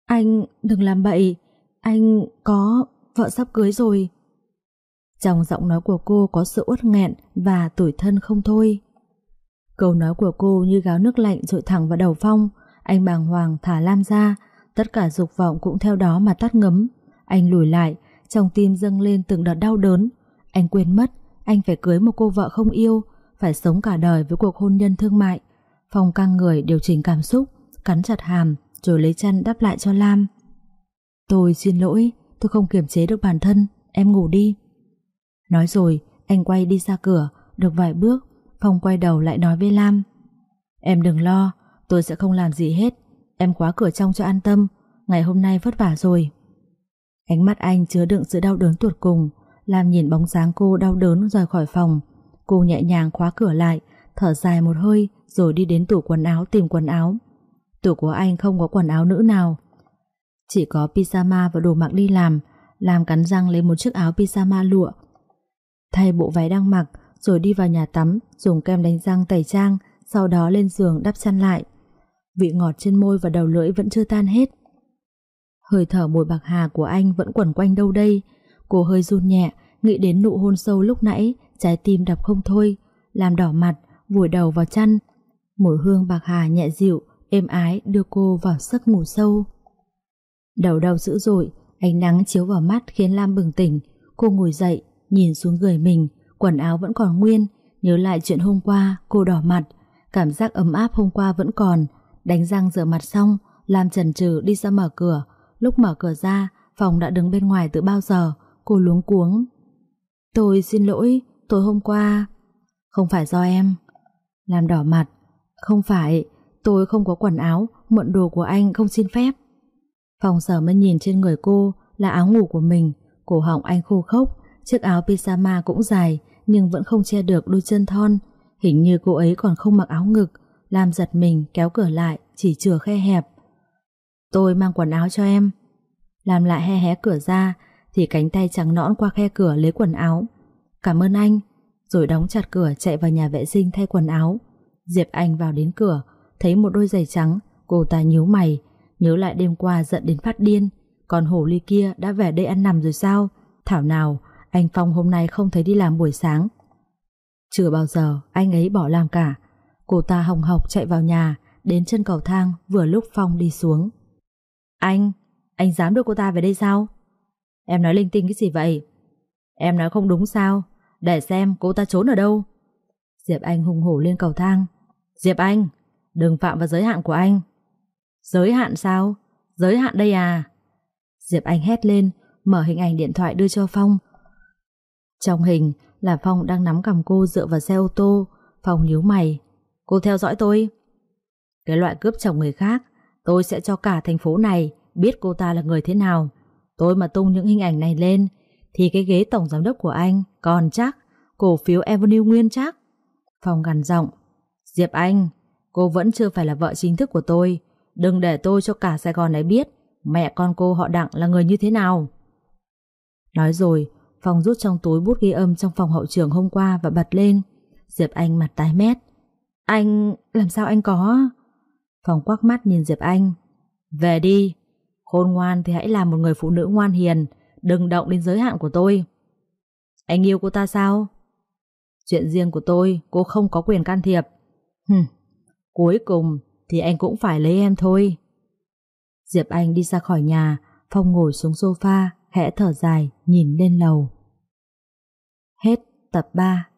Anh đừng làm bậy, anh có vợ sắp cưới rồi. Trong giọng nói của cô có sự uất nghẹn và tủi thân không thôi. Câu nói của cô như gáo nước lạnh rội thẳng vào đầu Phong, anh bàng hoàng thả Lam ra, tất cả dục vọng cũng theo đó mà tắt ngấm. Anh lùi lại, trong tim dâng lên từng đợt đau đớn. Anh quên mất, anh phải cưới một cô vợ không yêu, phải sống cả đời với cuộc hôn nhân thương mại. Phong căng người điều chỉnh cảm xúc, cắn chặt hàm, rồi lấy chân đắp lại cho Lam. Tôi xin lỗi, tôi không kiềm chế được bản thân, em ngủ đi. Nói rồi, anh quay đi ra cửa, được vài bước, Phong quay đầu lại nói với Lam. Em đừng lo, tôi sẽ không làm gì hết, em khóa cửa trong cho an tâm, ngày hôm nay vất vả rồi. Ánh mắt anh chứa đựng sự đau đớn tuột cùng, Lam nhìn bóng dáng cô đau đớn rời khỏi phòng. Cô nhẹ nhàng khóa cửa lại, thở dài một hơi rồi đi đến tủ quần áo tìm quần áo. Tủ của anh không có quần áo nữ nào. Chỉ có pyjama và đồ mặc đi làm, làm cắn răng lấy một chiếc áo pyjama lụa. Thay bộ váy đang mặc, rồi đi vào nhà tắm, dùng kem đánh răng tẩy trang, sau đó lên giường đắp chăn lại. Vị ngọt trên môi và đầu lưỡi vẫn chưa tan hết. Hơi thở mùi bạc hà của anh vẫn quẩn quanh đâu đây. Cô hơi run nhẹ, nghĩ đến nụ hôn sâu lúc nãy, trái tim đập không thôi, làm đỏ mặt, vùi đầu vào chăn. Mùi hương bạc hà nhẹ dịu, êm ái đưa cô vào giấc ngủ sâu. Đầu đau dữ dội, ánh nắng chiếu vào mắt khiến Lam bừng tỉnh. Cô ngồi dậy, nhìn xuống người mình, quần áo vẫn còn nguyên, nhớ lại chuyện hôm qua, cô đỏ mặt. Cảm giác ấm áp hôm qua vẫn còn, đánh răng rửa mặt xong, Lam chần chừ đi ra mở cửa. Lúc mở cửa ra, phòng đã đứng bên ngoài từ bao giờ, cô luống cuống. Tôi xin lỗi, tối hôm qua... Không phải do em. Làm đỏ mặt. Không phải, tôi không có quần áo, mượn đồ của anh không xin phép. Phòng sở mới nhìn trên người cô là áo ngủ của mình, cổ họng anh khô khốc, chiếc áo pyjama cũng dài nhưng vẫn không che được đôi chân thon. Hình như cô ấy còn không mặc áo ngực, làm giật mình kéo cửa lại, chỉ chừa khe hẹp. Tôi mang quần áo cho em. Làm lại he hé cửa ra, thì cánh tay trắng nõn qua khe cửa lấy quần áo. Cảm ơn anh, rồi đóng chặt cửa chạy vào nhà vệ sinh thay quần áo. Diệp Anh vào đến cửa, thấy một đôi giày trắng, cô ta nhíu mày, nhớ lại đêm qua giận đến phát điên, còn hồ ly kia đã về đây ăn nằm rồi sao? Thảo nào, anh Phong hôm nay không thấy đi làm buổi sáng. Chưa bao giờ anh ấy bỏ làm cả. Cô ta hồng học chạy vào nhà, đến chân cầu thang vừa lúc Phong đi xuống. Anh, anh dám đưa cô ta về đây sao? Em nói linh tinh cái gì vậy? Em nói không đúng sao? Để xem cô ta trốn ở đâu. Diệp Anh hùng hổ lên cầu thang. Diệp Anh, đừng phạm vào giới hạn của anh. Giới hạn sao? Giới hạn đây à? Diệp Anh hét lên, mở hình ảnh điện thoại đưa cho Phong. Trong hình là Phong đang nắm cầm cô dựa vào xe ô tô. Phong nhíu mày. Cô theo dõi tôi. Cái loại cướp chồng người khác, tôi sẽ cho cả thành phố này biết cô ta là người thế nào. Tôi mà tung những hình ảnh này lên, thì cái ghế tổng giám đốc của anh còn chắc, cổ phiếu Avenue nguyên chắc. Phong gằn giọng. Diệp Anh, cô vẫn chưa phải là vợ chính thức của tôi. Đừng để tôi cho cả Sài Gòn này biết mẹ con cô họ đặng là người như thế nào. Nói rồi, Phong rút trong túi bút ghi âm trong phòng hậu trường hôm qua và bật lên. Diệp Anh mặt tái mét. Anh... làm sao anh có... Phong quắc mắt nhìn Diệp Anh. Về đi. Khôn ngoan thì hãy làm một người phụ nữ ngoan hiền. Đừng động đến giới hạn của tôi. Anh yêu cô ta sao? Chuyện riêng của tôi, cô không có quyền can thiệp. Hừm, cuối cùng thì anh cũng phải lấy em thôi. Diệp Anh đi ra khỏi nhà, Phong ngồi xuống sofa, khẽ thở dài, nhìn lên lầu. Hết tập 3